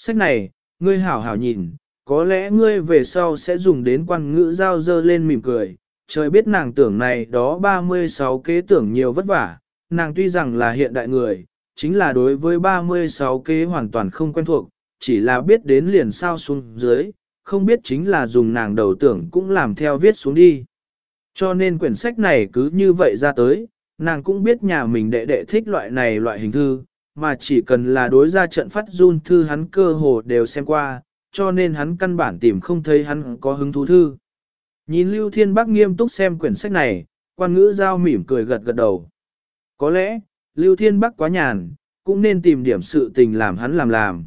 sách này, ngươi hảo hảo nhìn, có lẽ ngươi về sau sẽ dùng đến quan ngữ giao dơ lên mỉm cười, trời biết nàng tưởng này đó 36 kế tưởng nhiều vất vả, nàng tuy rằng là hiện đại người, chính là đối với 36 kế hoàn toàn không quen thuộc, chỉ là biết đến liền sao xuống dưới, không biết chính là dùng nàng đầu tưởng cũng làm theo viết xuống đi. Cho nên quyển sách này cứ như vậy ra tới, nàng cũng biết nhà mình đệ đệ thích loại này loại hình thư, mà chỉ cần là đối ra trận phát run thư hắn cơ hồ đều xem qua, cho nên hắn căn bản tìm không thấy hắn có hứng thú thư. Nhìn Lưu Thiên Bắc nghiêm túc xem quyển sách này, quan ngữ giao mỉm cười gật gật đầu. Có lẽ, Lưu Thiên Bắc quá nhàn, cũng nên tìm điểm sự tình làm hắn làm làm.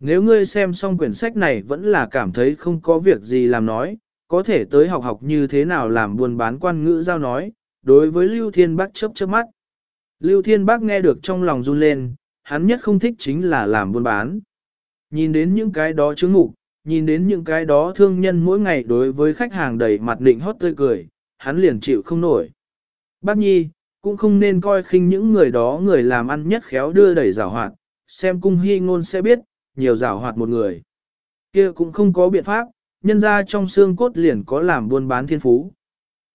Nếu ngươi xem xong quyển sách này vẫn là cảm thấy không có việc gì làm nói, có thể tới học học như thế nào làm buôn bán quan ngữ giao nói, đối với Lưu Thiên Bắc chớp chớp mắt. Lưu Thiên Bác nghe được trong lòng run lên, hắn nhất không thích chính là làm buôn bán. Nhìn đến những cái đó chứng ngục, nhìn đến những cái đó thương nhân mỗi ngày đối với khách hàng đầy mặt định hót tươi cười, hắn liền chịu không nổi. Bác Nhi, cũng không nên coi khinh những người đó người làm ăn nhất khéo đưa đẩy rào hoạt, xem cung hy ngôn sẽ biết, nhiều rào hoạt một người. kia cũng không có biện pháp, nhân ra trong xương cốt liền có làm buôn bán thiên phú.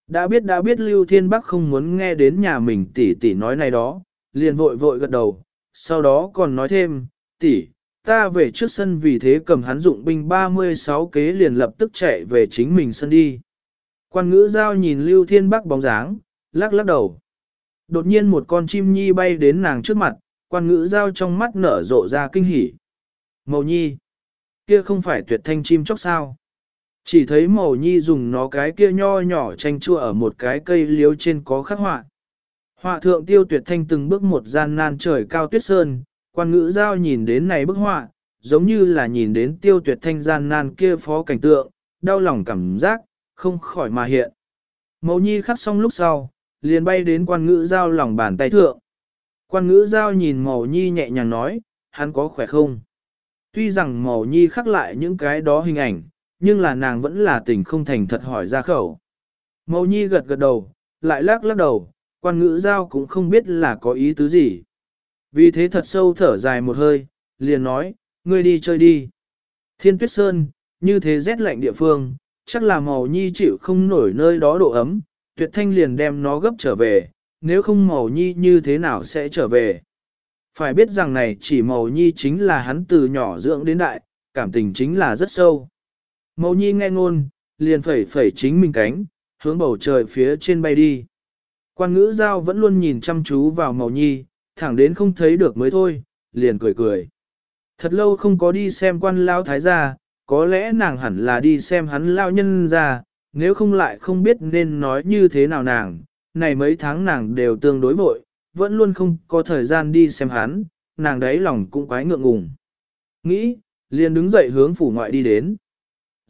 Đã biết đã biết Lưu Thiên Bắc không muốn nghe đến nhà mình tỷ tỷ nói này đó, liền vội vội gật đầu, sau đó còn nói thêm, tỷ, ta về trước sân vì thế cầm hắn dụng binh 36 kế liền lập tức chạy về chính mình sân đi. Quan ngữ giao nhìn Lưu Thiên Bắc bóng dáng, lắc lắc đầu. Đột nhiên một con chim nhi bay đến nàng trước mặt, quan ngữ giao trong mắt nở rộ ra kinh hỉ. Màu nhi, kia không phải tuyệt thanh chim chóc sao. Chỉ thấy màu nhi dùng nó cái kia nho nhỏ tranh chua ở một cái cây liếu trên có khắc họa. Họa thượng tiêu tuyệt thanh từng bước một gian nan trời cao tuyết sơn, quan ngữ giao nhìn đến này bức họa, giống như là nhìn đến tiêu tuyệt thanh gian nan kia phó cảnh tượng, đau lòng cảm giác, không khỏi mà hiện. Màu nhi khắc xong lúc sau, liền bay đến quan ngữ giao lòng bàn tay thượng. Quan ngữ giao nhìn màu nhi nhẹ nhàng nói, hắn có khỏe không? Tuy rằng màu nhi khắc lại những cái đó hình ảnh, nhưng là nàng vẫn là tình không thành thật hỏi ra khẩu. Mâu nhi gật gật đầu, lại lắc lắc đầu, quan ngữ giao cũng không biết là có ý tứ gì. Vì thế thật sâu thở dài một hơi, liền nói, ngươi đi chơi đi. Thiên tuyết sơn, như thế rét lạnh địa phương, chắc là màu nhi chịu không nổi nơi đó độ ấm, tuyệt thanh liền đem nó gấp trở về, nếu không màu nhi như thế nào sẽ trở về. Phải biết rằng này chỉ màu nhi chính là hắn từ nhỏ dưỡng đến đại, cảm tình chính là rất sâu. Mẫu nhi nghe ngôn, liền phẩy phẩy chính mình cánh, hướng bầu trời phía trên bay đi. Quan ngữ giao vẫn luôn nhìn chăm chú vào mẫu nhi, thẳng đến không thấy được mới thôi, liền cười cười. Thật lâu không có đi xem quan lao thái gia, có lẽ nàng hẳn là đi xem hắn lao nhân ra, nếu không lại không biết nên nói như thế nào nàng, này mấy tháng nàng đều tương đối vội, vẫn luôn không có thời gian đi xem hắn, nàng đấy lòng cũng quái ngượng ngùng. Nghĩ, liền đứng dậy hướng phủ ngoại đi đến.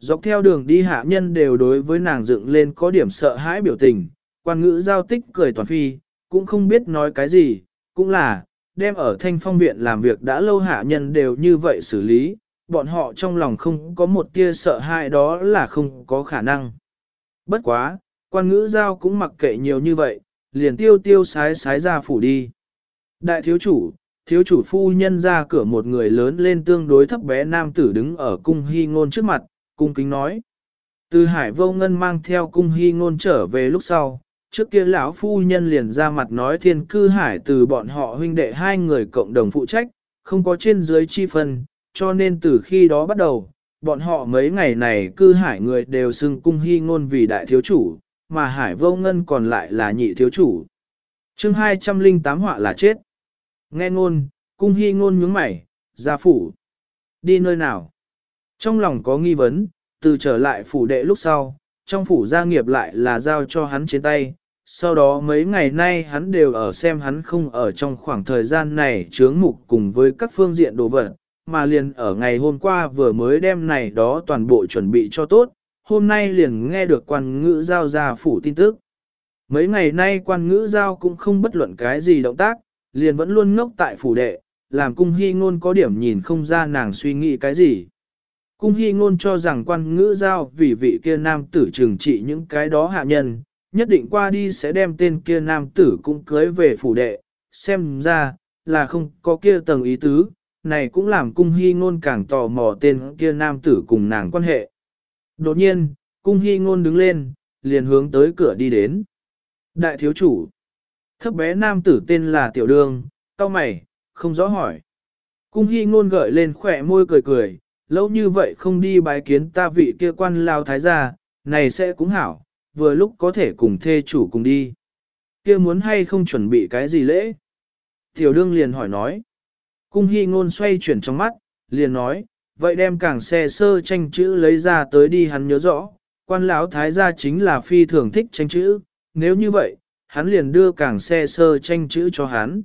Dọc theo đường đi hạ nhân đều đối với nàng dựng lên có điểm sợ hãi biểu tình, quan ngữ giao tích cười toàn phi, cũng không biết nói cái gì, cũng là, đem ở thanh phong viện làm việc đã lâu hạ nhân đều như vậy xử lý, bọn họ trong lòng không có một tia sợ hãi đó là không có khả năng. Bất quá, quan ngữ giao cũng mặc kệ nhiều như vậy, liền tiêu tiêu sái sái ra phủ đi. Đại thiếu chủ, thiếu chủ phu nhân ra cửa một người lớn lên tương đối thấp bé nam tử đứng ở cung hy ngôn trước mặt, cung kính nói. Từ hải vô ngân mang theo cung hy ngôn trở về lúc sau, trước kia lão phu nhân liền ra mặt nói thiên cư hải từ bọn họ huynh đệ hai người cộng đồng phụ trách, không có trên dưới chi phân, cho nên từ khi đó bắt đầu, bọn họ mấy ngày này cư hải người đều xưng cung hy ngôn vì đại thiếu chủ, mà hải vô ngân còn lại là nhị thiếu chủ. chương 208 họa là chết. Nghe ngôn, cung hy ngôn nhướng mày, gia phủ. Đi nơi nào? Trong lòng có nghi vấn, từ trở lại phủ đệ lúc sau, trong phủ gia nghiệp lại là giao cho hắn trên tay. Sau đó mấy ngày nay hắn đều ở xem hắn không ở trong khoảng thời gian này chướng mục cùng với các phương diện đồ vật, mà liền ở ngày hôm qua vừa mới đem này đó toàn bộ chuẩn bị cho tốt, hôm nay liền nghe được quan ngữ giao ra phủ tin tức. Mấy ngày nay quan ngữ giao cũng không bất luận cái gì động tác, liền vẫn luôn ngốc tại phủ đệ, làm cung hy ngôn có điểm nhìn không ra nàng suy nghĩ cái gì. Cung hy ngôn cho rằng quan ngữ giao vì vị kia nam tử trừng trị những cái đó hạ nhân, nhất định qua đi sẽ đem tên kia nam tử cũng cưới về phủ đệ, xem ra là không có kia tầng ý tứ, này cũng làm cung hy ngôn càng tò mò tên kia nam tử cùng nàng quan hệ. Đột nhiên, cung hy ngôn đứng lên, liền hướng tới cửa đi đến. Đại thiếu chủ, thấp bé nam tử tên là Tiểu Đường, cao mày, không rõ hỏi. Cung hy ngôn gợi lên khỏe môi cười cười, lâu như vậy không đi bái kiến ta vị kia quan lao thái gia, này sẽ cũng hảo, vừa lúc có thể cùng thê chủ cùng đi. Kia muốn hay không chuẩn bị cái gì lễ? Tiểu đương liền hỏi nói. Cung hy ngôn xoay chuyển trong mắt, liền nói, vậy đem càng xe sơ tranh chữ lấy ra tới đi hắn nhớ rõ, quan lão thái gia chính là phi thường thích tranh chữ, nếu như vậy, hắn liền đưa càng xe sơ tranh chữ cho hắn.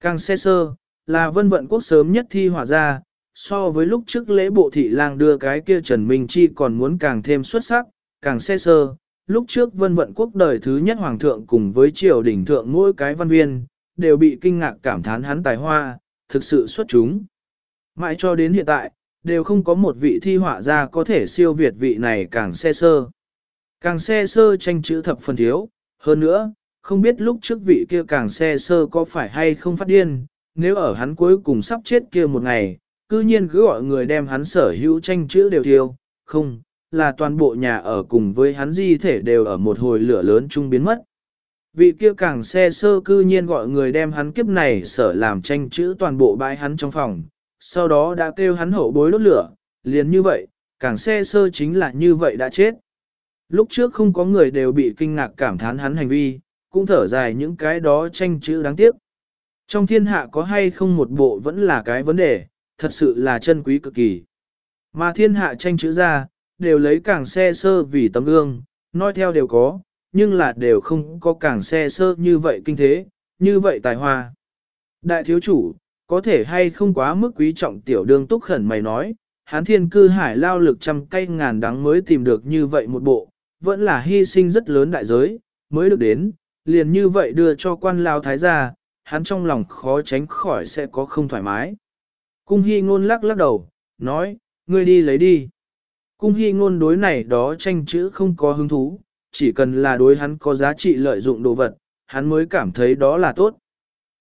Càng xe sơ, là vân vận quốc sớm nhất thi hỏa ra, so với lúc trước lễ bộ thị lang đưa cái kia Trần Minh Chi còn muốn càng thêm xuất sắc, càng xe sơ. Lúc trước vân vận quốc đời thứ nhất hoàng thượng cùng với triều đỉnh thượng mỗi cái văn viên, đều bị kinh ngạc cảm thán hắn tài hoa, thực sự xuất chúng. Mãi cho đến hiện tại, đều không có một vị thi họa gia có thể siêu việt vị này càng xe sơ. Càng xe sơ tranh chữ thập phần thiếu, hơn nữa, không biết lúc trước vị kia càng xe sơ có phải hay không phát điên, nếu ở hắn cuối cùng sắp chết kia một ngày, cư nhiên cứ gọi người đem hắn sở hữu tranh chữ đều thiêu, không, là toàn bộ nhà ở cùng với hắn di thể đều ở một hồi lửa lớn chung biến mất. Vị kia càng xe sơ cư nhiên gọi người đem hắn kiếp này sở làm tranh chữ toàn bộ bãi hắn trong phòng, sau đó đã kêu hắn hậu bối đốt lửa, liền như vậy, càng xe sơ chính là như vậy đã chết. Lúc trước không có người đều bị kinh ngạc cảm thán hắn hành vi, cũng thở dài những cái đó tranh chữ đáng tiếc. Trong thiên hạ có hay không một bộ vẫn là cái vấn đề, thật sự là chân quý cực kỳ. Mà thiên hạ tranh chữ ra, đều lấy càng xe sơ vì tấm gương, nói theo đều có, nhưng là đều không có càng xe sơ như vậy kinh thế, như vậy tài hoa. Đại thiếu chủ, có thể hay không quá mức quý trọng tiểu đương túc khẩn mày nói, hán thiên cư hải lao lực trăm cây ngàn đắng mới tìm được như vậy một bộ, vẫn là hy sinh rất lớn đại giới, mới được đến, liền như vậy đưa cho quan lao thái gia, hắn trong lòng khó tránh khỏi sẽ có không thoải mái. Cung hy ngôn lắc lắc đầu, nói, ngươi đi lấy đi. Cung hy ngôn đối này đó tranh chữ không có hứng thú, chỉ cần là đối hắn có giá trị lợi dụng đồ vật, hắn mới cảm thấy đó là tốt.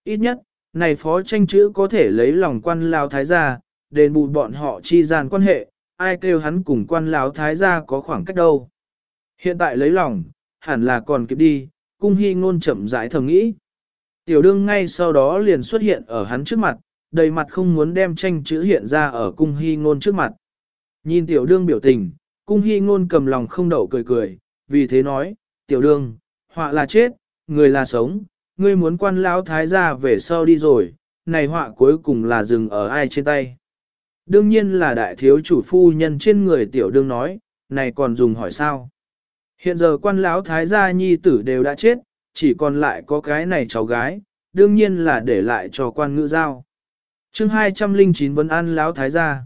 Ít nhất, này phó tranh chữ có thể lấy lòng quan lao thái gia, đền bù bọn họ chi gian quan hệ, ai kêu hắn cùng quan lao thái gia có khoảng cách đâu. Hiện tại lấy lòng, hẳn là còn kịp đi, cung hy ngôn chậm rãi thầm nghĩ. Tiểu đương ngay sau đó liền xuất hiện ở hắn trước mặt, đầy mặt không muốn đem tranh chữ hiện ra ở cung hy ngôn trước mặt. Nhìn tiểu đương biểu tình, cung hy ngôn cầm lòng không đậu cười cười, vì thế nói, tiểu đương, họa là chết, người là sống, ngươi muốn quan lão thái gia về sau đi rồi, này họa cuối cùng là dừng ở ai trên tay. Đương nhiên là đại thiếu chủ phu nhân trên người tiểu đương nói, này còn dùng hỏi sao. Hiện giờ quan lão thái gia nhi tử đều đã chết, chỉ còn lại có cái này cháu gái, đương nhiên là để lại cho quan ngữ giao chương 209 vấn an Láo thái gia.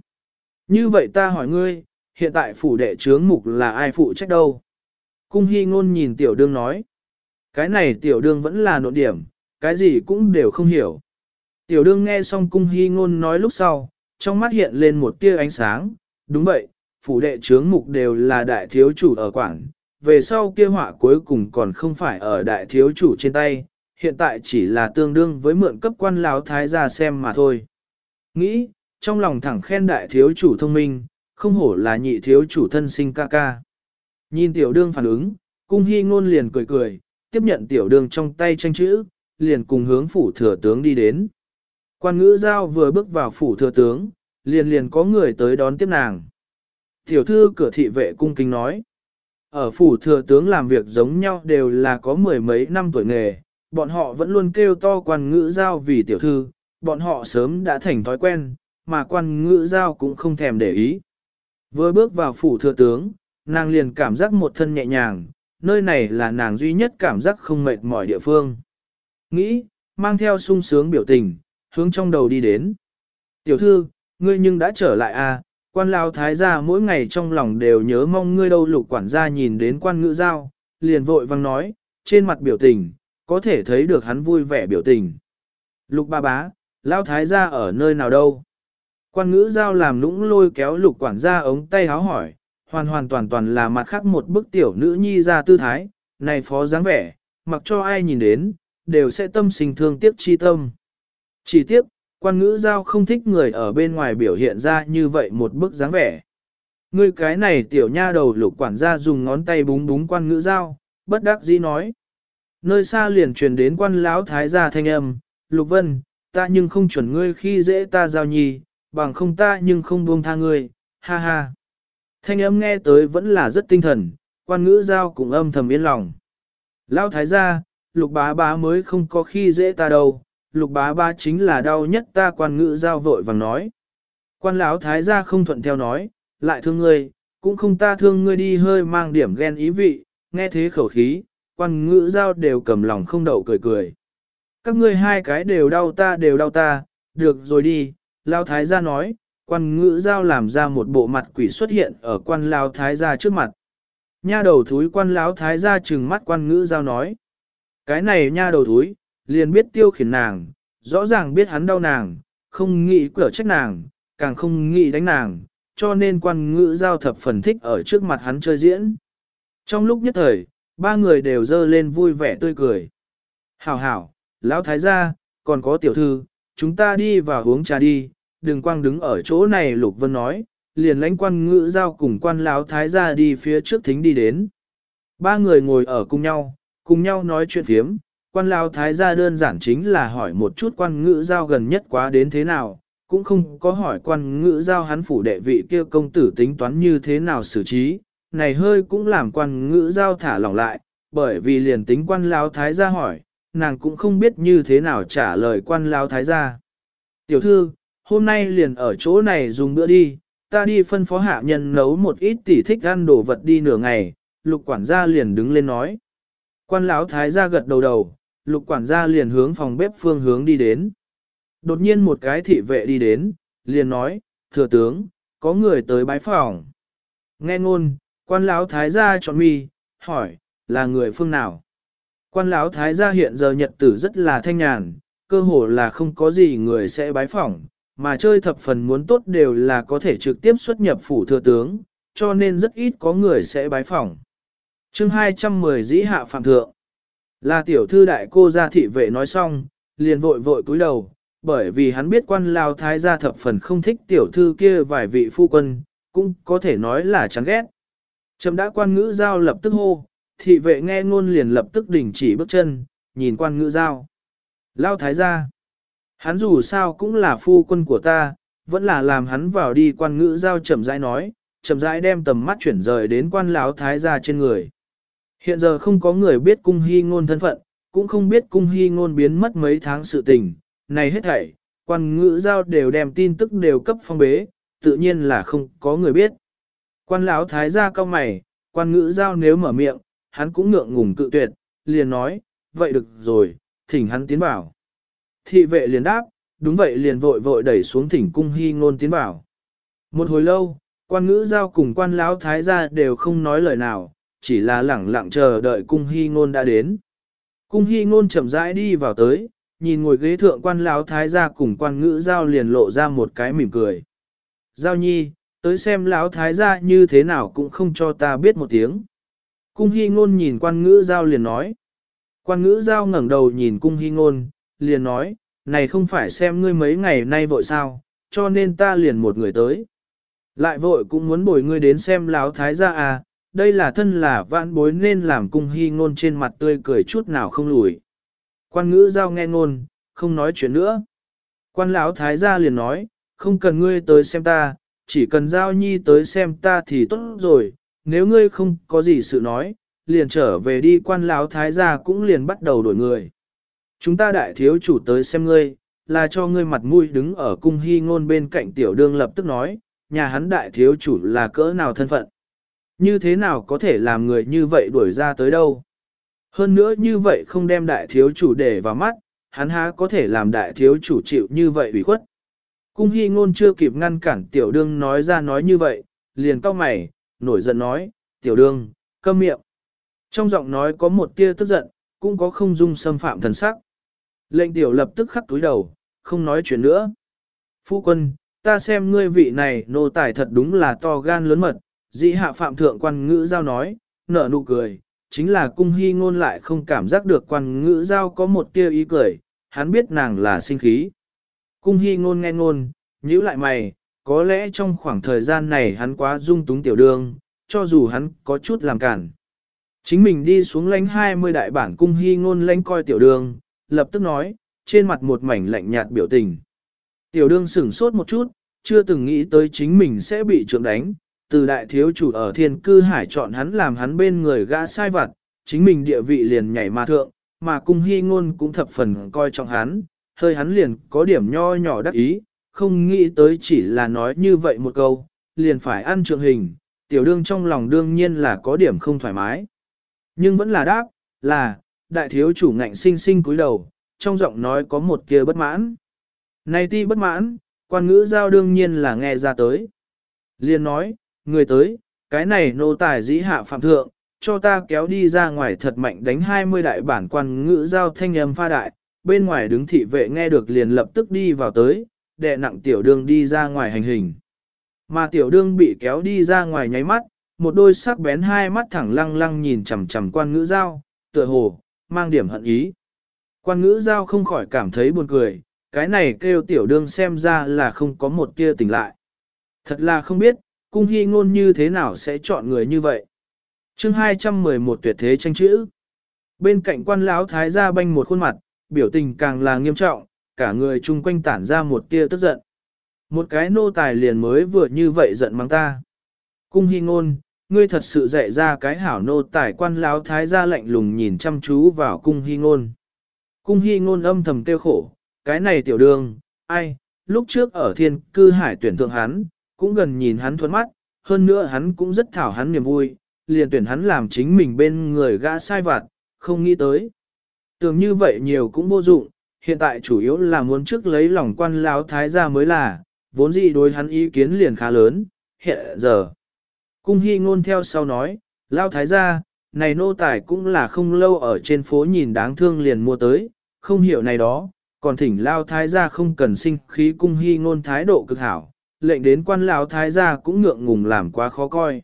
Như vậy ta hỏi ngươi, hiện tại phủ đệ trướng mục là ai phụ trách đâu? Cung hy ngôn nhìn tiểu đương nói. Cái này tiểu đương vẫn là nội điểm, cái gì cũng đều không hiểu. Tiểu đương nghe xong cung hy ngôn nói lúc sau, trong mắt hiện lên một tia ánh sáng, đúng vậy, phủ đệ trướng mục đều là đại thiếu chủ ở quảng, về sau kia họa cuối cùng còn không phải ở đại thiếu chủ trên tay, hiện tại chỉ là tương đương với mượn cấp quan lão thái gia xem mà thôi. Nghĩ, trong lòng thẳng khen đại thiếu chủ thông minh, không hổ là nhị thiếu chủ thân sinh ca ca. Nhìn tiểu đương phản ứng, cung hy ngôn liền cười cười, tiếp nhận tiểu đương trong tay tranh chữ, liền cùng hướng phủ thừa tướng đi đến. Quan ngữ giao vừa bước vào phủ thừa tướng, liền liền có người tới đón tiếp nàng. Tiểu thư cửa thị vệ cung kính nói. Ở phủ thừa tướng làm việc giống nhau đều là có mười mấy năm tuổi nghề, bọn họ vẫn luôn kêu to quan ngữ giao vì tiểu thư, bọn họ sớm đã thành thói quen, mà quan ngữ giao cũng không thèm để ý. Vừa bước vào phủ thừa tướng, nàng liền cảm giác một thân nhẹ nhàng, nơi này là nàng duy nhất cảm giác không mệt mỏi địa phương. Nghĩ, mang theo sung sướng biểu tình, hướng trong đầu đi đến. Tiểu thư, ngươi nhưng đã trở lại à, quan lao thái gia mỗi ngày trong lòng đều nhớ mong ngươi đâu lục quản gia nhìn đến quan ngữ giao, liền vội vang nói, trên mặt biểu tình, có thể thấy được hắn vui vẻ biểu tình. Lục ba bá, lao thái gia ở nơi nào đâu? Quan ngữ giao làm lũng lôi kéo lục quản gia ống tay háo hỏi, hoàn hoàn toàn toàn là mặt khác một bức tiểu nữ nhi ra tư thái, này phó dáng vẻ, mặc cho ai nhìn đến, đều sẽ tâm sinh thương tiếc chi tâm. Chỉ tiếc, Quan ngữ giao không thích người ở bên ngoài biểu hiện ra như vậy một bức dáng vẻ. Ngươi cái này tiểu nha đầu lục quản gia dùng ngón tay búng búng quan ngữ giao, bất đắc dĩ nói. Nơi xa liền truyền đến quan lão thái gia thanh âm, lục vân, ta nhưng không chuẩn ngươi khi dễ ta giao nhi, bằng không ta nhưng không buông tha ngươi, ha ha. Thanh âm nghe tới vẫn là rất tinh thần, quan ngữ giao cũng âm thầm yên lòng. Lão thái gia, lục bá bá mới không có khi dễ ta đâu, lục bá bá chính là đau nhất ta quan ngữ giao vội vàng nói. Quan lão thái gia không thuận theo nói, lại thương ngươi, cũng không ta thương ngươi đi hơi mang điểm ghen ý vị, nghe thế khẩu khí, quan ngữ giao đều cầm lòng không đậu cười cười. Các ngươi hai cái đều đau ta đều đau ta, được rồi đi, lao thái gia nói, quan ngữ giao làm ra một bộ mặt quỷ xuất hiện ở quan lao thái gia trước mặt. Nha đầu thúi quan lão thái gia trừng mắt quan ngữ giao nói. Cái này nha đầu thúi, liền biết tiêu khiển nàng, rõ ràng biết hắn đau nàng, không nghĩ cửa trách nàng, càng không nghĩ đánh nàng, cho nên quan ngữ giao thập phần thích ở trước mặt hắn chơi diễn. Trong lúc nhất thời, ba người đều dơ lên vui vẻ tươi cười. Hảo hảo, lão thái gia, còn có tiểu thư, chúng ta đi vào uống trà đi, đừng quang đứng ở chỗ này Lục Vân nói, liền lãnh quan ngữ giao cùng quan lão thái gia đi phía trước thính đi đến. Ba người ngồi ở cùng nhau, cùng nhau nói chuyện phiếm, quan lão thái gia đơn giản chính là hỏi một chút quan ngữ giao gần nhất quá đến thế nào, cũng không có hỏi quan ngữ giao hắn phủ đệ vị kia công tử tính toán như thế nào xử trí, này hơi cũng làm quan ngữ giao thả lỏng lại, bởi vì liền tính quan lão thái gia hỏi, nàng cũng không biết như thế nào trả lời quan lão thái gia. Tiểu thư, hôm nay liền ở chỗ này dùng bữa đi, ta đi phân phó hạ nhân nấu một ít tỉ thích ăn đồ vật đi nửa ngày, lục quản gia liền đứng lên nói. Quan lão thái gia gật đầu đầu, lục quản gia liền hướng phòng bếp phương hướng đi đến. Đột nhiên một cái thị vệ đi đến, liền nói, thừa tướng, có người tới bái phòng. Nghe ngôn, quan lão thái gia chọn mi, hỏi, là người phương nào? Quan lão thái gia hiện giờ nhật tử rất là thanh nhàn, cơ hồ là không có gì người sẽ bái phỏng, mà chơi thập phần muốn tốt đều là có thể trực tiếp xuất nhập phủ thừa tướng, cho nên rất ít có người sẽ bái phỏng. chương 210 dĩ hạ phạm thượng. Là tiểu thư đại cô gia thị vệ nói xong, liền vội vội cúi đầu, bởi vì hắn biết quan lao thái gia thập phần không thích tiểu thư kia vài vị phu quân, cũng có thể nói là chán ghét. Trầm đã quan ngữ giao lập tức hô, thị vệ nghe ngôn liền lập tức đình chỉ bước chân, nhìn quan ngữ giao. Lao thái gia. Hắn dù sao cũng là phu quân của ta, vẫn là làm hắn vào đi quan ngữ giao chậm rãi nói, chậm rãi đem tầm mắt chuyển rời đến quan lão thái gia trên người. Hiện giờ không có người biết cung hy ngôn thân phận, cũng không biết cung hy ngôn biến mất mấy tháng sự tình, này hết thảy, quan ngữ giao đều đem tin tức đều cấp phong bế, tự nhiên là không có người biết. Quan lão thái gia cao mày, quan ngữ giao nếu mở miệng, hắn cũng ngượng ngùng cự tuyệt, liền nói, vậy được rồi, thỉnh hắn tiến vào. Thị vệ liền đáp, đúng vậy liền vội vội đẩy xuống thỉnh cung hy ngôn tiến vào. Một hồi lâu, quan ngữ giao cùng quan lão thái gia đều không nói lời nào, chỉ là lẳng lặng chờ đợi cung hy ngôn đã đến. Cung hy ngôn chậm rãi đi vào tới, nhìn ngồi ghế thượng quan lão thái gia cùng quan ngữ giao liền lộ ra một cái mỉm cười. Giao nhi, tới xem lão thái gia như thế nào cũng không cho ta biết một tiếng. Cung hy ngôn nhìn quan ngữ giao liền nói. Quan ngữ giao ngẩng đầu nhìn cung hy ngôn, liền nói, này không phải xem ngươi mấy ngày nay vội sao, cho nên ta liền một người tới. Lại vội cũng muốn bồi ngươi đến xem lão thái gia à, đây là thân là vãn bối nên làm cung hy ngôn trên mặt tươi cười chút nào không lùi. Quan ngữ giao nghe ngôn, không nói chuyện nữa. Quan lão thái gia liền nói, không cần ngươi tới xem ta, chỉ cần giao nhi tới xem ta thì tốt rồi, nếu ngươi không có gì sự nói, liền trở về đi quan lão thái gia cũng liền bắt đầu đổi người. Chúng ta đại thiếu chủ tới xem ngươi, là cho ngươi mặt mũi đứng ở cung hy ngôn bên cạnh tiểu đương lập tức nói, nhà hắn đại thiếu chủ là cỡ nào thân phận. Như thế nào có thể làm người như vậy đuổi ra tới đâu. Hơn nữa như vậy không đem đại thiếu chủ để vào mắt, hắn há có thể làm đại thiếu chủ chịu như vậy ủy khuất. Cung hy ngôn chưa kịp ngăn cản tiểu đương nói ra nói như vậy, liền cau mày, nổi giận nói, tiểu đương, câm miệng. Trong giọng nói có một tia tức giận, cũng có không dung xâm phạm thần sắc. Lệnh tiểu lập tức khắc túi đầu, không nói chuyện nữa. Phu quân, ta xem ngươi vị này nô tài thật đúng là to gan lớn mật, dĩ hạ phạm thượng quan ngữ giao nói, nở nụ cười, chính là cung hy ngôn lại không cảm giác được quan ngữ giao có một tia ý cười, hắn biết nàng là sinh khí. Cung hy ngôn nghe ngôn, nhíu lại mày, có lẽ trong khoảng thời gian này hắn quá dung túng tiểu đương, cho dù hắn có chút làm cản. Chính mình đi xuống lánh 20 đại bản cung hy ngôn lánh coi tiểu đương, lập tức nói, trên mặt một mảnh lạnh nhạt biểu tình. Tiểu đương sửng sốt một chút, chưa từng nghĩ tới chính mình sẽ bị trượng đánh, từ đại thiếu chủ ở thiên cư hải chọn hắn làm hắn bên người gã sai vặt, chính mình địa vị liền nhảy mà thượng, mà cung hy ngôn cũng thập phần coi trọng hắn, hơi hắn liền có điểm nho nhỏ đắc ý, không nghĩ tới chỉ là nói như vậy một câu, liền phải ăn trượng hình, tiểu đương trong lòng đương nhiên là có điểm không thoải mái. Nhưng vẫn là đáp, là, đại thiếu chủ ngạnh sinh sinh cúi đầu, trong giọng nói có một kia bất mãn. Này ti bất mãn, quan ngữ giao đương nhiên là nghe ra tới. Liên nói, người tới, cái này nô tài dĩ hạ phạm thượng, cho ta kéo đi ra ngoài thật mạnh đánh 20 đại bản quan ngữ giao thanh âm pha đại, bên ngoài đứng thị vệ nghe được liền lập tức đi vào tới, đè nặng tiểu đương đi ra ngoài hành hình. Mà tiểu đương bị kéo đi ra ngoài nháy mắt, một đôi sắc bén hai mắt thẳng lăng lăng nhìn chằm chằm quan ngữ giao, tựa hồ, mang điểm hận ý. Quan ngữ giao không khỏi cảm thấy buồn cười, cái này kêu tiểu đương xem ra là không có một tia tỉnh lại. Thật là không biết, cung hy ngôn như thế nào sẽ chọn người như vậy. chương 211 tuyệt thế tranh chữ. Bên cạnh quan lão thái gia banh một khuôn mặt, biểu tình càng là nghiêm trọng, cả người chung quanh tản ra một tia tức giận. Một cái nô tài liền mới vừa như vậy giận mắng ta. Cung hy ngôn, ngươi thật sự dạy ra cái hảo nô tài quan lão thái gia lạnh lùng nhìn chăm chú vào cung hy ngôn. Cung hy ngôn âm thầm tiêu khổ, cái này tiểu đường, ai, lúc trước ở thiên cư hải tuyển thượng hắn, cũng gần nhìn hắn thuẫn mắt, hơn nữa hắn cũng rất thảo hắn niềm vui, liền tuyển hắn làm chính mình bên người gã sai vặt, không nghĩ tới. Tưởng như vậy nhiều cũng vô dụng, hiện tại chủ yếu là muốn trước lấy lòng quan lão thái gia mới là, vốn dĩ đối hắn ý kiến liền khá lớn, hiện giờ. Cung hy ngôn theo sau nói, lão thái gia, này nô tài cũng là không lâu ở trên phố nhìn đáng thương liền mua tới, không hiểu này đó, còn thỉnh lao thái gia không cần sinh khí cung hy ngôn thái độ cực hảo, lệnh đến quan lão thái gia cũng ngượng ngùng làm quá khó coi.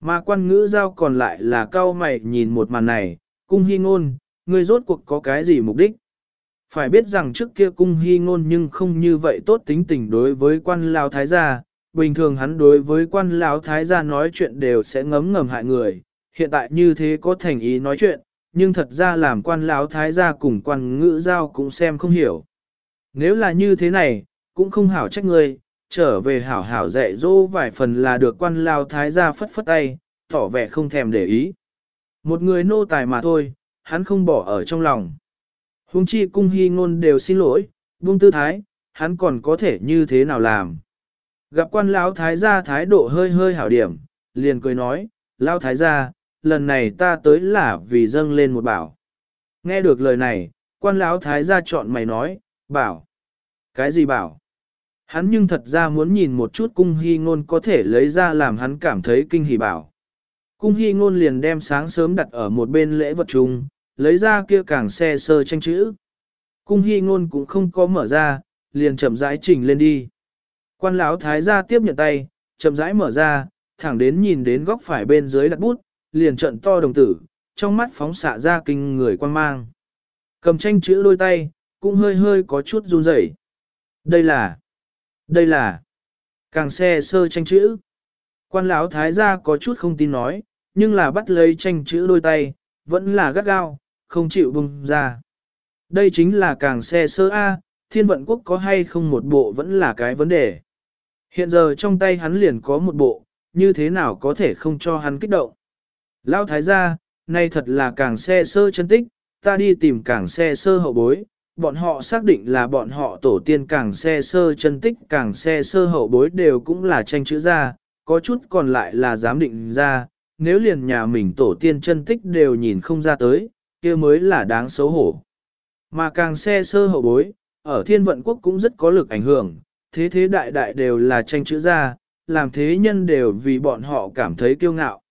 Mà quan ngữ giao còn lại là cao mày nhìn một màn này, cung hy ngôn, ngươi rốt cuộc có cái gì mục đích? Phải biết rằng trước kia cung hy ngôn nhưng không như vậy tốt tính tình đối với quan lao thái gia, bình thường hắn đối với quan lão thái gia nói chuyện đều sẽ ngấm ngầm hại người, hiện tại như thế có thành ý nói chuyện, nhưng thật ra làm quan lão thái gia cùng quan ngữ giao cũng xem không hiểu. Nếu là như thế này, cũng không hảo trách ngươi, trở về hảo hảo dạy dỗ vài phần là được quan lao thái gia phất phất tay, tỏ vẻ không thèm để ý. Một người nô tài mà thôi, hắn không bỏ ở trong lòng. Huống chi cung hy ngôn đều xin lỗi, buông tư thái, hắn còn có thể như thế nào làm. Gặp quan lão thái gia thái độ hơi hơi hảo điểm, liền cười nói, lão thái gia, lần này ta tới là vì dâng lên một bảo. Nghe được lời này, quan lão thái gia chọn mày nói, bảo. Cái gì bảo? Hắn nhưng thật ra muốn nhìn một chút cung hy ngôn có thể lấy ra làm hắn cảm thấy kinh hỉ bảo. Cung hy ngôn liền đem sáng sớm đặt ở một bên lễ vật chung, lấy ra kia càng xe sơ tranh chữ. Cung hy ngôn cũng không có mở ra, liền chậm rãi chỉnh lên đi. Quan lão thái gia tiếp nhận tay, chậm rãi mở ra, thẳng đến nhìn đến góc phải bên dưới đặt bút, liền trận to đồng tử, trong mắt phóng xạ ra kinh người quan mang. Cầm tranh chữ đôi tay, cũng hơi hơi có chút run rẩy. Đây là, đây là, càng xe sơ tranh chữ. Quan lão thái gia có chút không tin nói, nhưng là bắt lấy tranh chữ đôi tay, vẫn là gắt gao, không chịu bung ra. Đây chính là càng xe sơ A, thiên vận quốc có hay không một bộ vẫn là cái vấn đề. Hiện giờ trong tay hắn liền có một bộ, như thế nào có thể không cho hắn kích động. Lão thái gia, nay thật là càng xe sơ chân tích, ta đi tìm càng xe sơ hậu bối, bọn họ xác định là bọn họ tổ tiên càng xe sơ chân tích càng xe sơ hậu bối đều cũng là tranh chữ ra, có chút còn lại là giám định ra, nếu liền nhà mình tổ tiên chân tích đều nhìn không ra tới, kia mới là đáng xấu hổ. Mà càng xe sơ hậu bối, ở thiên vận quốc cũng rất có lực ảnh hưởng, thế thế đại đại đều là tranh chữ ra, làm thế nhân đều vì bọn họ cảm thấy kiêu ngạo.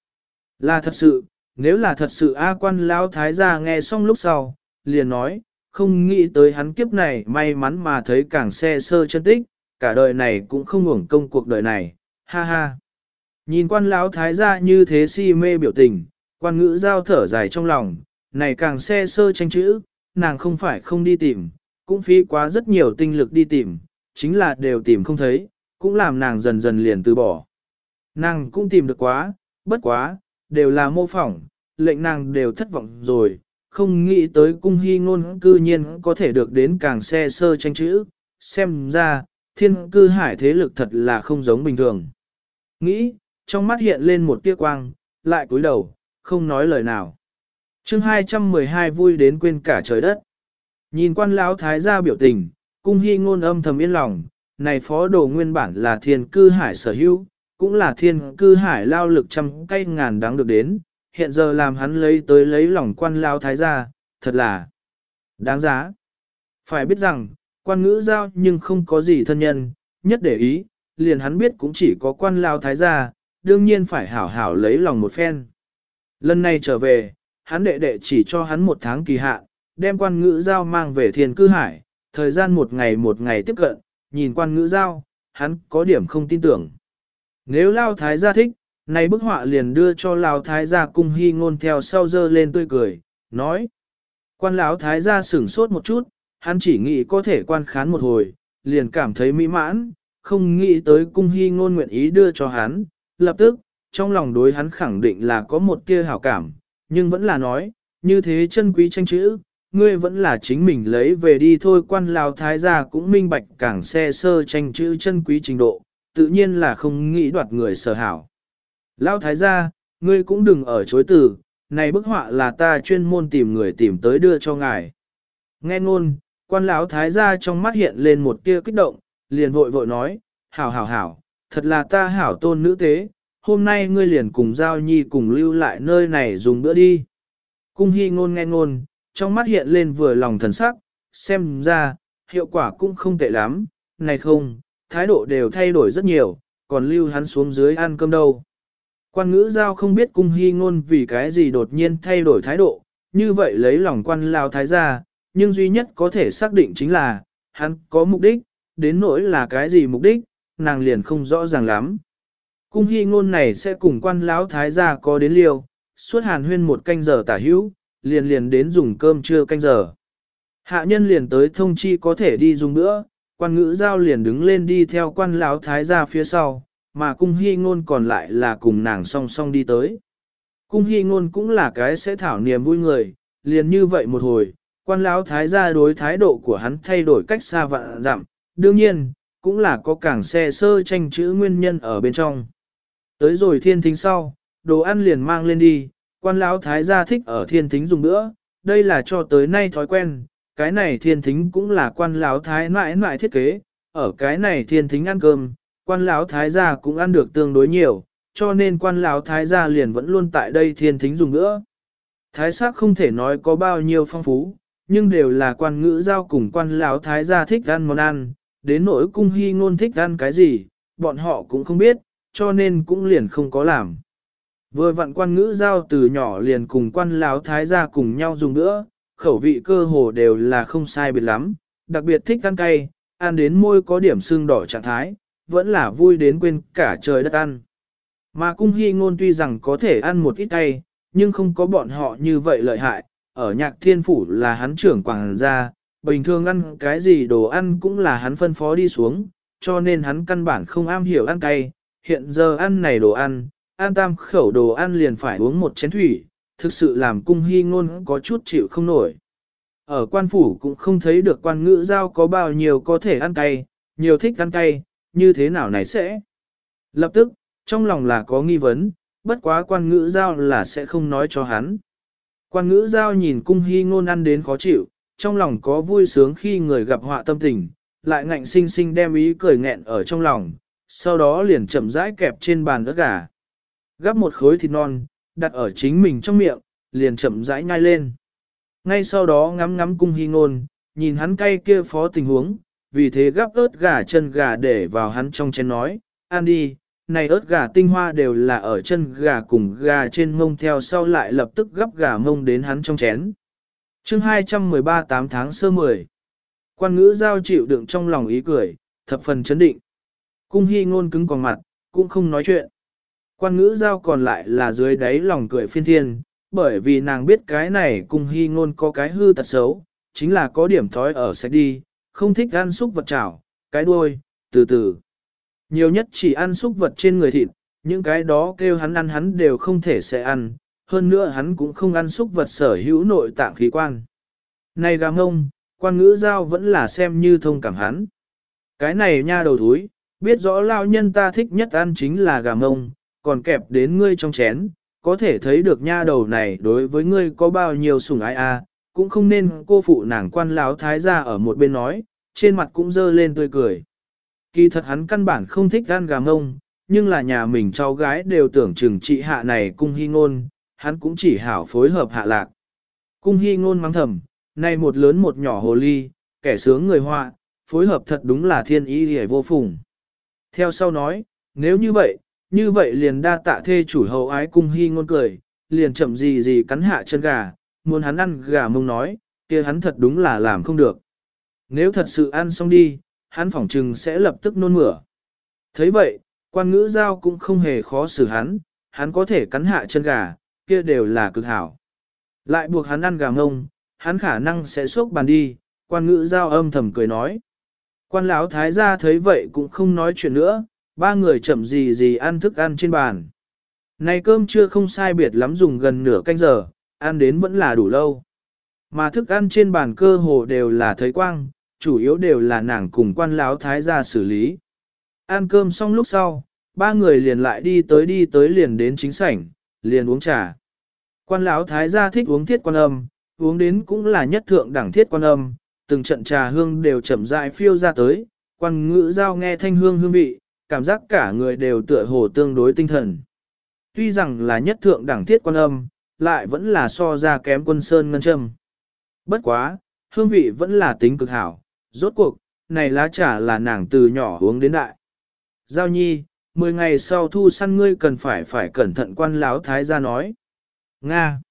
Là thật sự, nếu là thật sự A quan lão thái gia nghe xong lúc sau, liền nói, không nghĩ tới hắn kiếp này may mắn mà thấy càng xe sơ chân tích, cả đời này cũng không ngủng công cuộc đời này, ha ha. Nhìn quan lão thái gia như thế si mê biểu tình, quan ngữ giao thở dài trong lòng, này càng xe sơ tranh chữ, nàng không phải không đi tìm, cũng phí quá rất nhiều tinh lực đi tìm, chính là đều tìm không thấy, cũng làm nàng dần dần liền từ bỏ. Nàng cũng tìm được quá, bất quá, đều là mô phỏng, lệnh nàng đều thất vọng rồi, không nghĩ tới cung hy ngôn cư nhiên có thể được đến càng xe sơ tranh chữ, xem ra, thiên cư hải thế lực thật là không giống bình thường. Nghĩ, trong mắt hiện lên một tia quang, lại cúi đầu, không nói lời nào chương 212 vui đến quên cả trời đất. Nhìn quan lão thái gia biểu tình, cung hy ngôn âm thầm yên lòng, này phó đồ nguyên bản là thiên cư hải sở hữu, cũng là thiên cư hải lao lực trăm cây ngàn đáng được đến, hiện giờ làm hắn lấy tới lấy lòng quan lao thái gia, thật là đáng giá. Phải biết rằng, quan ngữ giao nhưng không có gì thân nhân, nhất để ý, liền hắn biết cũng chỉ có quan lao thái gia, đương nhiên phải hảo hảo lấy lòng một phen. Lần này trở về, hắn đệ đệ chỉ cho hắn một tháng kỳ hạn, đem quan ngữ giao mang về thiên cư hải, thời gian một ngày một ngày tiếp cận, nhìn quan ngữ giao, hắn có điểm không tin tưởng. Nếu lao thái gia thích, này bức họa liền đưa cho lao thái gia cung hy ngôn theo sau dơ lên tươi cười, nói. Quan lão thái gia sửng sốt một chút, hắn chỉ nghĩ có thể quan khán một hồi, liền cảm thấy mỹ mãn, không nghĩ tới cung hy ngôn nguyện ý đưa cho hắn, lập tức, trong lòng đối hắn khẳng định là có một tia hảo cảm, nhưng vẫn là nói, như thế chân quý tranh chữ, ngươi vẫn là chính mình lấy về đi thôi quan lão thái gia cũng minh bạch càng xe sơ tranh chữ chân quý trình độ, tự nhiên là không nghĩ đoạt người sở hảo. Lão thái gia, ngươi cũng đừng ở chối từ, này bức họa là ta chuyên môn tìm người tìm tới đưa cho ngài. Nghe ngôn, quan lão thái gia trong mắt hiện lên một tia kích động, liền vội vội nói, hảo hảo hảo, thật là ta hảo tôn nữ tế, hôm nay ngươi liền cùng giao nhi cùng lưu lại nơi này dùng bữa đi. Cung hy ngôn nghe ngôn, trong mắt hiện lên vừa lòng thần sắc, xem ra, hiệu quả cũng không tệ lắm, này không, thái độ đều thay đổi rất nhiều, còn lưu hắn xuống dưới ăn cơm đâu. Quan ngữ giao không biết cung hy ngôn vì cái gì đột nhiên thay đổi thái độ, như vậy lấy lòng quan lao thái gia, nhưng duy nhất có thể xác định chính là, hắn có mục đích, đến nỗi là cái gì mục đích, nàng liền không rõ ràng lắm. Cung hy ngôn này sẽ cùng quan lão thái gia có đến liêu, suốt hàn huyên một canh giờ tả hữu, liền liền đến dùng cơm trưa canh giờ. Hạ nhân liền tới thông chi có thể đi dùng nữa, quan ngữ giao liền đứng lên đi theo quan lão thái gia phía sau, mà cung hy ngôn còn lại là cùng nàng song song đi tới. Cung hy ngôn cũng là cái sẽ thảo niềm vui người, liền như vậy một hồi, quan lão thái gia đối thái độ của hắn thay đổi cách xa vạn dặm, đương nhiên, cũng là có cảng xe sơ tranh chữ nguyên nhân ở bên trong. Tới rồi thiên thính sau, đồ ăn liền mang lên đi, quan lão thái gia thích ở thiên thính dùng nữa, đây là cho tới nay thói quen, cái này thiên thính cũng là quan lão thái mãi mãi thiết kế, ở cái này thiên thính ăn cơm, quan lão thái gia cũng ăn được tương đối nhiều, cho nên quan lão thái gia liền vẫn luôn tại đây thiên thính dùng nữa. Thái sắc không thể nói có bao nhiêu phong phú, nhưng đều là quan ngữ giao cùng quan lão thái gia thích ăn món ăn, đến nỗi cung hy ngôn thích ăn cái gì, bọn họ cũng không biết, cho nên cũng liền không có làm. Vừa vặn quan ngữ giao từ nhỏ liền cùng quan lão thái gia cùng nhau dùng nữa, khẩu vị cơ hồ đều là không sai biệt lắm, đặc biệt thích ăn cay, ăn đến môi có điểm sưng đỏ trạng thái, vẫn là vui đến quên cả trời đất ăn. Mà cung hy ngôn tuy rằng có thể ăn một ít cay, nhưng không có bọn họ như vậy lợi hại, ở nhạc thiên phủ là hắn trưởng quảng gia, bình thường ăn cái gì đồ ăn cũng là hắn phân phó đi xuống, cho nên hắn căn bản không am hiểu ăn cay, hiện giờ ăn này đồ ăn, ăn tam khẩu đồ ăn liền phải uống một chén thủy, thực sự làm cung hy ngôn có chút chịu không nổi. Ở quan phủ cũng không thấy được quan ngữ giao có bao nhiêu có thể ăn cay, nhiều thích ăn cay, như thế nào này sẽ. Lập tức, trong lòng là có nghi vấn, bất quá quan ngữ giao là sẽ không nói cho hắn. Quan ngữ giao nhìn cung hy ngôn ăn đến khó chịu, trong lòng có vui sướng khi người gặp họa tâm tình, lại ngạnh sinh sinh đem ý cười nghẹn ở trong lòng, sau đó liền chậm rãi kẹp trên bàn ớt gà. Gắp một khối thịt non, đặt ở chính mình trong miệng, liền chậm rãi nhai lên. Ngay sau đó ngắm ngắm cung hy ngôn, nhìn hắn cay kia phó tình huống, vì thế gắp ớt gà chân gà để vào hắn trong chén nói, ăn đi, này ớt gà tinh hoa đều là ở chân gà cùng gà trên mông theo sau lại lập tức gắp gà mông đến hắn trong chén. chương 213 8 tháng sơ 10 Quan ngữ giao chịu đựng trong lòng ý cười, thập phần chấn định. Cung hy ngôn cứng còn mặt, cũng không nói chuyện. Quan ngữ giao còn lại là dưới đáy lòng cười phiên thiên, bởi vì nàng biết cái này cung hy ngôn có cái hư tật xấu, chính là có điểm thói ở sạch đi, không thích ăn xúc vật chảo, cái đuôi, từ từ. Nhiều nhất chỉ ăn xúc vật trên người thịt, những cái đó kêu hắn ăn hắn đều không thể sẽ ăn, hơn nữa hắn cũng không ăn xúc vật sở hữu nội tạng khí quan. Này gà ngông, quan ngữ giao vẫn là xem như thông cảm hắn. Cái này nha đầu thúi, biết rõ lao nhân ta thích nhất ăn chính là gà mông, còn kẹp đến ngươi trong chén, có thể thấy được nha đầu này đối với ngươi có bao nhiêu sủng ái a, cũng không nên cô phụ nàng quan láo thái gia ở một bên nói, trên mặt cũng dơ lên tươi cười. Kỳ thật hắn căn bản không thích ăn gà mông, nhưng là nhà mình cháu gái đều tưởng chừng trị hạ này cung hy ngôn, hắn cũng chỉ hảo phối hợp hạ lạc. Cung hy ngôn mắng thầm, nay một lớn một nhỏ hồ ly, kẻ sướng người họa, phối hợp thật đúng là thiên ý hề vô phùng. Theo sau nói, nếu như vậy, như vậy liền đa tạ thê chủ hậu ái cung hy ngôn cười, liền chậm gì gì cắn hạ chân gà, muốn hắn ăn gà mông nói, kia hắn thật đúng là làm không được. Nếu thật sự ăn xong đi, hắn phỏng trừng sẽ lập tức nôn mửa. thấy vậy, quan ngữ giao cũng không hề khó xử hắn, hắn có thể cắn hạ chân gà, kia đều là cực hảo. Lại buộc hắn ăn gà mông, hắn khả năng sẽ xúc bàn đi, quan ngữ giao âm thầm cười nói. Quan lão thái gia thấy vậy cũng không nói chuyện nữa, ba người chậm gì gì ăn thức ăn trên bàn. Này cơm chưa không sai biệt lắm dùng gần nửa canh giờ, ăn đến vẫn là đủ lâu. Mà thức ăn trên bàn cơ hồ đều là thấy quang, chủ yếu đều là nàng cùng quan lão thái gia xử lý. Ăn cơm xong lúc sau, ba người liền lại đi tới đi tới liền đến chính sảnh, liền uống trà. Quan lão thái gia thích uống thiết quan âm, uống đến cũng là nhất thượng đẳng thiết quan âm, từng trận trà hương đều chậm rãi phiêu ra tới, quan ngữ giao nghe thanh hương hương vị, cảm giác cả người đều tựa hồ tương đối tinh thần. Tuy rằng là nhất thượng đẳng thiết quan âm, lại vẫn là so ra kém quân sơn ngân châm. Bất quá, hương vị vẫn là tính cực hảo, rốt cuộc, này lá trà là nàng từ nhỏ uống đến đại. Giao nhi, 10 ngày sau thu săn ngươi cần phải phải cẩn thận quan láo thái gia nói. Nga.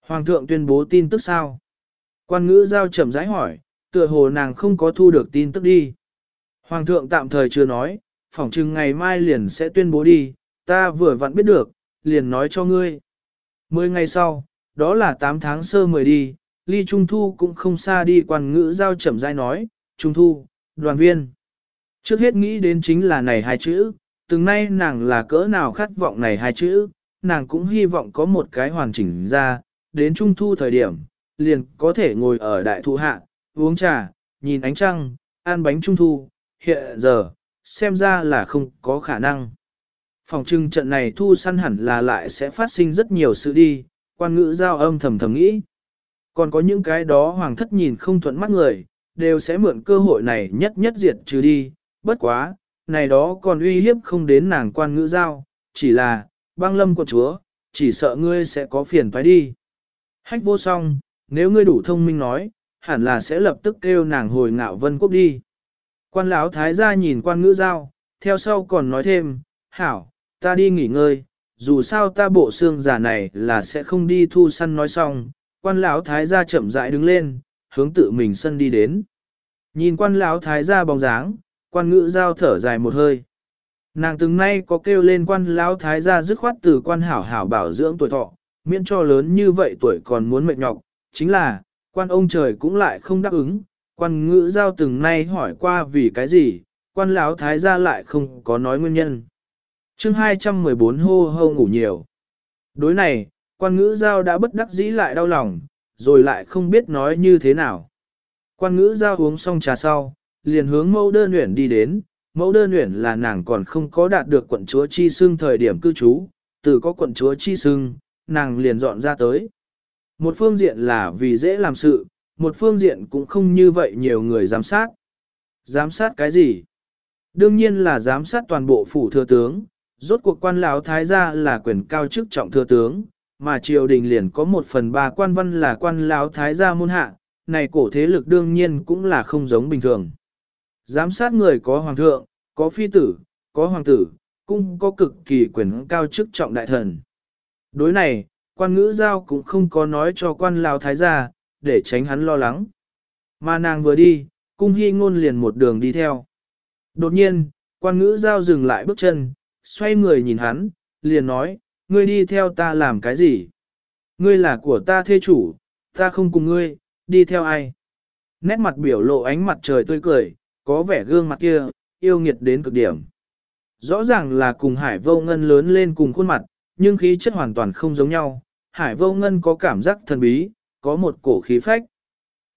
Hoàng thượng tuyên bố tin tức sao? Quan ngữ giao chậm rãi hỏi, tựa hồ nàng không có thu được tin tức đi. Hoàng thượng tạm thời chưa nói, phỏng chừng ngày mai liền sẽ tuyên bố đi, ta vừa vặn biết được, liền nói cho ngươi. Mười ngày sau, đó là 8 tháng sơ mười đi, ly trung thu cũng không xa đi quan ngữ giao chậm rãi nói, trung thu, đoàn viên. Trước hết nghĩ đến chính là này hai chữ, từng nay nàng là cỡ nào khát vọng này hai chữ, nàng cũng hy vọng có một cái hoàn chỉnh ra, đến trung thu thời điểm, liền có thể ngồi ở đại thụ hạ, uống trà, nhìn ánh trăng, ăn bánh trung thu, hiện giờ, xem ra là không có khả năng. Phòng trưng trận này thu săn hẳn là lại sẽ phát sinh rất nhiều sự đi, quan ngữ giao âm thầm thầm nghĩ. Còn có những cái đó hoàng thất nhìn không thuận mắt người, đều sẽ mượn cơ hội này nhất nhất diệt trừ đi, bất quá, này đó còn uy hiếp không đến nàng quan ngữ giao, chỉ là, băng lâm của chúa, chỉ sợ ngươi sẽ có phiền phải đi. Hách vô song, nếu ngươi đủ thông minh nói, hẳn là sẽ lập tức kêu nàng hồi ngạo vân quốc đi. Quan lão thái gia nhìn quan ngữ giao, theo sau còn nói thêm, hảo, ta đi nghỉ ngơi, dù sao ta bộ xương giả này là sẽ không đi thu săn nói xong, quan lão thái gia chậm rãi đứng lên, hướng tự mình sân đi đến. Nhìn quan lão thái gia bóng dáng, quan ngữ giao thở dài một hơi. Nàng từng nay có kêu lên quan lão thái gia dứt khoát từ quan hảo hảo bảo dưỡng tuổi thọ, miễn cho lớn như vậy tuổi còn muốn mệt nhọc, chính là, quan ông trời cũng lại không đáp ứng, quan ngữ giao từng nay hỏi qua vì cái gì, quan lão thái gia lại không có nói nguyên nhân. chương 214 hô hô ngủ nhiều. Đối này, quan ngữ giao đã bất đắc dĩ lại đau lòng, rồi lại không biết nói như thế nào. Quan ngữ giao uống xong trà sau, liền hướng mẫu đơn nguyện đi đến, mẫu đơn nguyện là nàng còn không có đạt được quận chúa chi xưng thời điểm cư trú, từ có quận chúa chi xưng, nàng liền dọn ra tới. Một phương diện là vì dễ làm sự, một phương diện cũng không như vậy nhiều người giám sát. Giám sát cái gì? Đương nhiên là giám sát toàn bộ phủ thừa tướng, rốt cuộc quan lão thái gia là quyền cao chức trọng thừa tướng, mà triều đình liền có một phần ba quan văn là quan lão thái gia môn hạ, này cổ thế lực đương nhiên cũng là không giống bình thường. Giám sát người có hoàng thượng, có phi tử, có hoàng tử, cũng có cực kỳ quyền cao chức trọng đại thần. Đối này, quan ngữ giao cũng không có nói cho quan lao thái gia, để tránh hắn lo lắng. Mà nàng vừa đi, cung hy ngôn liền một đường đi theo. Đột nhiên, quan ngữ giao dừng lại bước chân, xoay người nhìn hắn, liền nói, ngươi đi theo ta làm cái gì? Ngươi là của ta thê chủ, ta không cùng ngươi, đi theo ai? Nét mặt biểu lộ ánh mặt trời tươi cười, có vẻ gương mặt kia, yêu nghiệt đến cực điểm. Rõ ràng là cùng hải vô ngân lớn lên cùng khuôn mặt, nhưng khí chất hoàn toàn không giống nhau. Hải vô ngân có cảm giác thần bí, có một cổ khí phách.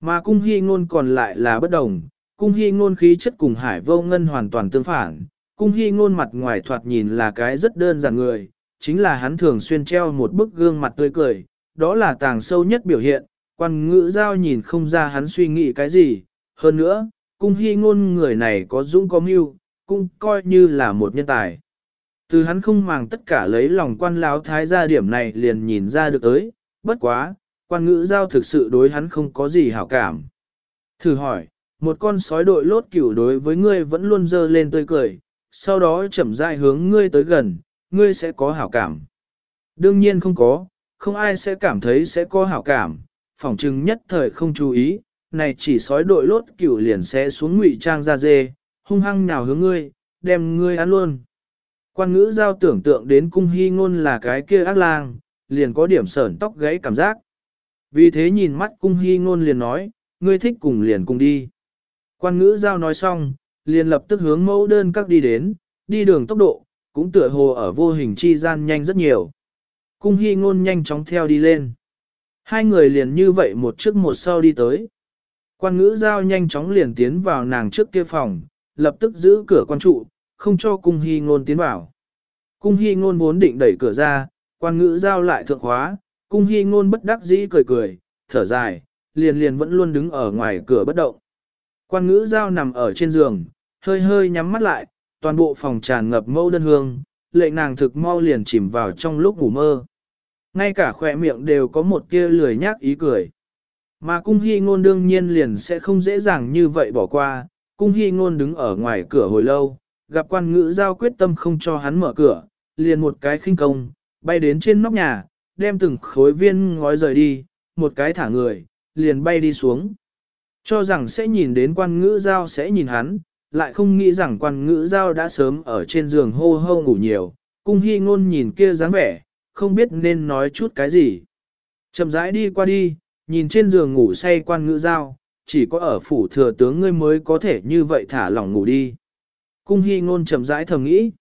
Mà cung hy ngôn còn lại là bất đồng, cung hy ngôn khí chất cùng hải vô ngân hoàn toàn tương phản. Cung hy ngôn mặt ngoài thoạt nhìn là cái rất đơn giản người, chính là hắn thường xuyên treo một bức gương mặt tươi cười, đó là tàng sâu nhất biểu hiện, quan ngữ giao nhìn không ra hắn suy nghĩ cái gì. Hơn nữa, cung hy ngôn người này có dũng có mưu, cũng coi như là một nhân tài. Từ hắn không màng tất cả lấy lòng quan lão thái gia điểm này liền nhìn ra được tới, bất quá, quan ngữ giao thực sự đối hắn không có gì hảo cảm. Thử hỏi, một con sói đội lốt cửu đối với ngươi vẫn luôn dơ lên tươi cười, sau đó chậm rãi hướng ngươi tới gần, ngươi sẽ có hảo cảm. Đương nhiên không có, không ai sẽ cảm thấy sẽ có hảo cảm, phỏng chừng nhất thời không chú ý, này chỉ sói đội lốt cửu liền sẽ xuống ngụy trang ra dê, hung hăng nhào hướng ngươi, đem ngươi ăn luôn. Quan ngữ giao tưởng tượng đến cung hy ngôn là cái kia ác lang, liền có điểm sởn tóc gãy cảm giác. Vì thế nhìn mắt cung hy ngôn liền nói, ngươi thích cùng liền cùng đi. Quan ngữ giao nói xong, liền lập tức hướng mẫu đơn các đi đến, đi đường tốc độ, cũng tựa hồ ở vô hình chi gian nhanh rất nhiều. Cung hy ngôn nhanh chóng theo đi lên. Hai người liền như vậy một trước một sau đi tới. Quan ngữ giao nhanh chóng liền tiến vào nàng trước kia phòng, lập tức giữ cửa quan trụ, không cho cung hy ngôn tiến vào. Cung hy ngôn vốn định đẩy cửa ra, quan ngữ giao lại thượng khóa, cung hy ngôn bất đắc dĩ cười cười, thở dài, liền liền vẫn luôn đứng ở ngoài cửa bất động. Quan ngữ giao nằm ở trên giường, hơi hơi nhắm mắt lại, toàn bộ phòng tràn ngập mâu đơn hương, lệ nàng thực mau liền chìm vào trong lúc ngủ mơ. Ngay cả khỏe miệng đều có một tia lười nhác ý cười. Mà cung hy ngôn đương nhiên liền sẽ không dễ dàng như vậy bỏ qua, cung hy ngôn đứng ở ngoài cửa hồi lâu, gặp quan ngữ giao quyết tâm không cho hắn mở cửa, liền một cái khinh công, bay đến trên nóc nhà, đem từng khối viên ngói rời đi, một cái thả người, liền bay đi xuống. Cho rằng sẽ nhìn đến quan ngữ giao sẽ nhìn hắn, lại không nghĩ rằng quan ngữ giao đã sớm ở trên giường hô hô ngủ nhiều, cung hy ngôn nhìn kia dáng vẻ, không biết nên nói chút cái gì. Chậm rãi đi qua đi, nhìn trên giường ngủ say quan ngữ giao, chỉ có ở phủ thừa tướng ngươi mới có thể như vậy thả lỏng ngủ đi. Cung hy ngôn chậm rãi thầm nghĩ.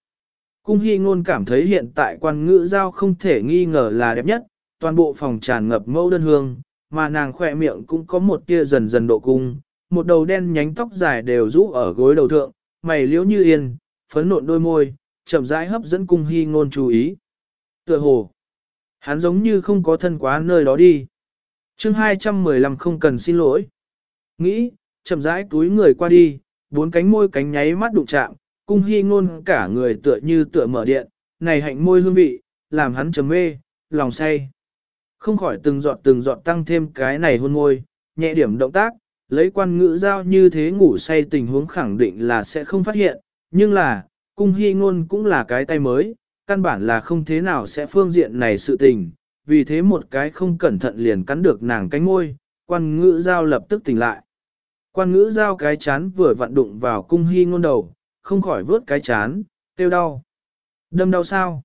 Cung hy ngôn cảm thấy hiện tại quan ngữ giao không thể nghi ngờ là đẹp nhất, toàn bộ phòng tràn ngập mẫu đơn hương, mà nàng khỏe miệng cũng có một tia dần dần độ cung, một đầu đen nhánh tóc dài đều rũ ở gối đầu thượng, mày liễu như yên, phấn nộn đôi môi, chậm rãi hấp dẫn cung hy ngôn chú ý. Tựa hồ, hắn giống như không có thân quá nơi đó đi. chương 215 không cần xin lỗi. Nghĩ, chậm rãi túi người qua đi, bốn cánh môi cánh nháy mắt đụng chạm, cung hy ngôn cả người tựa như tựa mở điện, này hạnh môi hương vị, làm hắn trầm mê, lòng say. Không khỏi từng giọt từng giọt tăng thêm cái này hôn môi, nhẹ điểm động tác, lấy quan ngữ giao như thế ngủ say tình huống khẳng định là sẽ không phát hiện, nhưng là, cung hy ngôn cũng là cái tay mới, căn bản là không thế nào sẽ phương diện này sự tình, vì thế một cái không cẩn thận liền cắn được nàng cánh môi, quan ngữ giao lập tức tỉnh lại. Quan ngữ giao cái chán vừa vặn đụng vào cung hy ngôn đầu, không khỏi vớt cái chán, tiêu đau. Đâm đau sao?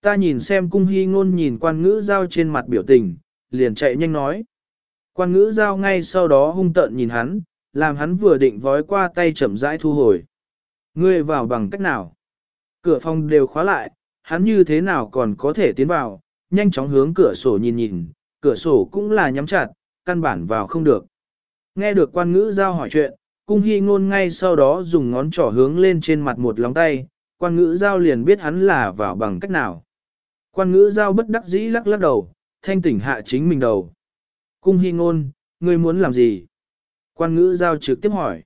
Ta nhìn xem cung hy ngôn nhìn quan ngữ giao trên mặt biểu tình, liền chạy nhanh nói. Quan ngữ giao ngay sau đó hung tợn nhìn hắn, làm hắn vừa định vói qua tay chậm rãi thu hồi. Ngươi vào bằng cách nào? Cửa phòng đều khóa lại, hắn như thế nào còn có thể tiến vào, nhanh chóng hướng cửa sổ nhìn nhìn, cửa sổ cũng là nhắm chặt, căn bản vào không được. Nghe được quan ngữ giao hỏi chuyện, cung hy ngôn ngay sau đó dùng ngón trỏ hướng lên trên mặt một lòng tay, quan ngữ giao liền biết hắn là vào bằng cách nào. Quan ngữ giao bất đắc dĩ lắc lắc đầu, thanh tỉnh hạ chính mình đầu. Cung hy ngôn, ngươi muốn làm gì? Quan ngữ giao trực tiếp hỏi.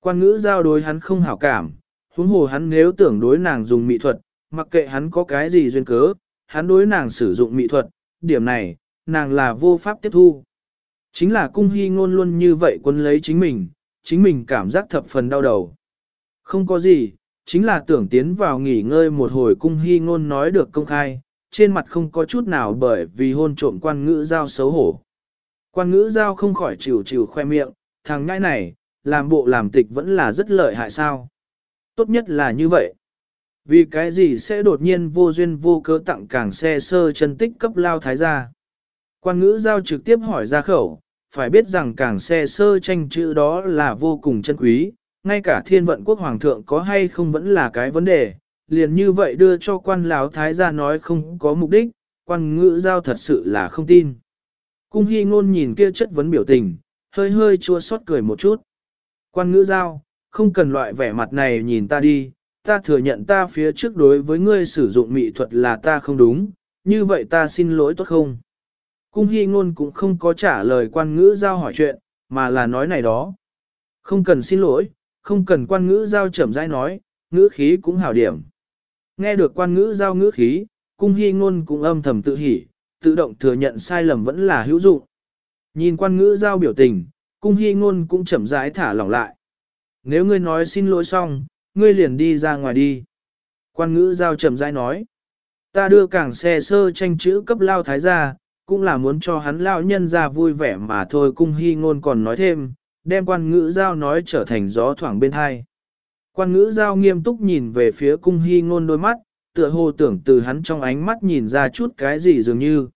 Quan ngữ giao đối hắn không hảo cảm, huống hồ hắn nếu tưởng đối nàng dùng mỹ thuật, mặc kệ hắn có cái gì duyên cớ, hắn đối nàng sử dụng mỹ thuật, điểm này, nàng là vô pháp tiếp thu. Chính là cung hy ngôn luôn như vậy quân lấy chính mình, chính mình cảm giác thập phần đau đầu. Không có gì, chính là tưởng tiến vào nghỉ ngơi một hồi cung hy ngôn nói được công khai, trên mặt không có chút nào bởi vì hôn trộm quan ngữ giao xấu hổ. Quan ngữ giao không khỏi chịu chịu khoe miệng, thằng ngãi này, làm bộ làm tịch vẫn là rất lợi hại sao. Tốt nhất là như vậy. Vì cái gì sẽ đột nhiên vô duyên vô cớ tặng càng xe sơ chân tích cấp lao thái gia. Quan ngữ giao trực tiếp hỏi ra khẩu, phải biết rằng càng xe sơ tranh chữ đó là vô cùng chân quý, ngay cả thiên vận quốc hoàng thượng có hay không vẫn là cái vấn đề, liền như vậy đưa cho quan lão thái gia nói không có mục đích, quan ngữ giao thật sự là không tin. Cung hy ngôn nhìn kia chất vấn biểu tình, hơi hơi chua xót cười một chút. Quan ngữ giao, không cần loại vẻ mặt này nhìn ta đi, ta thừa nhận ta phía trước đối với ngươi sử dụng mỹ thuật là ta không đúng, như vậy ta xin lỗi tốt không? Cung hy ngôn cũng không có trả lời quan ngữ giao hỏi chuyện, mà là nói này đó. Không cần xin lỗi, không cần quan ngữ giao chậm rãi nói, ngữ khí cũng hảo điểm. Nghe được quan ngữ giao ngữ khí, cung hy ngôn cũng âm thầm tự hỉ, tự động thừa nhận sai lầm vẫn là hữu dụng. Nhìn quan ngữ giao biểu tình, cung hy ngôn cũng chậm rãi thả lỏng lại. Nếu ngươi nói xin lỗi xong, ngươi liền đi ra ngoài đi. Quan ngữ giao chậm rãi nói. Ta đưa cảng xe sơ tranh chữ cấp lao thái gia, cũng là muốn cho hắn lao nhân ra vui vẻ mà thôi cung hy ngôn còn nói thêm, đem quan ngữ giao nói trở thành gió thoảng bên hai. Quan ngữ giao nghiêm túc nhìn về phía cung hy ngôn đôi mắt, tựa hồ tưởng từ hắn trong ánh mắt nhìn ra chút cái gì dường như.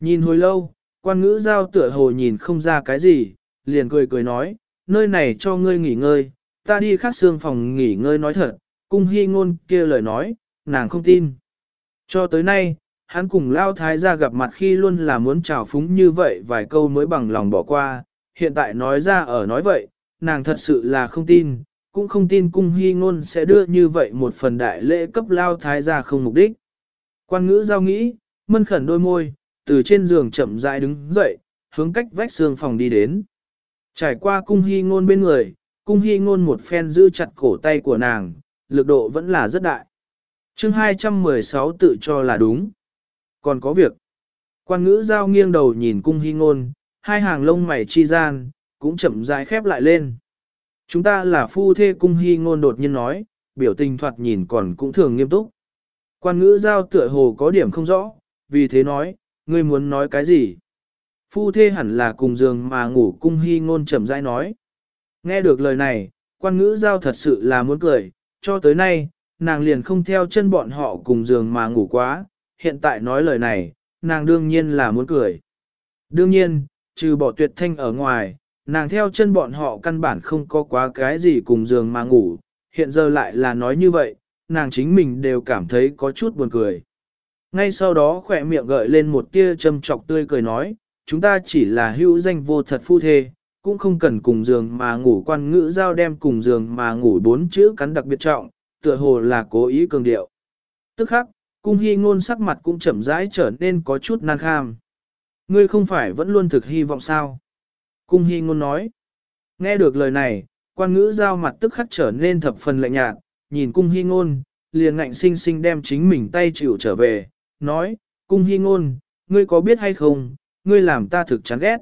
Nhìn hồi lâu, quan ngữ giao tựa hồ nhìn không ra cái gì, liền cười cười nói, nơi này cho ngươi nghỉ ngơi, ta đi khác xương phòng nghỉ ngơi nói thật, cung hy ngôn kia lời nói, nàng không tin. Cho tới nay, hắn cùng Lao Thái gia gặp mặt khi luôn là muốn chào phúng như vậy vài câu mới bằng lòng bỏ qua, hiện tại nói ra ở nói vậy, nàng thật sự là không tin, cũng không tin cung hy ngôn sẽ đưa như vậy một phần đại lễ cấp Lao Thái gia không mục đích. Quan ngữ giao nghĩ, mân khẩn đôi môi, từ trên giường chậm rãi đứng dậy, hướng cách vách xương phòng đi đến. Trải qua cung hy ngôn bên người, cung hy ngôn một phen giữ chặt cổ tay của nàng, lực độ vẫn là rất đại. chương 216 tự cho là đúng. Còn có việc. Quan ngữ giao nghiêng đầu nhìn cung hy ngôn, hai hàng lông mày chi gian, cũng chậm rãi khép lại lên. Chúng ta là phu thê cung hy ngôn đột nhiên nói, biểu tình thoạt nhìn còn cũng thường nghiêm túc. Quan ngữ giao tựa hồ có điểm không rõ, vì thế nói, ngươi muốn nói cái gì? Phu thê hẳn là cùng giường mà ngủ cung hy ngôn chậm rãi nói. Nghe được lời này, quan ngữ giao thật sự là muốn cười, cho tới nay, nàng liền không theo chân bọn họ cùng giường mà ngủ quá, hiện tại nói lời này, nàng đương nhiên là muốn cười. Đương nhiên, trừ bỏ tuyệt thanh ở ngoài, nàng theo chân bọn họ căn bản không có quá cái gì cùng giường mà ngủ, hiện giờ lại là nói như vậy, nàng chính mình đều cảm thấy có chút buồn cười. Ngay sau đó khỏe miệng gợi lên một tia châm trọc tươi cười nói, chúng ta chỉ là hữu danh vô thật phu thê, cũng không cần cùng giường mà ngủ quan ngữ giao đem cùng giường mà ngủ bốn chữ cắn đặc biệt trọng, tựa hồ là cố ý cường điệu. Tức khắc, cung hy ngôn sắc mặt cũng chậm rãi trở nên có chút nan kham. Ngươi không phải vẫn luôn thực hy vọng sao? Cung hy ngôn nói. Nghe được lời này, quan ngữ giao mặt tức khắc trở nên thập phần lạnh nhạt, nhìn cung hy ngôn, liền ngạnh sinh sinh đem chính mình tay chịu trở về, nói, cung hy ngôn, ngươi có biết hay không, ngươi làm ta thực chán ghét.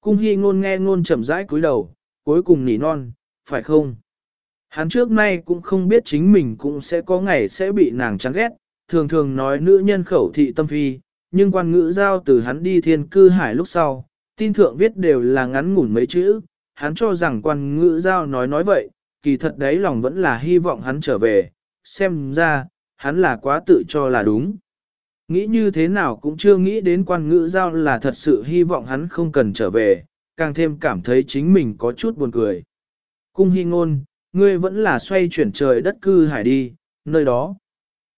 Cung hy ngôn nghe ngôn chậm rãi cúi đầu, cuối cùng nỉ non, phải không? Hắn trước nay cũng không biết chính mình cũng sẽ có ngày sẽ bị nàng chán ghét, thường thường nói nữ nhân khẩu thị tâm phi, nhưng quan ngữ giao từ hắn đi thiên cư hải lúc sau, tin thượng viết đều là ngắn ngủn mấy chữ, hắn cho rằng quan ngữ giao nói nói vậy, kỳ thật đấy lòng vẫn là hy vọng hắn trở về, xem ra, hắn là quá tự cho là đúng. Nghĩ như thế nào cũng chưa nghĩ đến quan ngữ giao là thật sự hy vọng hắn không cần trở về, càng thêm cảm thấy chính mình có chút buồn cười. Cung hy ngôn, ngươi vẫn là xoay chuyển trời đất cư hải đi, nơi đó.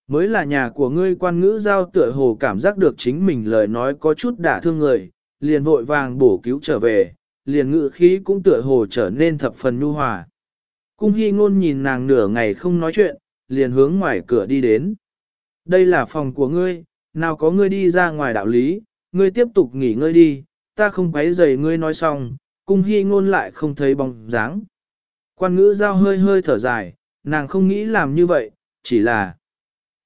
Mới là nhà của ngươi quan ngữ giao tựa hồ cảm giác được chính mình lời nói có chút đả thương người, liền vội vàng bổ cứu trở về, liền ngữ khí cũng tựa hồ trở nên thập phần nhu hòa. Cung hy ngôn nhìn nàng nửa ngày không nói chuyện, liền hướng ngoài cửa đi đến. Đây là phòng của ngươi, nào có ngươi đi ra ngoài đạo lý, ngươi tiếp tục nghỉ ngơi đi, ta không quấy rầy ngươi nói xong, cung hy ngôn lại không thấy bóng dáng. Quan ngữ giao hơi hơi thở dài, nàng không nghĩ làm như vậy, chỉ là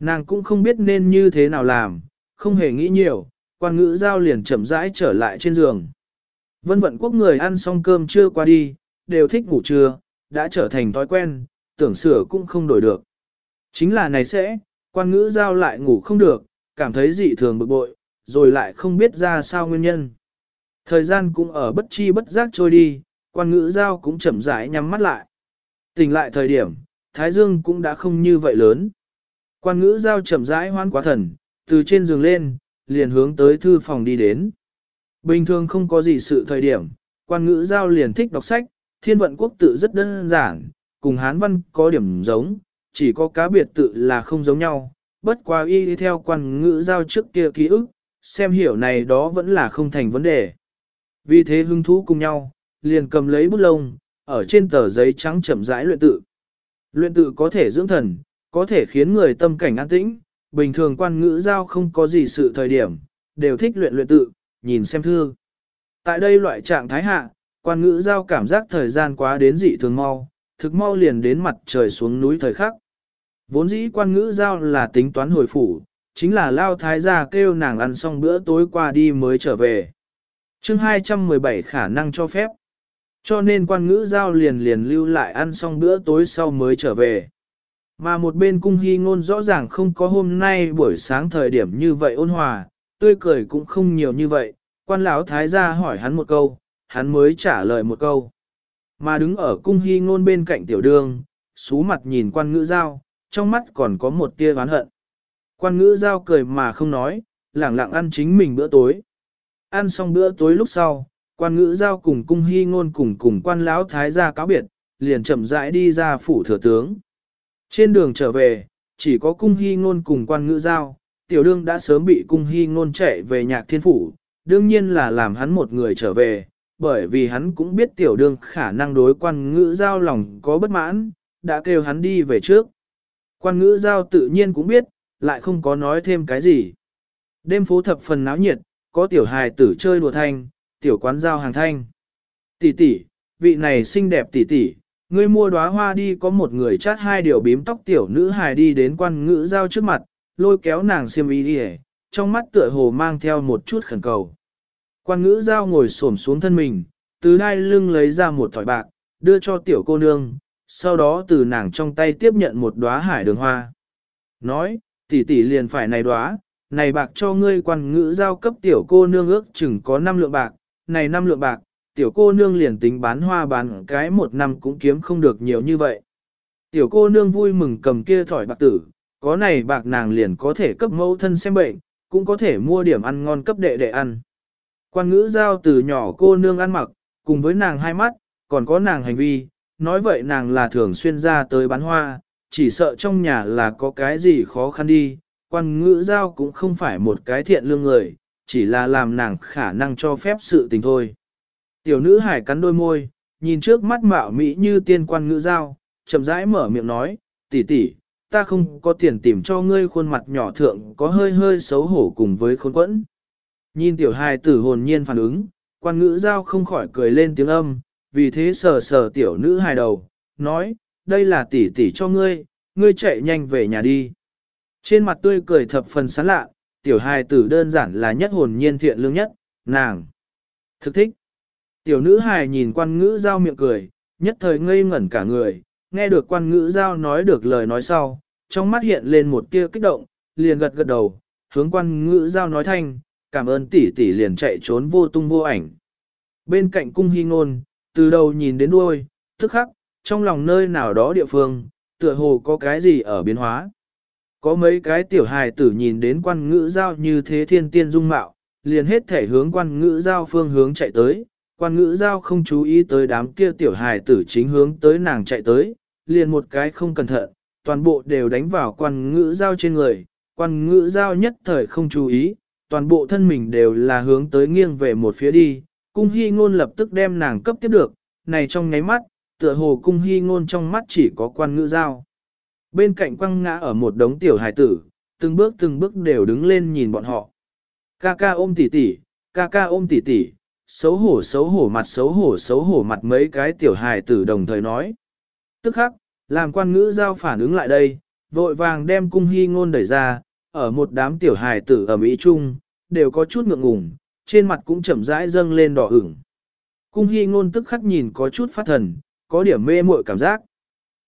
nàng cũng không biết nên như thế nào làm, không hề nghĩ nhiều, quan ngữ giao liền chậm rãi trở lại trên giường. Vân vận quốc người ăn xong cơm trưa qua đi, đều thích ngủ trưa, đã trở thành thói quen, tưởng sửa cũng không đổi được. Chính là này sẽ, quan ngữ giao lại ngủ không được, cảm thấy dị thường bực bội, rồi lại không biết ra sao nguyên nhân. Thời gian cũng ở bất chi bất giác trôi đi, quan ngữ giao cũng chậm rãi nhắm mắt lại. Tỉnh lại thời điểm, Thái Dương cũng đã không như vậy lớn. Quan ngữ giao chậm rãi hoan quá thần, từ trên giường lên, liền hướng tới thư phòng đi đến. Bình thường không có gì sự thời điểm, quan ngữ giao liền thích đọc sách, thiên vận quốc tự rất đơn giản, cùng Hán văn có điểm giống, chỉ có cá biệt tự là không giống nhau, bất quá y theo quan ngữ giao trước kia ký ức, xem hiểu này đó vẫn là không thành vấn đề. Vì thế hứng thú cùng nhau, liền cầm lấy bút lông, ở trên tờ giấy trắng chậm rãi luyện tự. Luyện tự có thể dưỡng thần, có thể khiến người tâm cảnh an tĩnh, bình thường quan ngữ giao không có gì sự thời điểm, đều thích luyện luyện tự, nhìn xem thư. Tại đây loại trạng thái hạ, quan ngữ giao cảm giác thời gian quá đến dị thường mau, thực mau liền đến mặt trời xuống núi thời khắc. Vốn dĩ quan ngữ giao là tính toán hồi phủ, chính là lao thái gia kêu nàng ăn xong bữa tối qua đi mới trở về. chương 217 khả năng cho phép. Cho nên quan ngữ giao liền liền lưu lại ăn xong bữa tối sau mới trở về. Mà một bên cung hy ngôn rõ ràng không có hôm nay buổi sáng thời điểm như vậy ôn hòa, tươi cười cũng không nhiều như vậy, quan lão thái gia hỏi hắn một câu, hắn mới trả lời một câu. Mà đứng ở cung hy ngôn bên cạnh tiểu đường, xú mặt nhìn quan ngữ giao, trong mắt còn có một tia oán hận. Quan ngữ giao cười mà không nói, lẳng lặng ăn chính mình bữa tối. Ăn xong bữa tối lúc sau, quan ngữ giao cùng cung hy ngôn cùng cùng quan lão thái gia cáo biệt, liền chậm rãi đi ra phủ thừa tướng. Trên đường trở về, chỉ có cung hy ngôn cùng quan ngữ giao, tiểu đương đã sớm bị cung hy ngôn chạy về nhạc thiên phủ, đương nhiên là làm hắn một người trở về, bởi vì hắn cũng biết tiểu đương khả năng đối quan ngữ giao lòng có bất mãn, đã kêu hắn đi về trước. Quan ngữ giao tự nhiên cũng biết, lại không có nói thêm cái gì. Đêm phố thập phần náo nhiệt, có tiểu hài tử chơi đùa thanh, tiểu quán giao hàng thanh. Tỷ tỷ, vị này xinh đẹp tỷ tỷ, ngươi mua đóa hoa đi có một người chát hai điều bím tóc tiểu nữ hài đi đến quan ngữ giao trước mặt, lôi kéo nàng xiêm y đi trong mắt tựa hồ mang theo một chút khẩn cầu. Quan ngữ giao ngồi xổm xuống thân mình, từ đai lưng lấy ra một thỏi bạc, đưa cho tiểu cô nương, sau đó từ nàng trong tay tiếp nhận một đóa hải đường hoa. Nói, tỷ tỷ liền phải này đóa, này bạc cho ngươi quan ngữ giao cấp tiểu cô nương ước chừng có 5 lượng bạc, này 5 lượng bạc, tiểu cô nương liền tính bán hoa bán cái một năm cũng kiếm không được nhiều như vậy. Tiểu cô nương vui mừng cầm kia thỏi bạc tử, có này bạc nàng liền có thể cấp mẫu thân xem bệnh, cũng có thể mua điểm ăn ngon cấp đệ đệ ăn. Quan ngữ giao từ nhỏ cô nương ăn mặc, cùng với nàng hai mắt, còn có nàng hành vi, nói vậy nàng là thường xuyên ra tới bán hoa, chỉ sợ trong nhà là có cái gì khó khăn đi, quan ngữ giao cũng không phải một cái thiện lương người, chỉ là làm nàng khả năng cho phép sự tình thôi. Tiểu nữ hải cắn đôi môi, nhìn trước mắt mạo mỹ như tiên quan ngữ giao, chậm rãi mở miệng nói, tỷ tỷ, ta không có tiền tìm cho ngươi khuôn mặt nhỏ thượng có hơi hơi xấu hổ cùng với khốn quẫn. Nhìn tiểu hài tử hồn nhiên phản ứng, quan ngữ giao không khỏi cười lên tiếng âm, vì thế sờ sờ tiểu nữ hài đầu, nói, đây là tỷ tỷ cho ngươi, ngươi chạy nhanh về nhà đi. Trên mặt tươi cười thập phần sán lạ, tiểu hài tử đơn giản là nhất hồn nhiên thiện lương nhất, nàng. Thực thích. Tiểu nữ hài nhìn quan ngữ giao miệng cười, nhất thời ngây ngẩn cả người, nghe được quan ngữ giao nói được lời nói sau, trong mắt hiện lên một tia kích động, liền gật gật đầu, hướng quan ngữ giao nói thanh, cảm ơn tỷ tỷ liền chạy trốn vô tung vô ảnh. Bên cạnh cung hy ngôn, từ đầu nhìn đến đuôi, thức khắc, trong lòng nơi nào đó địa phương, tựa hồ có cái gì ở biến hóa. Có mấy cái tiểu hài tử nhìn đến quan ngữ giao như thế thiên tiên dung mạo, liền hết thể hướng quan ngữ giao phương hướng chạy tới, quan ngữ giao không chú ý tới đám kia tiểu hài tử chính hướng tới nàng chạy tới, liền một cái không cẩn thận, toàn bộ đều đánh vào quan ngữ giao trên người, quan ngữ giao nhất thời không chú ý, toàn bộ thân mình đều là hướng tới nghiêng về một phía đi, cung hy ngôn lập tức đem nàng cấp tiếp được, này trong nháy mắt, tựa hồ cung hy ngôn trong mắt chỉ có quan ngữ giao. Bên cạnh quăng ngã ở một đống tiểu hài tử, từng bước từng bước đều đứng lên nhìn bọn họ. Ca ca ôm tỷ tỷ, ca ca ôm tỷ tỷ, xấu hổ xấu hổ mặt xấu hổ xấu hổ mặt mấy cái tiểu hài tử đồng thời nói. Tức khắc, làm quan ngữ giao phản ứng lại đây, vội vàng đem cung hy ngôn đẩy ra, ở một đám tiểu hài tử ở Mỹ Trung, đều có chút ngượng ngùng, trên mặt cũng chậm rãi dâng lên đỏ ửng. Cung hy ngôn tức khắc nhìn có chút phát thần, có điểm mê muội cảm giác.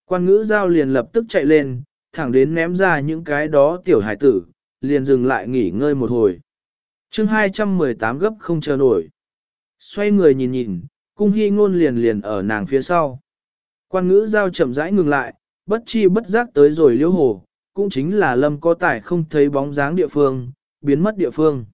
Quan ngữ giao liền lập tức chạy lên, thẳng đến ném ra những cái đó tiểu hài tử, liền dừng lại nghỉ ngơi một hồi. chương 218 gấp không chờ nổi. Xoay người nhìn nhìn, cung hy ngôn liền liền ở nàng phía sau. Quan ngữ giao chậm rãi ngừng lại, bất chi bất giác tới rồi liễu hồ, cũng chính là lâm có tài không thấy bóng dáng địa phương, biến mất địa phương.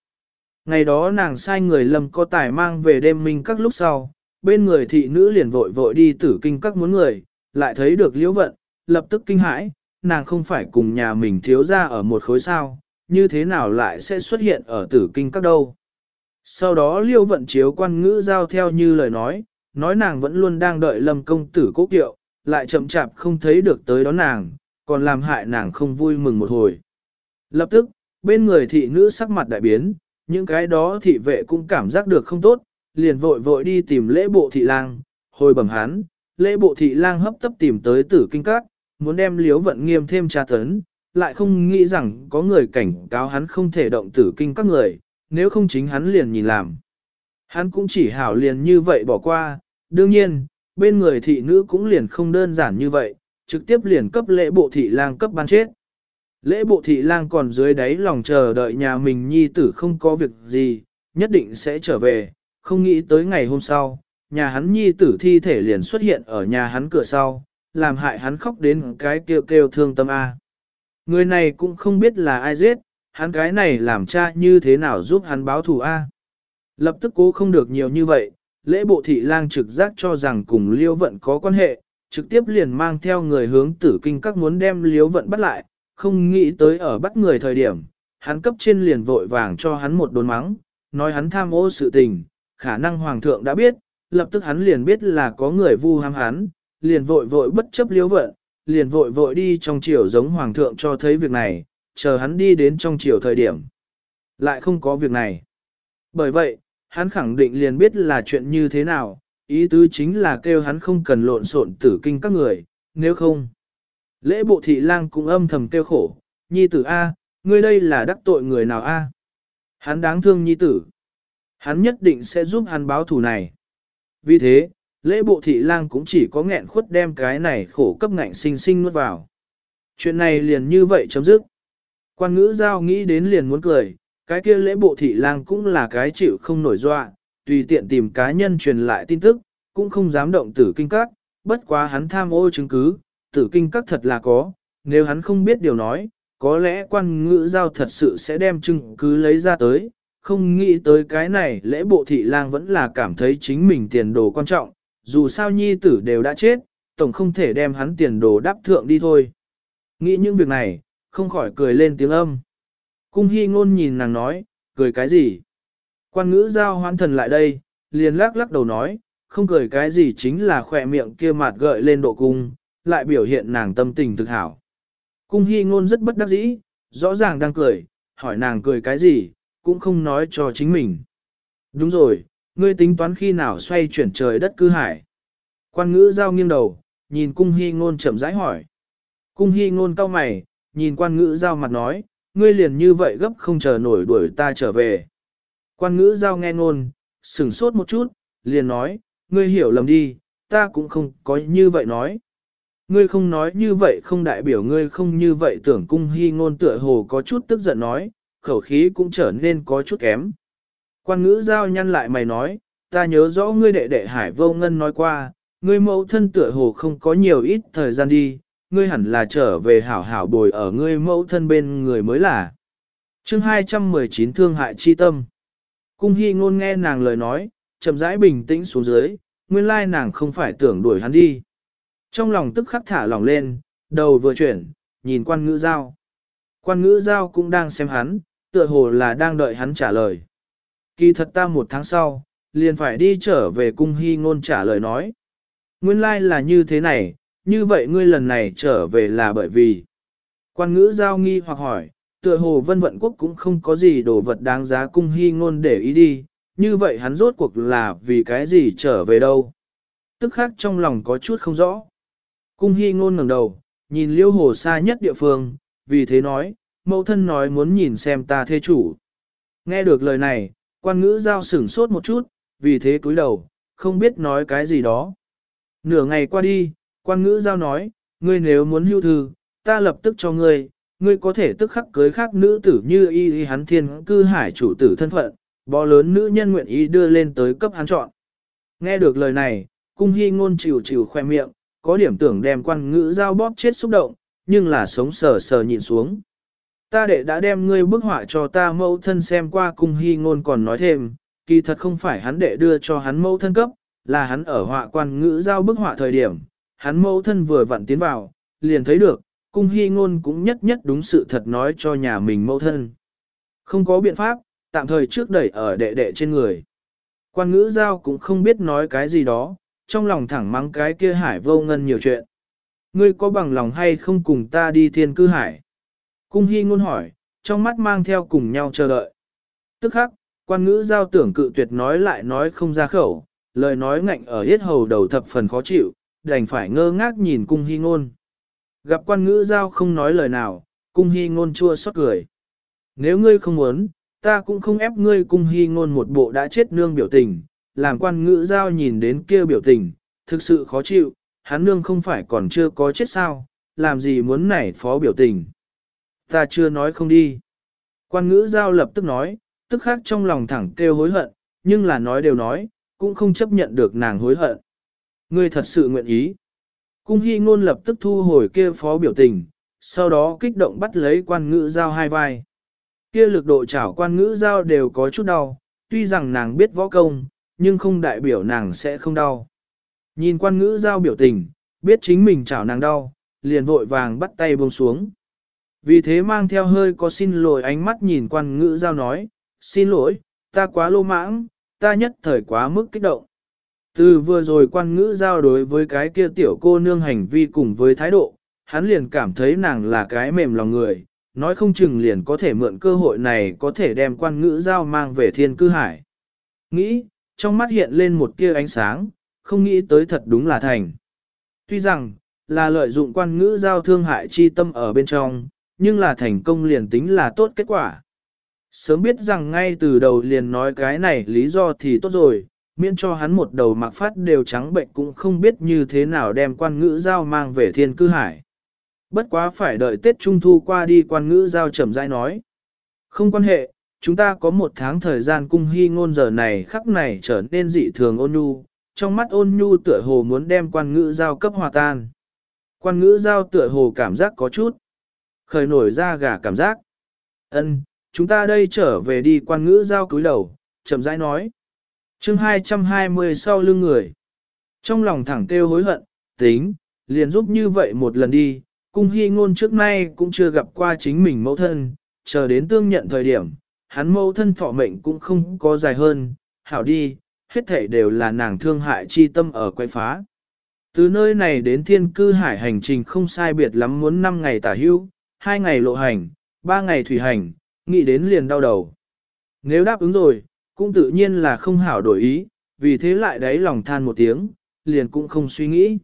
Ngày đó nàng sai người lâm có tài mang về đêm minh các lúc sau, bên người thị nữ liền vội vội đi tử kinh các muốn người, lại thấy được liễu vận, lập tức kinh hãi, nàng không phải cùng nhà mình thiếu ra ở một khối sao, như thế nào lại sẽ xuất hiện ở tử kinh các đâu. Sau đó liêu vận chiếu quan ngữ giao theo như lời nói, nói nàng vẫn luôn đang đợi lâm công tử cố kiệu, lại chậm chạp không thấy được tới đón nàng, còn làm hại nàng không vui mừng một hồi. Lập tức, bên người thị nữ sắc mặt đại biến, những cái đó thị vệ cũng cảm giác được không tốt, liền vội vội đi tìm lễ bộ thị lang, hồi bẩm hắn, lễ bộ thị lang hấp tấp tìm tới tử kinh các, muốn đem liếu vận nghiêm thêm tra tấn, lại không nghĩ rằng có người cảnh cáo hắn không thể động tử kinh các người, nếu không chính hắn liền nhìn làm. Hắn cũng chỉ hảo liền như vậy bỏ qua, đương nhiên, bên người thị nữ cũng liền không đơn giản như vậy, trực tiếp liền cấp lễ bộ thị lang cấp ban chết. Lễ bộ thị lang còn dưới đáy lòng chờ đợi nhà mình nhi tử không có việc gì, nhất định sẽ trở về, không nghĩ tới ngày hôm sau, nhà hắn nhi tử thi thể liền xuất hiện ở nhà hắn cửa sau, làm hại hắn khóc đến cái kêu kêu thương tâm A. Người này cũng không biết là ai giết, hắn cái này làm cha như thế nào giúp hắn báo thù A. Lập tức cố không được nhiều như vậy, lễ bộ thị lang trực giác cho rằng cùng liêu vận có quan hệ, trực tiếp liền mang theo người hướng tử kinh các muốn đem liêu vận bắt lại, không nghĩ tới ở bắt người thời điểm, hắn cấp trên liền vội vàng cho hắn một đồn mắng, nói hắn tham ô sự tình, khả năng hoàng thượng đã biết, lập tức hắn liền biết là có người vu ham hắn, liền vội vội bất chấp liếu vận, liền vội vội đi trong chiều giống hoàng thượng cho thấy việc này, chờ hắn đi đến trong chiều thời điểm. Lại không có việc này. Bởi vậy, hắn khẳng định liền biết là chuyện như thế nào, ý tứ chính là kêu hắn không cần lộn xộn tử kinh các người, nếu không. Lễ bộ thị lang cũng âm thầm kêu khổ, nhi tử A, ngươi đây là đắc tội người nào A. Hắn đáng thương nhi tử. Hắn nhất định sẽ giúp hắn báo thù này. Vì thế, lễ bộ thị lang cũng chỉ có nghẹn khuất đem cái này khổ cấp ngạnh sinh sinh nuốt vào. Chuyện này liền như vậy chấm dứt. Quan ngữ giao nghĩ đến liền muốn cười, cái kia lễ bộ thị lang cũng là cái chịu không nổi dọa, tùy tiện tìm cá nhân truyền lại tin tức, cũng không dám động tử kinh các, bất quá hắn tham ô chứng cứ, tử kinh các thật là có, nếu hắn không biết điều nói, có lẽ quan ngữ giao thật sự sẽ đem chứng cứ lấy ra tới, không nghĩ tới cái này lễ bộ thị lang vẫn là cảm thấy chính mình tiền đồ quan trọng, dù sao nhi tử đều đã chết, tổng không thể đem hắn tiền đồ đáp thượng đi thôi. Nghĩ những việc này, không khỏi cười lên tiếng âm. Cung hy ngôn nhìn nàng nói, cười cái gì? Quan ngữ giao hoan thần lại đây, liền lắc lắc đầu nói, không cười cái gì chính là khỏe miệng kia mặt gợi lên độ cung, lại biểu hiện nàng tâm tình thực hảo. Cung hy ngôn rất bất đắc dĩ, rõ ràng đang cười, hỏi nàng cười cái gì, cũng không nói cho chính mình. Đúng rồi, ngươi tính toán khi nào xoay chuyển trời đất cư hải. Quan ngữ giao nghiêng đầu, nhìn cung hy ngôn chậm rãi hỏi. Cung hy ngôn cau mày, nhìn quan ngữ giao mặt nói, ngươi liền như vậy gấp không chờ nổi đuổi ta trở về. Quan ngữ giao nghe ngôn, sửng sốt một chút, liền nói, ngươi hiểu lầm đi, ta cũng không có như vậy nói. Ngươi không nói như vậy không đại biểu ngươi không như vậy tưởng cung hy ngôn tựa hồ có chút tức giận nói, khẩu khí cũng trở nên có chút kém. Quan ngữ giao nhăn lại mày nói, ta nhớ rõ ngươi đệ đệ Hải Vô Ngân nói qua, ngươi mẫu thân tựa hồ không có nhiều ít thời gian đi, ngươi hẳn là trở về hảo hảo bồi ở ngươi mẫu thân bên người mới là. chương 219 Thương hại chi tâm. Cung hy ngôn nghe nàng lời nói, chậm rãi bình tĩnh xuống dưới, nguyên lai nàng không phải tưởng đuổi hắn đi. Trong lòng tức khắc thả lòng lên, đầu vừa chuyển, nhìn quan ngữ giao. Quan ngữ giao cũng đang xem hắn, tựa hồ là đang đợi hắn trả lời. Kỳ thật ta một tháng sau, liền phải đi trở về cung hy ngôn trả lời nói. Nguyên lai like là như thế này, như vậy ngươi lần này trở về là bởi vì. Quan ngữ giao nghi hoặc hỏi, tựa hồ vân vận quốc cũng không có gì đồ vật đáng giá cung hy ngôn để ý đi, như vậy hắn rốt cuộc là vì cái gì trở về đâu. Tức khác trong lòng có chút không rõ. Cung hy ngôn ngẩng đầu, nhìn liêu hồ xa nhất địa phương, vì thế nói, mẫu thân nói muốn nhìn xem ta thê chủ. Nghe được lời này, quan ngữ giao sửng sốt một chút, vì thế cúi đầu, không biết nói cái gì đó. Nửa ngày qua đi, quan ngữ giao nói, ngươi nếu muốn hưu thư, ta lập tức cho ngươi, ngươi có thể tức khắc cưới khác nữ tử như y y hắn thiên cư hải chủ tử thân phận, bó lớn nữ nhân nguyện ý đưa lên tới cấp hắn chọn. Nghe được lời này, cung hy ngôn chịu chịu khoe miệng, có điểm tưởng đem quan ngữ giao bóp chết xúc động, nhưng là sống sờ sờ nhìn xuống. Ta đệ đã đem ngươi bức họa cho ta mẫu thân xem qua cung hy ngôn còn nói thêm, kỳ thật không phải hắn đệ đưa cho hắn mẫu thân cấp, là hắn ở họa quan ngữ giao bức họa thời điểm, hắn mẫu thân vừa vặn tiến vào, liền thấy được, cung hy ngôn cũng nhất nhất đúng sự thật nói cho nhà mình mẫu thân. Không có biện pháp, tạm thời trước đẩy ở đệ đệ trên người. Quan ngữ giao cũng không biết nói cái gì đó, trong lòng thẳng mắng cái kia hải vô ngân nhiều chuyện. Ngươi có bằng lòng hay không cùng ta đi thiên cư hải? Cung hy ngôn hỏi, trong mắt mang theo cùng nhau chờ đợi. Tức khắc, quan ngữ giao tưởng cự tuyệt nói lại nói không ra khẩu, lời nói ngạnh ở hết hầu đầu thập phần khó chịu, đành phải ngơ ngác nhìn cung hy ngôn. Gặp quan ngữ giao không nói lời nào, cung hy ngôn chua xót cười. Nếu ngươi không muốn, ta cũng không ép ngươi cung hy ngôn một bộ đã chết nương biểu tình, làm quan ngữ giao nhìn đến kia biểu tình, thực sự khó chịu, hắn nương không phải còn chưa có chết sao, làm gì muốn nảy phó biểu tình. Ta chưa nói không đi. Quan ngữ giao lập tức nói, tức khác trong lòng thẳng kêu hối hận, nhưng là nói đều nói, cũng không chấp nhận được nàng hối hận. Ngươi thật sự nguyện ý. Cung hy ngôn lập tức thu hồi kia phó biểu tình, sau đó kích động bắt lấy quan ngữ giao hai vai. Kia lực độ chảo quan ngữ giao đều có chút đau, tuy rằng nàng biết võ công, nhưng không đại biểu nàng sẽ không đau. Nhìn quan ngữ giao biểu tình, biết chính mình chảo nàng đau, liền vội vàng bắt tay buông xuống. Vì thế mang theo hơi có xin lỗi ánh mắt nhìn quan ngữ giao nói, xin lỗi, ta quá lô mãng, ta nhất thời quá mức kích động. Từ vừa rồi quan ngữ giao đối với cái kia tiểu cô nương hành vi cùng với thái độ, hắn liền cảm thấy nàng là cái mềm lòng người, nói không chừng liền có thể mượn cơ hội này có thể đem quan ngữ giao mang về thiên cư hải. Nghĩ, trong mắt hiện lên một tia ánh sáng, không nghĩ tới thật đúng là thành. Tuy rằng, là lợi dụng quan ngữ giao thương hại chi tâm ở bên trong, nhưng là thành công liền tính là tốt kết quả. Sớm biết rằng ngay từ đầu liền nói cái này lý do thì tốt rồi, miễn cho hắn một đầu mặc phát đều trắng bệnh cũng không biết như thế nào đem quan ngữ giao mang về thiên cư hải. Bất quá phải đợi Tết Trung Thu qua đi quan ngữ giao chậm rãi nói. Không quan hệ, chúng ta có một tháng thời gian cung hy ngôn giờ này khắc này trở nên dị thường ôn nhu, trong mắt ôn nhu tựa hồ muốn đem quan ngữ giao cấp hòa tan. Quan ngữ giao tựa hồ cảm giác có chút, khởi nổi ra gà cảm giác. Ân, chúng ta đây trở về đi quan ngữ giao cúi đầu, chậm rãi nói chương 220 sau lưng người. Trong lòng thẳng kêu hối hận, tính, liền giúp như vậy một lần đi, cung hy ngôn trước nay cũng chưa gặp qua chính mình mẫu thân, chờ đến tương nhận thời điểm, hắn mẫu thân thọ mệnh cũng không có dài hơn, hảo đi, hết thảy đều là nàng thương hại chi tâm ở quay phá. Từ nơi này đến thiên cư hải hành trình không sai biệt lắm muốn 5 ngày tả hưu, 2 ngày lộ hành, 3 ngày thủy hành, nghĩ đến liền đau đầu. Nếu đáp ứng rồi, cũng tự nhiên là không hảo đổi ý, vì thế lại đáy lòng than một tiếng, liền cũng không suy nghĩ.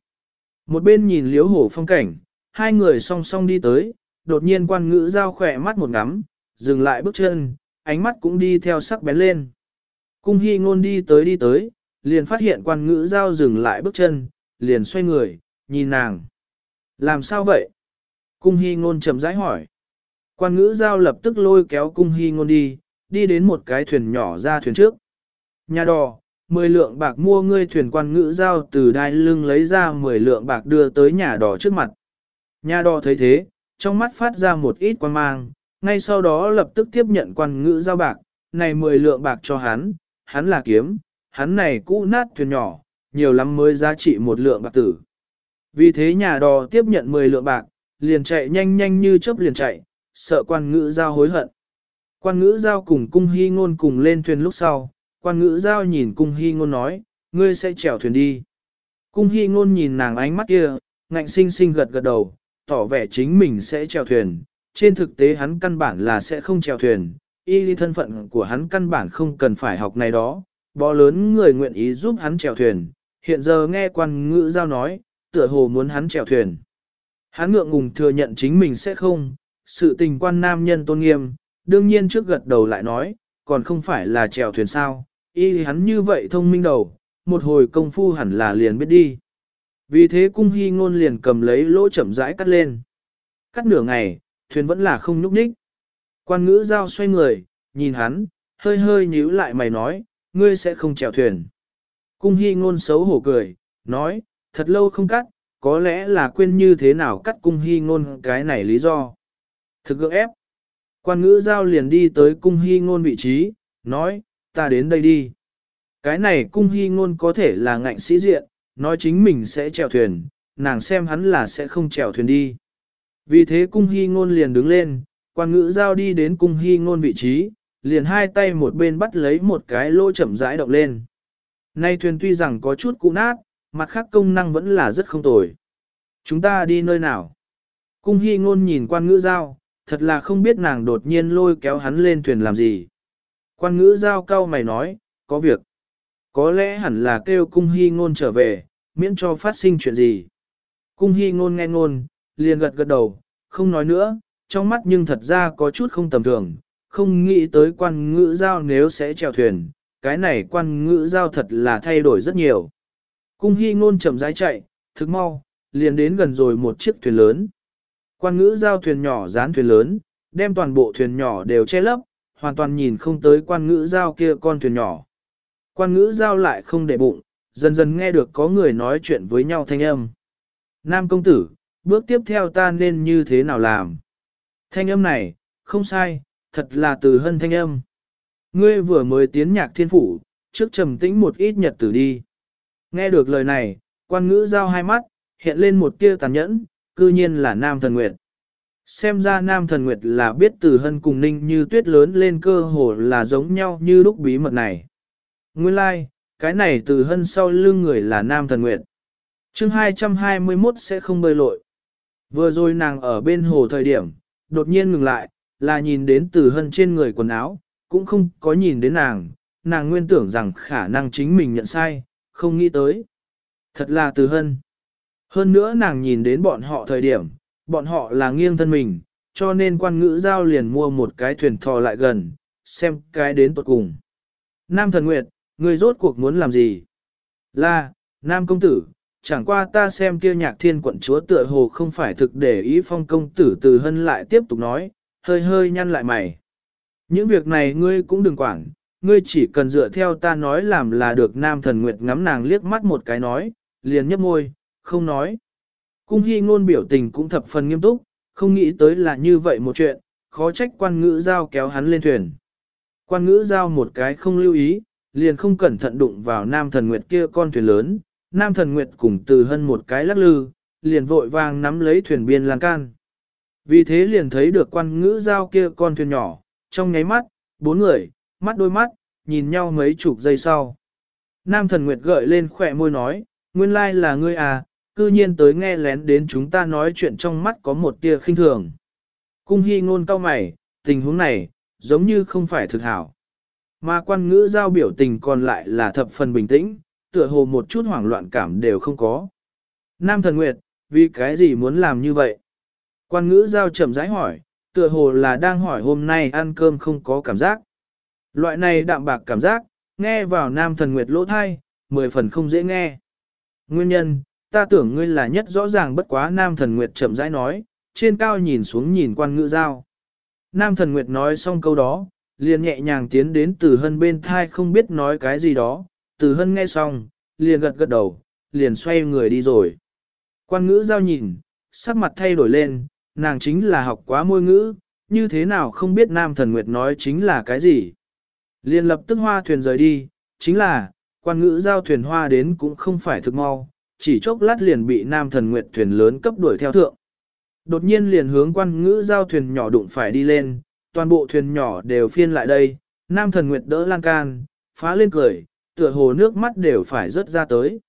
Một bên nhìn liếu hổ phong cảnh, hai người song song đi tới, đột nhiên quan ngữ giao khỏe mắt một ngắm, dừng lại bước chân, ánh mắt cũng đi theo sắc bén lên. Cung hy ngôn đi tới đi tới, liền phát hiện quan ngữ giao dừng lại bước chân, liền xoay người, nhìn nàng. Làm sao vậy? Cung hy ngôn chậm rãi hỏi. Quan ngữ giao lập tức lôi kéo cung hy ngôn đi, đi đến một cái thuyền nhỏ ra thuyền trước. Nhà đò, 10 lượng bạc mua ngươi thuyền quan ngữ giao từ đai lưng lấy ra 10 lượng bạc đưa tới nhà đò trước mặt. Nhà đò thấy thế, trong mắt phát ra một ít quan mang, ngay sau đó lập tức tiếp nhận quan ngữ giao bạc, này 10 lượng bạc cho hắn, hắn là kiếm, hắn này cũ nát thuyền nhỏ, nhiều lắm mới giá trị một lượng bạc tử. Vì thế nhà đò tiếp nhận 10 lượng bạc, liền chạy nhanh nhanh như chớp liền chạy, sợ quan ngữ giao hối hận. Quan ngữ giao cùng cung hy ngôn cùng lên thuyền lúc sau, quan ngữ giao nhìn cung hy ngôn nói, ngươi sẽ chèo thuyền đi. Cung hy ngôn nhìn nàng ánh mắt kia, ngạnh sinh sinh gật gật đầu, tỏ vẻ chính mình sẽ chèo thuyền. Trên thực tế hắn căn bản là sẽ không chèo thuyền, y thân phận của hắn căn bản không cần phải học này đó, bó lớn người nguyện ý giúp hắn chèo thuyền, hiện giờ nghe quan ngữ giao nói, tựa hồ muốn hắn chèo thuyền. Hắn ngượng ngùng thừa nhận chính mình sẽ không, sự tình quan nam nhân tôn nghiêm, đương nhiên trước gật đầu lại nói, còn không phải là chèo thuyền sao, y hắn như vậy thông minh đầu, một hồi công phu hẳn là liền biết đi. Vì thế cung hy ngôn liền cầm lấy lỗ chậm rãi cắt lên. Cắt nửa ngày, thuyền vẫn là không nhúc nhích. Quan ngữ giao xoay người, nhìn hắn, hơi hơi nhíu lại mày nói, ngươi sẽ không chèo thuyền. Cung hy ngôn xấu hổ cười, nói, thật lâu không cắt, có lẽ là quên như thế nào cắt cung hy ngôn cái này lý do. Thực gượng ép. Quan ngữ giao liền đi tới cung hy ngôn vị trí, nói, ta đến đây đi. Cái này cung hy ngôn có thể là ngạnh sĩ diện, nói chính mình sẽ chèo thuyền, nàng xem hắn là sẽ không chèo thuyền đi. Vì thế cung hy ngôn liền đứng lên, quan ngữ giao đi đến cung hy ngôn vị trí, liền hai tay một bên bắt lấy một cái lỗ chậm rãi động lên. Nay thuyền tuy rằng có chút cũ nát, mặt khác công năng vẫn là rất không tồi. Chúng ta đi nơi nào? Cung hy ngôn nhìn quan ngữ giao, thật là không biết nàng đột nhiên lôi kéo hắn lên thuyền làm gì. Quan ngữ giao cao mày nói, có việc. Có lẽ hẳn là kêu cung hy ngôn trở về, miễn cho phát sinh chuyện gì. Cung hy ngôn nghe ngôn, liền gật gật đầu, không nói nữa, trong mắt nhưng thật ra có chút không tầm thường, không nghĩ tới quan ngữ giao nếu sẽ chèo thuyền, cái này quan ngữ giao thật là thay đổi rất nhiều. Cung hy ngôn chậm rãi chạy, thức mau, liền đến gần rồi một chiếc thuyền lớn. Quan ngữ giao thuyền nhỏ dán thuyền lớn, đem toàn bộ thuyền nhỏ đều che lấp, hoàn toàn nhìn không tới quan ngữ giao kia con thuyền nhỏ. Quan ngữ giao lại không để bụng, dần dần nghe được có người nói chuyện với nhau thanh âm. Nam công tử, bước tiếp theo ta nên như thế nào làm? Thanh âm này, không sai, thật là từ hân thanh âm. Ngươi vừa mới tiến nhạc thiên phủ, trước trầm tĩnh một ít nhật tử đi. Nghe được lời này, quan ngữ giao hai mắt, hiện lên một tia tàn nhẫn, cư nhiên là Nam Thần Nguyệt. Xem ra Nam Thần Nguyệt là biết từ hân cùng ninh như tuyết lớn lên cơ hồ là giống nhau như lúc bí mật này. Nguyên lai, like, cái này từ hân sau lưng người là Nam Thần Nguyệt. chương 221 sẽ không bơi lội. Vừa rồi nàng ở bên hồ thời điểm, đột nhiên ngừng lại, là nhìn đến từ hân trên người quần áo, cũng không có nhìn đến nàng, nàng nguyên tưởng rằng khả năng chính mình nhận sai, không nghĩ tới. Thật là từ hân. Hơn nữa nàng nhìn đến bọn họ thời điểm, bọn họ là nghiêng thân mình, cho nên quan ngữ giao liền mua một cái thuyền thò lại gần, xem cái đến tuột cùng. Nam thần Nguyệt, người rốt cuộc muốn làm gì? Là, Nam công tử, chẳng qua ta xem kia nhạc thiên quận chúa tựa hồ không phải thực để ý phong công tử từ hân lại tiếp tục nói, hơi hơi nhăn lại mày. Những việc này ngươi cũng đừng quản, ngươi chỉ cần dựa theo ta nói làm là được nam thần nguyệt ngắm nàng liếc mắt một cái nói, liền nhấp môi, không nói. Cung hy ngôn biểu tình cũng thập phần nghiêm túc, không nghĩ tới là như vậy một chuyện, khó trách quan ngữ giao kéo hắn lên thuyền. Quan ngữ giao một cái không lưu ý, liền không cẩn thận đụng vào nam thần nguyệt kia con thuyền lớn, nam thần nguyệt cùng từ hân một cái lắc lư, liền vội vàng nắm lấy thuyền biên lan can. Vì thế liền thấy được quan ngữ giao kia con thuyền nhỏ, trong nháy mắt, bốn người, mắt đôi mắt, nhìn nhau mấy chục giây sau. Nam thần nguyệt gợi lên khỏe môi nói, nguyên lai là ngươi à, cư nhiên tới nghe lén đến chúng ta nói chuyện trong mắt có một tia khinh thường. Cung hy ngôn cao mày, tình huống này, giống như không phải thực hảo. Mà quan ngữ giao biểu tình còn lại là thập phần bình tĩnh, tựa hồ một chút hoảng loạn cảm đều không có. Nam thần nguyệt, vì cái gì muốn làm như vậy? Quan ngữ giao chậm rãi hỏi, tựa hồ là đang hỏi hôm nay ăn cơm không có cảm giác. Loại này đạm bạc cảm giác, nghe vào nam thần nguyệt lỗ thai, mười phần không dễ nghe. Nguyên nhân, ta tưởng ngươi là nhất rõ ràng bất quá nam thần nguyệt chậm rãi nói, trên cao nhìn xuống nhìn quan ngữ giao. Nam thần nguyệt nói xong câu đó, liền nhẹ nhàng tiến đến từ hân bên thai không biết nói cái gì đó, từ hân nghe xong, liền gật gật đầu, liền xoay người đi rồi. Quan ngữ giao nhìn, sắc mặt thay đổi lên, nàng chính là học quá môi ngữ, như thế nào không biết nam thần nguyệt nói chính là cái gì. Liền lập tức hoa thuyền rời đi, chính là, quan ngữ giao thuyền hoa đến cũng không phải thực mau, chỉ chốc lát liền bị nam thần nguyệt thuyền lớn cấp đuổi theo thượng. Đột nhiên liền hướng quan ngữ giao thuyền nhỏ đụng phải đi lên, toàn bộ thuyền nhỏ đều phiên lại đây, nam thần nguyệt đỡ lan can, phá lên cười, tựa hồ nước mắt đều phải rớt ra tới.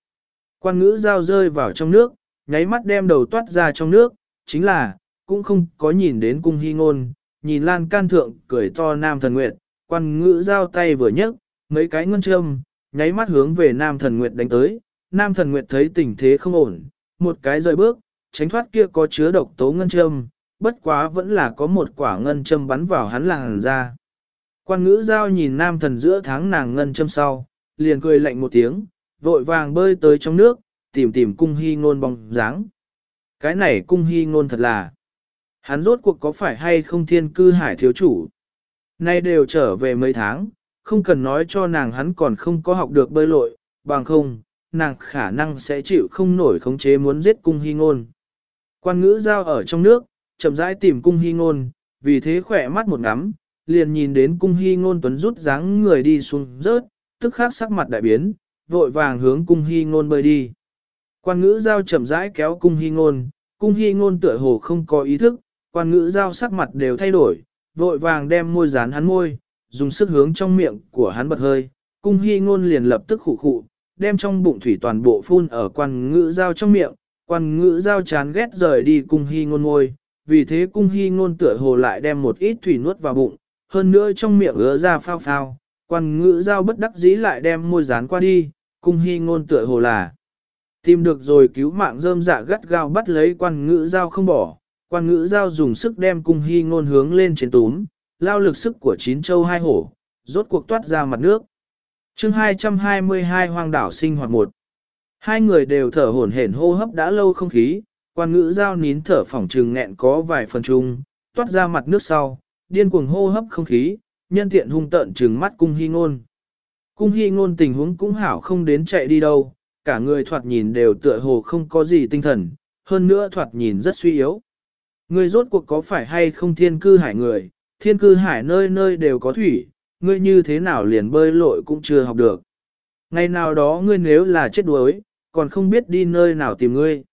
Quan ngữ giao rơi vào trong nước, nháy mắt đem đầu toát ra trong nước, chính là, cũng không có nhìn đến cung hy ngôn, nhìn lan can thượng cười to nam thần nguyệt, quan ngữ giao tay vừa nhấc, mấy cái ngân châm, nháy mắt hướng về nam thần nguyệt đánh tới, nam thần nguyệt thấy tình thế không ổn, một cái rời bước, tránh thoát kia có chứa độc tố ngân châm, bất quá vẫn là có một quả ngân châm bắn vào hắn làng ra. Quan ngữ giao nhìn nam thần giữa tháng nàng ngân châm sau, liền cười lạnh một tiếng, vội vàng bơi tới trong nước, tìm tìm cung hy ngôn bóng dáng. Cái này cung hy ngôn thật là, hắn rốt cuộc có phải hay không thiên cư hải thiếu chủ. Nay đều trở về mấy tháng, không cần nói cho nàng hắn còn không có học được bơi lội, bằng không, nàng khả năng sẽ chịu không nổi khống chế muốn giết cung hy ngôn. Quan ngữ giao ở trong nước, chậm rãi tìm cung hy ngôn, vì thế khỏe mắt một ngắm, liền nhìn đến cung hy ngôn tuấn rút dáng người đi xuống rớt, tức khắc sắc mặt đại biến, vội vàng hướng cung hy ngôn bơi đi. Quan ngữ giao chậm rãi kéo cung hy ngôn, cung hy ngôn tựa hồ không có ý thức, quan ngữ giao sắc mặt đều thay đổi, vội vàng đem môi dán hắn môi, dùng sức hướng trong miệng của hắn bật hơi, cung hy ngôn liền lập tức khụ khụ, đem trong bụng thủy toàn bộ phun ở quan ngữ giao trong miệng, quan ngữ giao chán ghét rời đi cung hy ngôn môi, vì thế cung hy ngôn tựa hồ lại đem một ít thủy nuốt vào bụng, hơn nữa trong miệng ứa ra phao phao, quan ngữ giao bất đắc dĩ lại đem môi dán qua đi, cung hy ngôn tựa hồ là tìm được rồi cứu mạng rơm dạ gắt gao bắt lấy quan ngữ giao không bỏ, quan ngữ giao dùng sức đem cung hy ngôn hướng lên trên túm, lao lực sức của chín châu hai hổ, rốt cuộc toát ra mặt nước chương 222 hoang đảo sinh hoạt một Hai người đều thở hổn hển hô hấp đã lâu không khí, quan ngữ giao nín thở phỏng trừng nghẹn có vài phần chung, toát ra mặt nước sau, điên cuồng hô hấp không khí, nhân tiện hung tợn trừng mắt cung hy ngôn. Cung hy ngôn tình huống cũng hảo không đến chạy đi đâu, cả người thoạt nhìn đều tựa hồ không có gì tinh thần, hơn nữa thoạt nhìn rất suy yếu. Người rốt cuộc có phải hay không thiên cư hải người, thiên cư hải nơi nơi đều có thủy, ngươi như thế nào liền bơi lội cũng chưa học được. Ngày nào đó ngươi nếu là chết đuối, còn không biết đi nơi nào tìm ngươi.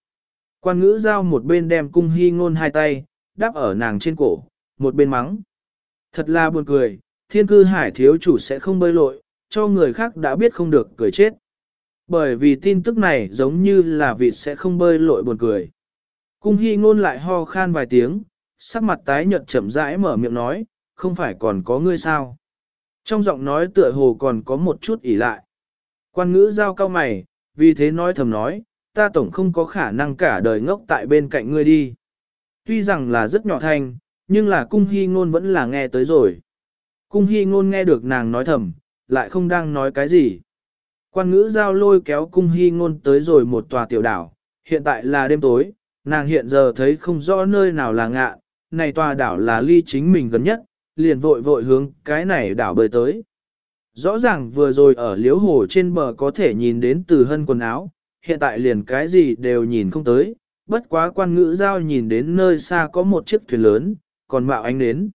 Quan ngữ giao một bên đem cung hy ngôn hai tay, đáp ở nàng trên cổ, một bên mắng. Thật là buồn cười, thiên cư hải thiếu chủ sẽ không bơi lội, cho người khác đã biết không được cười chết. Bởi vì tin tức này giống như là vịt sẽ không bơi lội buồn cười. Cung hy ngôn lại ho khan vài tiếng, sắc mặt tái nhợt chậm rãi mở miệng nói, không phải còn có ngươi sao. Trong giọng nói tựa hồ còn có một chút ỉ lại. Quan ngữ giao cao mày, vì thế nói thầm nói, ta tổng không có khả năng cả đời ngốc tại bên cạnh ngươi đi. Tuy rằng là rất nhỏ thanh, nhưng là cung hy ngôn vẫn là nghe tới rồi. Cung hy ngôn nghe được nàng nói thầm, lại không đang nói cái gì. Quan ngữ giao lôi kéo cung hy ngôn tới rồi một tòa tiểu đảo, hiện tại là đêm tối, nàng hiện giờ thấy không rõ nơi nào là ngạ, này tòa đảo là ly chính mình gần nhất, liền vội vội hướng cái này đảo bơi tới. Rõ ràng vừa rồi ở liếu hồ trên bờ có thể nhìn đến từ hân quần áo, hiện tại liền cái gì đều nhìn không tới, bất quá quan ngữ giao nhìn đến nơi xa có một chiếc thuyền lớn, còn mạo ánh đến.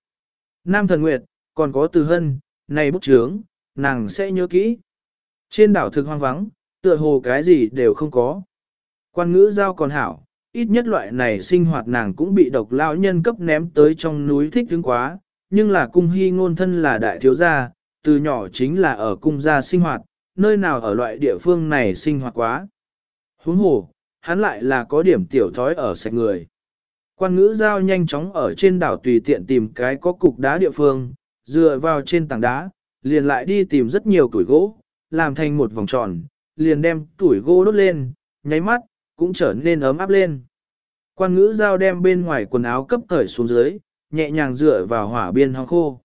Nam thần nguyệt, còn có từ hân, này bút trướng, nàng sẽ nhớ kỹ. Trên đảo thực hoang vắng, tựa hồ cái gì đều không có. Quan ngữ giao còn hảo, ít nhất loại này sinh hoạt nàng cũng bị độc lão nhân cấp ném tới trong núi thích hứng quá, nhưng là cung hy ngôn thân là đại thiếu gia, từ nhỏ chính là ở cung gia sinh hoạt, nơi nào ở loại địa phương này sinh hoạt quá. Huống hồ, hắn lại là có điểm tiểu thói ở sạch người. Quan ngữ giao nhanh chóng ở trên đảo tùy tiện tìm cái có cục đá địa phương, dựa vào trên tảng đá, liền lại đi tìm rất nhiều tuổi gỗ, làm thành một vòng tròn, liền đem tuổi gỗ đốt lên, nháy mắt, cũng trở nên ấm áp lên. Quan ngữ giao đem bên ngoài quần áo cấp cởi xuống dưới, nhẹ nhàng dựa vào hỏa biên hong khô.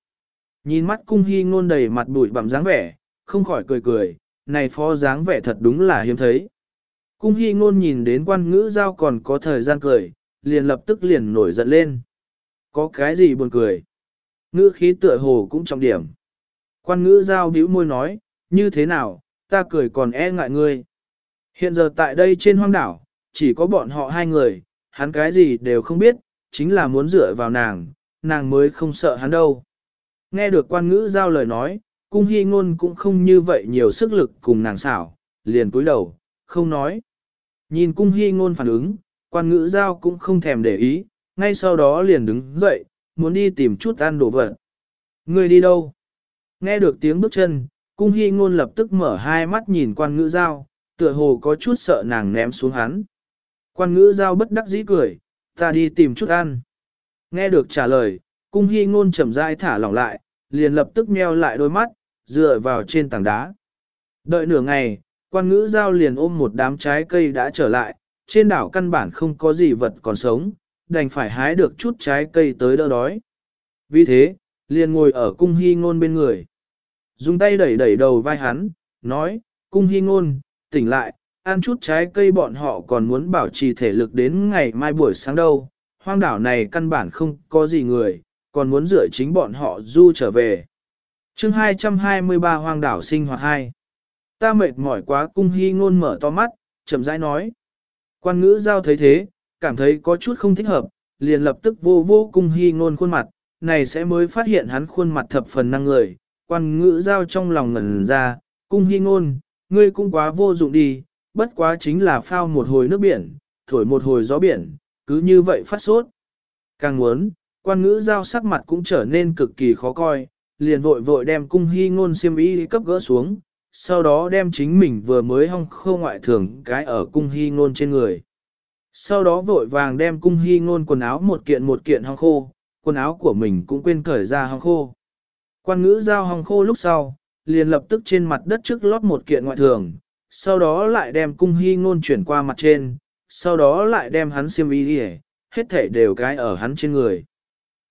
Nhìn mắt cung hy ngôn đầy mặt bụi bặm dáng vẻ, không khỏi cười cười, này phó dáng vẻ thật đúng là hiếm thấy. Cung hy ngôn nhìn đến quan ngữ giao còn có thời gian cười, liền lập tức liền nổi giận lên. Có cái gì buồn cười? Ngữ khí tựa hồ cũng trọng điểm. Quan ngữ giao bĩu môi nói, như thế nào, ta cười còn e ngại ngươi. Hiện giờ tại đây trên hoang đảo, chỉ có bọn họ hai người, hắn cái gì đều không biết, chính là muốn dựa vào nàng, nàng mới không sợ hắn đâu. Nghe được quan ngữ giao lời nói, cung hy ngôn cũng không như vậy nhiều sức lực cùng nàng xảo, liền cúi đầu, không nói. Nhìn cung hy ngôn phản ứng, quan ngữ giao cũng không thèm để ý, ngay sau đó liền đứng dậy, muốn đi tìm chút ăn đồ vật. Người đi đâu? Nghe được tiếng bước chân, cung hy ngôn lập tức mở hai mắt nhìn quan ngữ giao, tựa hồ có chút sợ nàng ném xuống hắn. Quan ngữ giao bất đắc dĩ cười, ta đi tìm chút ăn. Nghe được trả lời, cung hy ngôn chậm rãi thả lỏng lại, liền lập tức meo lại đôi mắt, dựa vào trên tảng đá. Đợi nửa ngày, quan ngữ giao liền ôm một đám trái cây đã trở lại, trên đảo căn bản không có gì vật còn sống, đành phải hái được chút trái cây tới đỡ đói. Vì thế, liền ngồi ở cung hy ngôn bên người. Dùng tay đẩy đẩy đầu vai hắn, nói, cung hy ngôn, tỉnh lại, ăn chút trái cây bọn họ còn muốn bảo trì thể lực đến ngày mai buổi sáng đâu. Hoang đảo này căn bản không có gì người, còn muốn dựa chính bọn họ du trở về. chương 223 hoang đảo sinh hoạt 2. Ta mệt mỏi quá cung hy ngôn mở to mắt, chậm rãi nói. Quan ngữ giao thấy thế, cảm thấy có chút không thích hợp, liền lập tức vô vô cung hy ngôn khuôn mặt, này sẽ mới phát hiện hắn khuôn mặt thập phần năng người. Quan ngữ giao trong lòng ngẩn ra, cung hy ngôn, ngươi cũng quá vô dụng đi, bất quá chính là phao một hồi nước biển, thổi một hồi gió biển, cứ như vậy phát sốt. Càng muốn, quan ngữ giao sắc mặt cũng trở nên cực kỳ khó coi, liền vội vội đem cung hy ngôn xiêm y cấp gỡ xuống, sau đó đem chính mình vừa mới hong khô ngoại thường cái ở cung hy ngôn trên người. Sau đó vội vàng đem cung hy ngôn quần áo một kiện một kiện hong khô, quần áo của mình cũng quên cởi ra hong khô. Quan ngữ giao hong khô lúc sau, liền lập tức trên mặt đất trước lót một kiện ngoại thường, sau đó lại đem cung hy ngôn chuyển qua mặt trên, sau đó lại đem hắn xiêm y đi hết thể đều cái ở hắn trên người.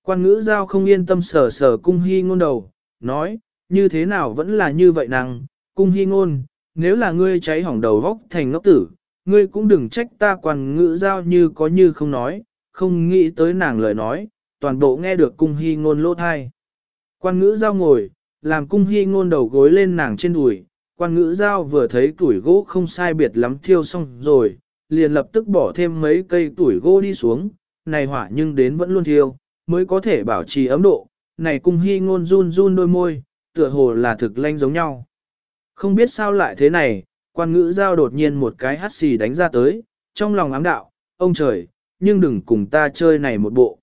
Quan ngữ giao không yên tâm sờ sờ cung hy ngôn đầu, nói, như thế nào vẫn là như vậy năng, cung hy ngôn, nếu là ngươi cháy hỏng đầu vóc thành ngốc tử, ngươi cũng đừng trách ta quan ngữ giao như có như không nói, không nghĩ tới nàng lời nói, toàn bộ nghe được cung hy ngôn lỗ thai. Quan ngữ giao ngồi, làm cung hy ngôn đầu gối lên nàng trên đùi, quan ngữ giao vừa thấy tuổi gỗ không sai biệt lắm thiêu xong rồi, liền lập tức bỏ thêm mấy cây tuổi gỗ đi xuống, này hỏa nhưng đến vẫn luôn thiêu, mới có thể bảo trì ấm độ, này cung hy ngôn run run đôi môi, tựa hồ là thực lanh giống nhau. Không biết sao lại thế này, quan ngữ giao đột nhiên một cái hắt xì đánh ra tới, trong lòng ám đạo, ông trời, nhưng đừng cùng ta chơi này một bộ.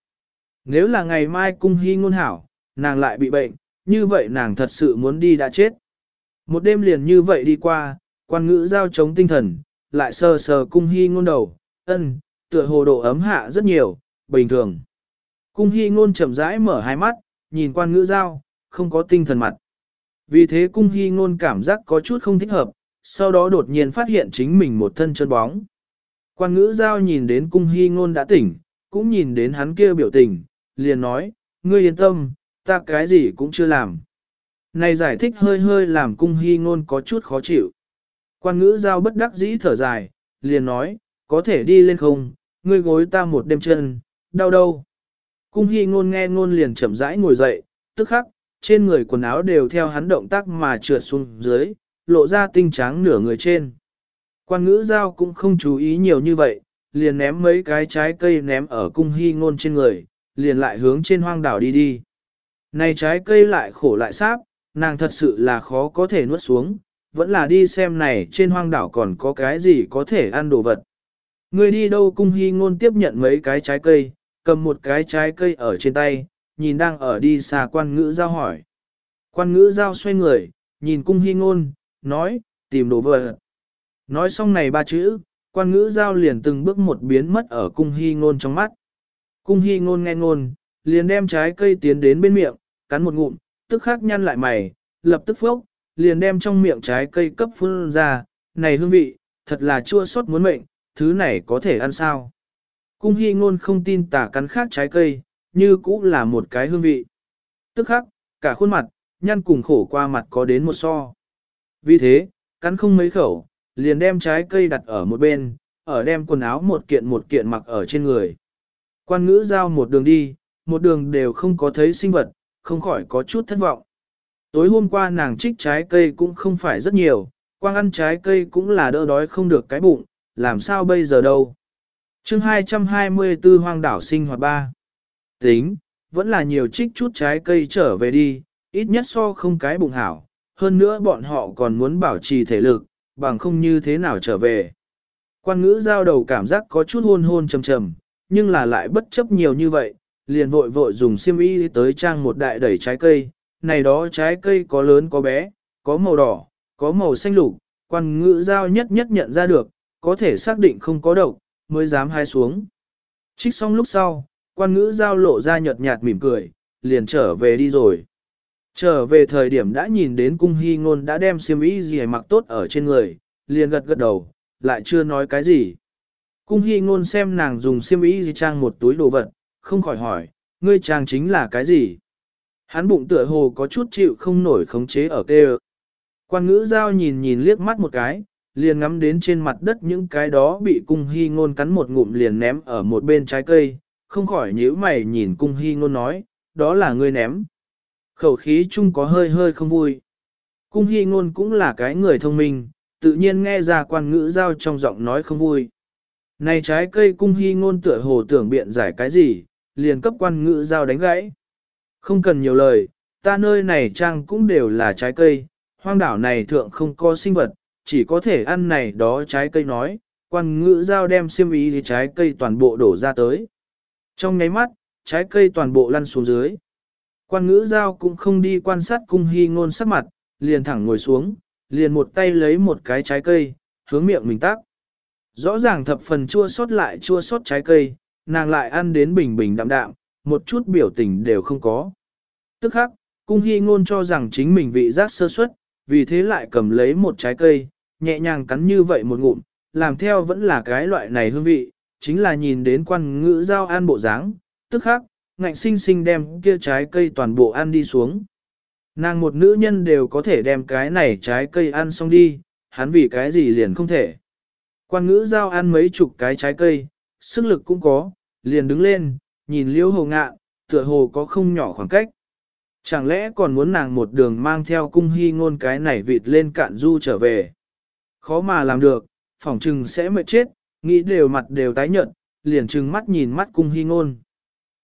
Nếu là ngày mai cung hy ngôn hảo, nàng lại bị bệnh, như vậy nàng thật sự muốn đi đã chết. Một đêm liền như vậy đi qua, quan ngữ giao chống tinh thần, lại sờ sờ cung hy ngôn đầu, ân, tựa hồ độ ấm hạ rất nhiều, bình thường. Cung hy ngôn chậm rãi mở hai mắt, nhìn quan ngữ giao, không có tinh thần mặt. Vì thế cung hy ngôn cảm giác có chút không thích hợp, sau đó đột nhiên phát hiện chính mình một thân chân bóng. Quan ngữ giao nhìn đến cung hy ngôn đã tỉnh, cũng nhìn đến hắn kia biểu tình, liền nói, ngươi yên tâm, ta cái gì cũng chưa làm. Này giải thích hơi hơi làm cung hy ngôn có chút khó chịu. Quan ngữ giao bất đắc dĩ thở dài, liền nói, có thể đi lên không, ngươi gối ta một đêm chân, đau đâu. Cung hy ngôn nghe ngôn liền chậm rãi ngồi dậy, tức khắc, trên người quần áo đều theo hắn động tác mà trượt xuống dưới, lộ ra tinh trắng nửa người trên. Quan ngữ giao cũng không chú ý nhiều như vậy, liền ném mấy cái trái cây ném ở cung hy ngôn trên người, liền lại hướng trên hoang đảo đi đi. Này trái cây lại khổ lại sáp, nàng thật sự là khó có thể nuốt xuống, vẫn là đi xem này trên hoang đảo còn có cái gì có thể ăn đồ vật. Người đi đâu cung hy ngôn tiếp nhận mấy cái trái cây, cầm một cái trái cây ở trên tay, nhìn đang ở đi xa quan ngữ giao hỏi. Quan ngữ giao xoay người, nhìn cung hy ngôn, nói, tìm đồ vật. Nói xong này ba chữ, quan ngữ giao liền từng bước một biến mất ở cung hy ngôn trong mắt. Cung hy ngôn nghe ngôn, liền đem trái cây tiến đến bên miệng, cắn một ngụm, tức khắc nhăn lại mày, lập tức phốc, liền đem trong miệng trái cây cấp phun ra, này hương vị, thật là chua xót muốn mệnh, thứ này có thể ăn sao. Cung hy ngôn không tin tả cắn khác trái cây, như cũng là một cái hương vị. Tức khắc, cả khuôn mặt, nhăn cùng khổ qua mặt có đến một so. Vì thế, cắn không mấy khẩu, liền đem trái cây đặt ở một bên, ở đem quần áo một kiện một kiện mặc ở trên người. Quan ngữ giao một đường đi, một đường đều không có thấy sinh vật, không khỏi có chút thất vọng. Tối hôm qua nàng trích trái cây cũng không phải rất nhiều, quang ăn trái cây cũng là đỡ đói không được cái bụng, làm sao bây giờ đâu. chương 224 hoang đảo sinh hoạt ba. Tính, vẫn là nhiều trích chút trái cây trở về đi, ít nhất so không cái bụng hảo, hơn nữa bọn họ còn muốn bảo trì thể lực, bằng không như thế nào trở về. Quan ngữ giao đầu cảm giác có chút hôn hôn trầm trầm, nhưng là lại bất chấp nhiều như vậy, liền vội vội dùng xiêm y tới trang một đại đẩy trái cây, này đó trái cây có lớn có bé, có màu đỏ, có màu xanh lục, quan ngữ giao nhất nhất nhận ra được, có thể xác định không có độc, mới dám hai xuống. Trích xong lúc sau, quan ngữ giao lộ ra nhợt nhạt mỉm cười, liền trở về đi rồi. Trở về thời điểm đã nhìn đến cung hy ngôn đã đem xiêm y gì mặc tốt ở trên người, liền gật gật đầu, lại chưa nói cái gì. Cung hy ngôn xem nàng dùng xiêm y gì trang một túi đồ vật, không khỏi hỏi, ngươi trang chính là cái gì? Hắn bụng tựa hồ có chút chịu không nổi khống chế ở kê Quan ngữ giao nhìn nhìn liếc mắt một cái, liền ngắm đến trên mặt đất những cái đó bị cung hy ngôn cắn một ngụm liền ném ở một bên trái cây, không khỏi nhíu mày nhìn cung hy ngôn nói, đó là ngươi ném. Khẩu khí chung có hơi hơi không vui. Cung hy ngôn cũng là cái người thông minh, tự nhiên nghe ra quan ngữ giao trong giọng nói không vui. Này trái cây cung hy ngôn tựa hồ tưởng biện giải cái gì, liền cấp quan ngữ giao đánh gãy. Không cần nhiều lời, ta nơi này trang cũng đều là trái cây, hoang đảo này thượng không có sinh vật, chỉ có thể ăn này đó trái cây nói, quan ngữ giao đem xiêm ý thì trái cây toàn bộ đổ ra tới. Trong nháy mắt, trái cây toàn bộ lăn xuống dưới. Quan ngữ giao cũng không đi quan sát cung hy ngôn sắc mặt, liền thẳng ngồi xuống, liền một tay lấy một cái trái cây, hướng miệng mình tác. Rõ ràng thập phần chua sót lại chua sót trái cây, nàng lại ăn đến bình bình đạm đạm, một chút biểu tình đều không có. Tức khắc, cung hy ngôn cho rằng chính mình vị giác sơ suất, vì thế lại cầm lấy một trái cây, nhẹ nhàng cắn như vậy một ngụm, làm theo vẫn là cái loại này hương vị, chính là nhìn đến quan ngữ giao ăn bộ dáng, tức khắc, ngạnh sinh sinh đem kia trái cây toàn bộ ăn đi xuống. Nàng một nữ nhân đều có thể đem cái này trái cây ăn xong đi, hắn vì cái gì liền không thể. Quan ngữ giao ăn mấy chục cái trái cây, sức lực cũng có, liền đứng lên, nhìn liễu hồ ngạ, tựa hồ có không nhỏ khoảng cách. Chẳng lẽ còn muốn nàng một đường mang theo cung hy ngôn cái này vịt lên cạn du trở về. Khó mà làm được, phỏng trừng sẽ mệt chết, nghĩ đều mặt đều tái nhợt, liền trừng mắt nhìn mắt cung hy ngôn.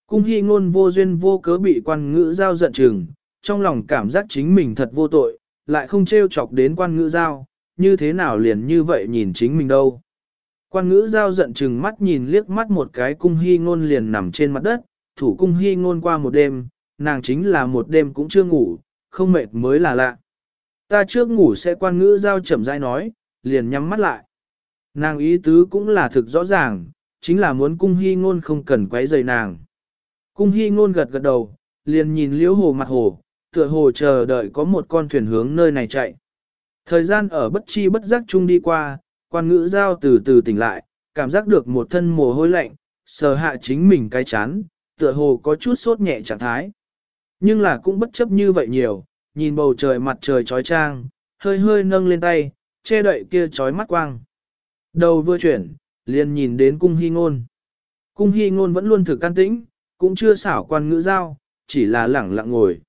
Cung hy ngôn vô duyên vô cớ bị quan ngữ giao giận trừng, trong lòng cảm giác chính mình thật vô tội, lại không trêu chọc đến quan ngữ giao, như thế nào liền như vậy nhìn chính mình đâu. Quan ngữ giao giận chừng mắt nhìn liếc mắt một cái cung hy ngôn liền nằm trên mặt đất, thủ cung hy ngôn qua một đêm, nàng chính là một đêm cũng chưa ngủ, không mệt mới là lạ. Ta trước ngủ sẽ quan ngữ giao chậm rãi nói, liền nhắm mắt lại. Nàng ý tứ cũng là thực rõ ràng, chính là muốn cung hy ngôn không cần quấy rầy nàng. Cung hy ngôn gật gật đầu, liền nhìn liễu hồ mặt hồ, tựa hồ chờ đợi có một con thuyền hướng nơi này chạy. Thời gian ở bất chi bất giác chung đi qua, quan ngữ giao từ từ tỉnh lại, cảm giác được một thân mồ hôi lạnh, sờ hạ chính mình cái chán, tựa hồ có chút sốt nhẹ trạng thái. Nhưng là cũng bất chấp như vậy nhiều, nhìn bầu trời mặt trời trói trang, hơi hơi nâng lên tay, che đậy kia trói mắt quang. Đầu vừa chuyển, liền nhìn đến cung hy ngôn. Cung hy ngôn vẫn luôn thực can tĩnh, cũng chưa xảo quan ngữ giao, chỉ là lẳng lặng ngồi.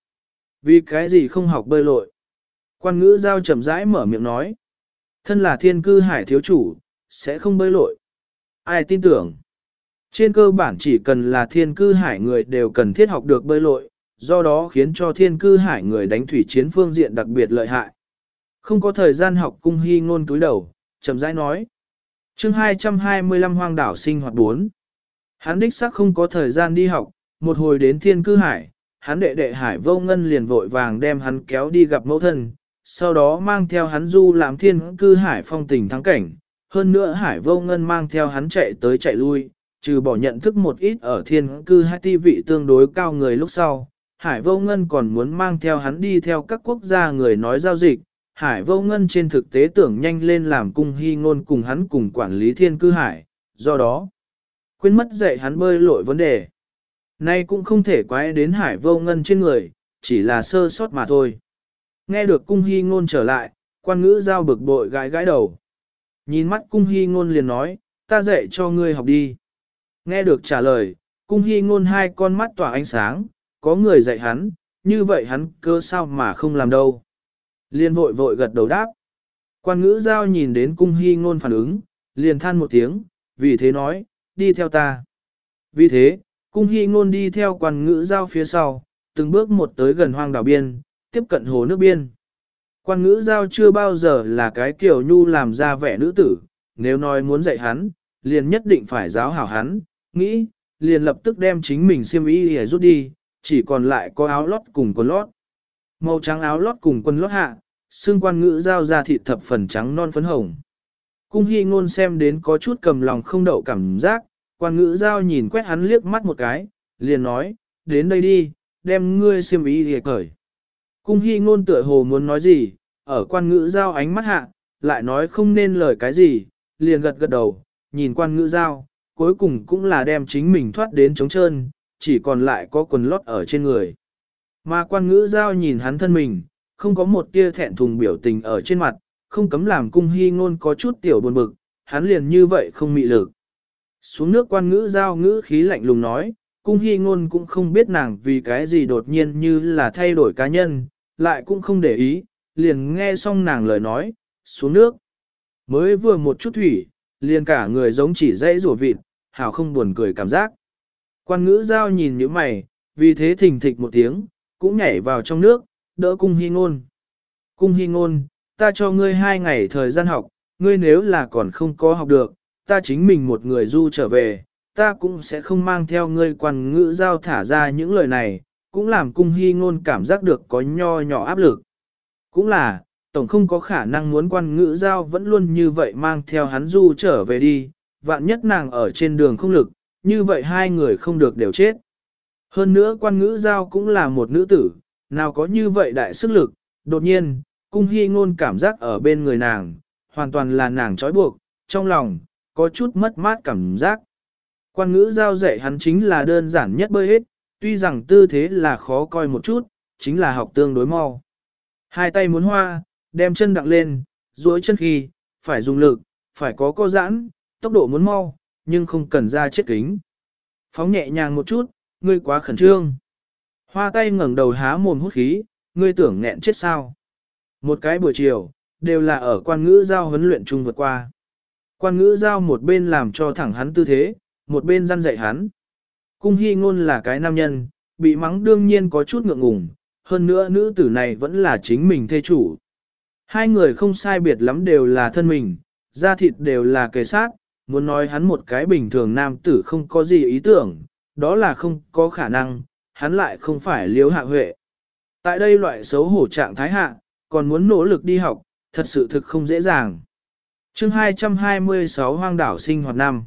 Vì cái gì không học bơi lội? Quan ngữ giao chậm rãi mở miệng nói. Thân là thiên cư hải thiếu chủ, sẽ không bơi lội. Ai tin tưởng? Trên cơ bản chỉ cần là thiên cư hải người đều cần thiết học được bơi lội, do đó khiến cho thiên cư hải người đánh thủy chiến phương diện đặc biệt lợi hại. Không có thời gian học cung hy ngôn túi đầu, chậm rãi nói. chương 225 hoang đảo sinh hoạt 4. Hắn đích xác không có thời gian đi học, một hồi đến thiên cư hải, hắn đệ đệ hải vô ngân liền vội vàng đem hắn kéo đi gặp mẫu thân, sau đó mang theo hắn du làm thiên cư hải phong tình thắng cảnh. Hơn nữa hải vô ngân mang theo hắn chạy tới chạy lui, trừ bỏ nhận thức một ít ở thiên cư hai ti vị tương đối cao người lúc sau. Hải vô ngân còn muốn mang theo hắn đi theo các quốc gia người nói giao dịch. Hải vô ngân trên thực tế tưởng nhanh lên làm cung hy ngôn cùng hắn cùng quản lý thiên cư hải, do đó quên mất dạy hắn bơi lội vấn đề. Nay cũng không thể quái đến hải vô ngân trên người, chỉ là sơ sót mà thôi. Nghe được cung hy ngôn trở lại, quan ngữ giao bực bội gãi gãi đầu. Nhìn mắt cung hy ngôn liền nói, ta dạy cho ngươi học đi. Nghe được trả lời, cung hy ngôn hai con mắt tỏa ánh sáng, có người dạy hắn, như vậy hắn cơ sao mà không làm đâu. Liên vội vội gật đầu đáp. Quan ngữ giao nhìn đến cung hy ngôn phản ứng, liền than một tiếng, vì thế nói, đi theo ta. Vì thế, cung hy ngôn đi theo quan ngữ giao phía sau, từng bước một tới gần hoang đảo biên, tiếp cận hồ nước biên. Quan ngữ giao chưa bao giờ là cái kiểu nhu làm ra vẻ nữ tử, nếu nói muốn dạy hắn, liền nhất định phải giáo hảo hắn, nghĩ, liền lập tức đem chính mình xiêm y để rút đi, chỉ còn lại có áo lót cùng quần lót. Màu trắng áo lót cùng quần lót hạ, xương quan ngữ giao ra thịt thập phần trắng non phấn hồng. Cung hy ngôn xem đến có chút cầm lòng không đậu cảm giác, quan ngữ giao nhìn quét hắn liếc mắt một cái, liền nói, đến đây đi, đem ngươi xiêm y để cởi. Cung hy ngôn tựa hồ muốn nói gì, ở quan ngữ giao ánh mắt hạ, lại nói không nên lời cái gì, liền gật gật đầu, nhìn quan ngữ giao, cuối cùng cũng là đem chính mình thoát đến trống trơn, chỉ còn lại có quần lót ở trên người. Mà quan ngữ giao nhìn hắn thân mình, không có một tia thẹn thùng biểu tình ở trên mặt, không cấm làm cung hy ngôn có chút tiểu buồn bực, hắn liền như vậy không mị lực. Xuống nước quan ngữ giao ngữ khí lạnh lùng nói, cung hy ngôn cũng không biết nàng vì cái gì đột nhiên như là thay đổi cá nhân, lại cũng không để ý, liền nghe xong nàng lời nói, xuống nước. Mới vừa một chút thủy, liền cả người giống chỉ dãy rùa vịt, hào không buồn cười cảm giác. Quan ngữ giao nhìn những mày, vì thế thình thịch một tiếng, cũng nhảy vào trong nước, đỡ cung hy ngôn. Cung hy ngôn, ta cho ngươi hai ngày thời gian học, ngươi nếu là còn không có học được, ta chính mình một người du trở về, ta cũng sẽ không mang theo ngươi quan ngữ giao thả ra những lời này, cũng làm cung hy ngôn cảm giác được có nho nhỏ áp lực. Cũng là, tổng không có khả năng muốn quan ngữ giao vẫn luôn như vậy mang theo hắn du trở về đi, vạn nhất nàng ở trên đường không lực, như vậy hai người không được đều chết. Hơn nữa quan ngữ giao cũng là một nữ tử, nào có như vậy đại sức lực, đột nhiên, cung hy ngôn cảm giác ở bên người nàng, hoàn toàn là nàng trói buộc, trong lòng, có chút mất mát cảm giác. Quan ngữ giao dạy hắn chính là đơn giản nhất bơi hết, tuy rằng tư thế là khó coi một chút, chính là học tương đối mau. Hai tay muốn hoa, đem chân đặng lên, duỗi chân khi, phải dùng lực, phải có co giãn, tốc độ muốn mau, nhưng không cần ra chết kính. Phóng nhẹ nhàng một chút, ngươi quá khẩn trương. Hoa tay ngẩng đầu há mồm hút khí, ngươi tưởng nghẹn chết sao. Một cái buổi chiều, đều là ở quan ngữ giao huấn luyện chung vượt qua. Quan ngữ giao một bên làm cho thẳng hắn tư thế, một bên răn dạy hắn. Cung hy ngôn là cái nam nhân, bị mắng đương nhiên có chút ngượng ngùng, hơn nữa nữ tử này vẫn là chính mình thê chủ. Hai người không sai biệt lắm đều là thân mình, da thịt đều là kề sát, muốn nói hắn một cái bình thường nam tử không có gì ý tưởng, đó là không có khả năng, hắn lại không phải liếu hạ huệ. Tại đây loại xấu hổ trạng thái hạ, còn muốn nỗ lực đi học, thật sự thực không dễ dàng. chương 226 hoang đảo sinh hoạt năm.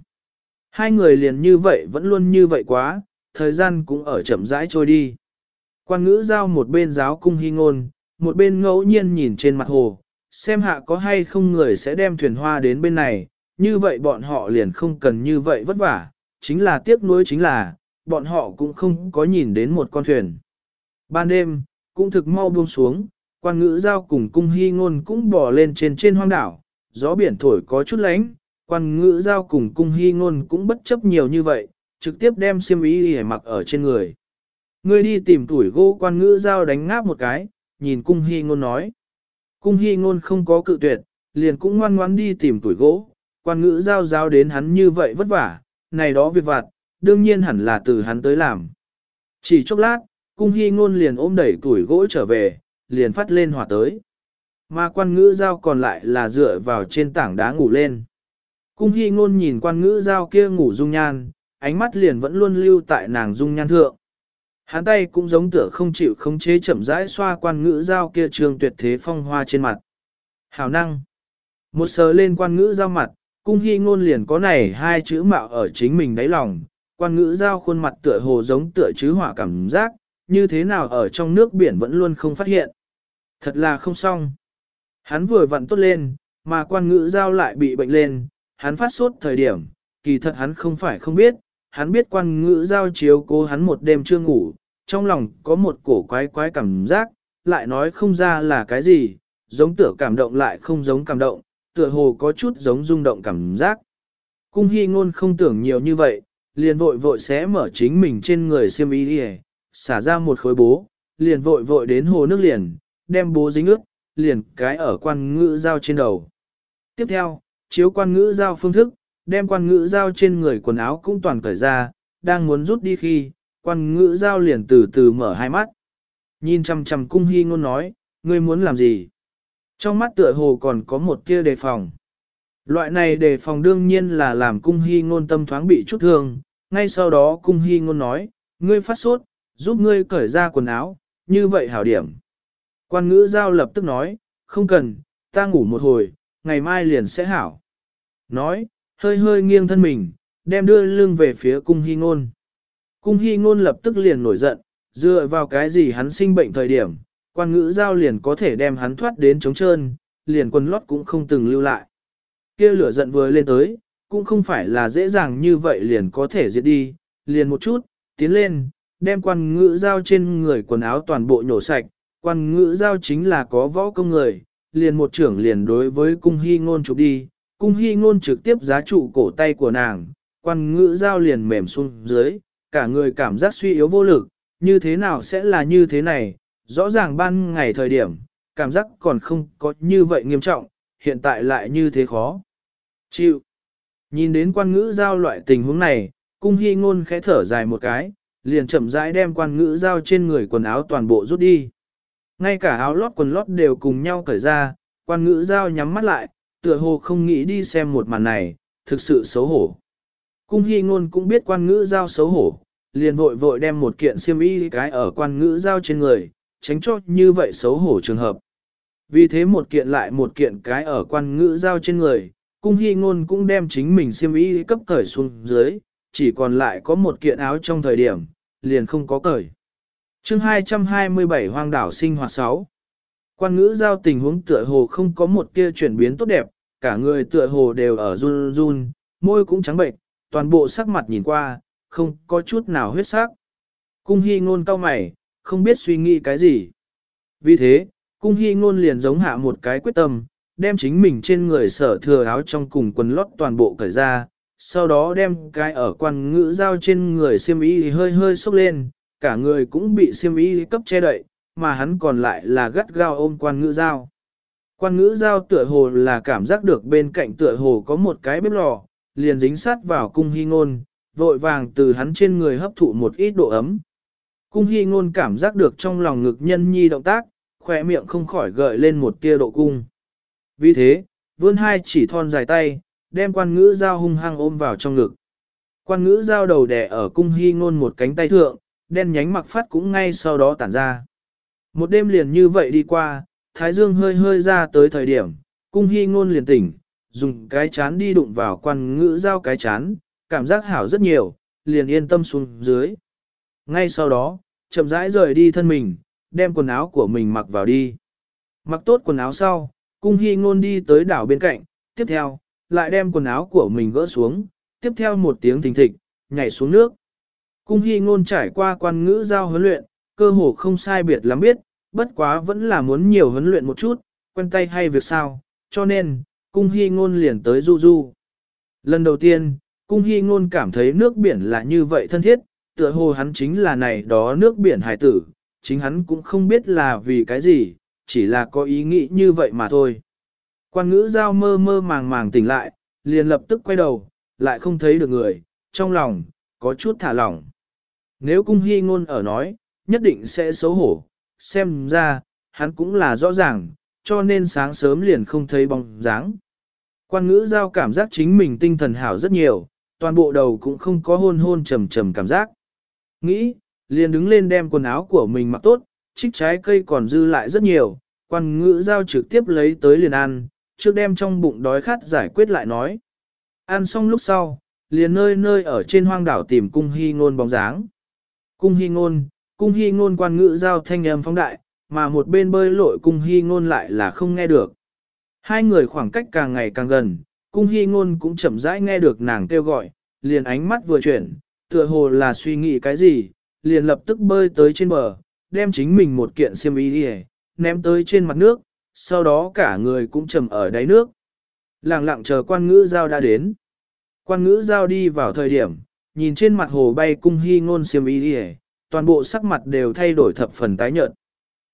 Hai người liền như vậy vẫn luôn như vậy quá, thời gian cũng ở chậm rãi trôi đi. Quan ngữ giao một bên giáo cung hy ngôn, một bên ngẫu nhiên nhìn trên mặt hồ, xem hạ có hay không người sẽ đem thuyền hoa đến bên này, như vậy bọn họ liền không cần như vậy vất vả, chính là tiếc nuối chính là, bọn họ cũng không có nhìn đến một con thuyền. Ban đêm, cũng thực mau buông xuống, quan ngữ giao cùng cung hy ngôn cũng bỏ lên trên trên hoang đảo, gió biển thổi có chút lánh, quan ngữ giao cùng cung hy ngôn cũng bất chấp nhiều như vậy, trực tiếp đem xiêm y để mặc ở trên người. Ngươi đi tìm tuổi gỗ quan ngữ giao đánh ngáp một cái, nhìn cung hy ngôn nói. Cung hy ngôn không có cự tuyệt, liền cũng ngoan ngoãn đi tìm tuổi gỗ, quan ngữ giao giao đến hắn như vậy vất vả, này đó việc vặt, đương nhiên hẳn là từ hắn tới làm. Chỉ chốc lát, cung hy ngôn liền ôm đẩy tuổi gỗ trở về, liền phát lên hỏa tới. Mà quan ngữ giao còn lại là dựa vào trên tảng đá ngủ lên. Cung hy ngôn nhìn quan ngữ giao kia ngủ dung nhan, ánh mắt liền vẫn luôn lưu tại nàng dung nhan thượng. Hắn tay cũng giống tựa không chịu không chế chậm rãi xoa quan ngữ giao kia trường tuyệt thế phong hoa trên mặt. Hảo năng. Một sờ lên quan ngữ giao mặt, cung hy ngôn liền có này hai chữ mạo ở chính mình đáy lòng. Quan ngữ giao khuôn mặt tựa hồ giống tựa chứ hỏa cảm giác, như thế nào ở trong nước biển vẫn luôn không phát hiện. Thật là không xong. Hắn vừa vặn tốt lên, mà quan ngữ giao lại bị bệnh lên, hắn phát sốt thời điểm, kỳ thật hắn không phải không biết, hắn biết quan ngữ giao chiếu cố hắn một đêm chưa ngủ, trong lòng có một cổ quái quái cảm giác, lại nói không ra là cái gì, giống tựa cảm động lại không giống cảm động, tựa hồ có chút giống rung động cảm giác. Cung hy ngôn không tưởng nhiều như vậy, liền vội vội sẽ mở chính mình trên người xiêm y đi xả ra một khối bố, liền vội vội đến hồ nước liền, đem bố dính ướt, liền cái ở quan ngữ giao trên đầu. Tiếp theo, chiếu quan ngữ giao phương thức, đem quan ngữ giao trên người quần áo cũng toàn cởi ra, đang muốn rút đi khi, quan ngữ giao liền từ từ mở hai mắt. Nhìn chằm chằm cung hy ngôn nói, ngươi muốn làm gì? Trong mắt tựa hồ còn có một tia đề phòng. Loại này đề phòng đương nhiên là làm cung hy ngôn tâm thoáng bị chút thương, ngay sau đó cung hy ngôn nói, ngươi phát sốt, giúp ngươi cởi ra quần áo, như vậy hảo điểm. Quan ngữ giao lập tức nói, không cần, ta ngủ một hồi, ngày mai liền sẽ hảo. Nói, hơi hơi nghiêng thân mình, đem đưa lưng về phía cung hy ngôn. Cung hy ngôn lập tức liền nổi giận, dựa vào cái gì hắn sinh bệnh thời điểm, quan ngữ giao liền có thể đem hắn thoát đến trống trơn, liền quần lót cũng không từng lưu lại. kia lửa giận vừa lên tới, cũng không phải là dễ dàng như vậy liền có thể diệt đi, liền một chút, tiến lên, đem quan ngữ giao trên người quần áo toàn bộ nhổ sạch, quan ngữ giao chính là có võ công người, liền một trưởng liền đối với cung hy ngôn chụp đi, cung hy ngôn trực tiếp giá trụ cổ tay của nàng, quan ngữ giao liền mềm xuống dưới, cả người cảm giác suy yếu vô lực, như thế nào sẽ là như thế này, rõ ràng ban ngày thời điểm, cảm giác còn không có như vậy nghiêm trọng, hiện tại lại như thế khó. Chịu. Nhìn đến quan ngữ giao loại tình huống này, cung hy ngôn khẽ thở dài một cái, liền chậm rãi đem quan ngữ giao trên người quần áo toàn bộ rút đi. Ngay cả áo lót quần lót đều cùng nhau cởi ra, quan ngữ giao nhắm mắt lại, tựa hồ không nghĩ đi xem một màn này, thực sự xấu hổ. Cung hy ngôn cũng biết quan ngữ giao xấu hổ, liền vội vội đem một kiện xiêm y cái ở quan ngữ giao trên người, tránh cho như vậy xấu hổ trường hợp. Vì thế một kiện lại một kiện cái ở quan ngữ giao trên người, cung hy ngôn cũng đem chính mình xiêm y cấp cởi xuống dưới, chỉ còn lại có một kiện áo trong thời điểm, liền không có cởi chương 227 hoang đảo sinh hoạt 6 Quan ngữ giao tình huống tựa hồ không có một tia chuyển biến tốt đẹp, cả người tựa hồ đều ở run run, môi cũng trắng bệnh, toàn bộ sắc mặt nhìn qua, không có chút nào huyết sắc. Cung hy ngôn cao mày, không biết suy nghĩ cái gì. Vì thế, cung hy ngôn liền giống hạ một cái quyết tâm, đem chính mình trên người sở thừa áo trong cùng quần lót toàn bộ cởi ra, sau đó đem cái ở quan ngữ giao trên người xiêm y hơi hơi xúc lên, cả người cũng bị xiêm y cấp che đậy, mà hắn còn lại là gắt gao ôm quan ngữ giao. Quan ngữ giao tựa hồ là cảm giác được bên cạnh tựa hồ có một cái bếp lò, liền dính sát vào cung hy ngôn, vội vàng từ hắn trên người hấp thụ một ít độ ấm. Cung hy ngôn cảm giác được trong lòng ngực nhân nhi động tác, khỏe miệng không khỏi gợi lên một tia độ cung. Vì thế, vươn hai chỉ thon dài tay, đem quan ngữ dao hung hăng ôm vào trong ngực. Quan ngữ dao đầu đẻ ở cung hy ngôn một cánh tay thượng, đen nhánh mặc phát cũng ngay sau đó tản ra. Một đêm liền như vậy đi qua, thái dương hơi hơi ra tới thời điểm, cung hy ngôn liền tỉnh, dùng cái chán đi đụng vào quan ngữ giao cái chán, cảm giác hảo rất nhiều, liền yên tâm xuống dưới. Ngay sau đó, chậm rãi rời đi thân mình, đem quần áo của mình mặc vào đi. Mặc tốt quần áo sau, cung hy ngôn đi tới đảo bên cạnh, tiếp theo, lại đem quần áo của mình gỡ xuống, tiếp theo một tiếng thình thịch, nhảy xuống nước. Cung hy ngôn trải qua quan ngữ giao huấn luyện, cơ hồ không sai biệt lắm biết, bất quá vẫn là muốn nhiều huấn luyện một chút, quen tay hay việc sao, cho nên, cung hy ngôn liền tới du du. Lần đầu tiên, cung hy ngôn cảm thấy nước biển là như vậy thân thiết, tựa hồ hắn chính là này đó nước biển hải tử, chính hắn cũng không biết là vì cái gì, chỉ là có ý nghĩ như vậy mà thôi. Quan ngữ giao mơ mơ màng màng tỉnh lại, liền lập tức quay đầu, lại không thấy được người, trong lòng, có chút thả lỏng. Nếu cung hy ngôn ở nói, nhất định sẽ xấu hổ, xem ra, hắn cũng là rõ ràng, cho nên sáng sớm liền không thấy bóng dáng. Quan ngữ giao cảm giác chính mình tinh thần hảo rất nhiều, toàn bộ đầu cũng không có hôn hôn trầm trầm cảm giác. Nghĩ, liền đứng lên đem quần áo của mình mặc tốt, trích trái cây còn dư lại rất nhiều, quan ngữ giao trực tiếp lấy tới liền ăn, trước đem trong bụng đói khát giải quyết lại nói. Ăn xong lúc sau, liền nơi nơi ở trên hoang đảo tìm cung hy ngôn bóng dáng. Cung hy ngôn, cung hy ngôn quan ngữ giao thanh âm phóng đại, mà một bên bơi lội cung hy ngôn lại là không nghe được. Hai người khoảng cách càng ngày càng gần, cung hy ngôn cũng chậm rãi nghe được nàng kêu gọi, liền ánh mắt vừa chuyển, tựa hồ là suy nghĩ cái gì, liền lập tức bơi tới trên bờ, đem chính mình một kiện xiêm y đi ném tới trên mặt nước, sau đó cả người cũng trầm ở đáy nước. Lặng lặng chờ quan ngữ giao đã đến. Quan ngữ giao đi vào thời điểm, nhìn trên mặt hồ bay cung hy ngôn xiêm y đi toàn bộ sắc mặt đều thay đổi thập phần tái nhợt.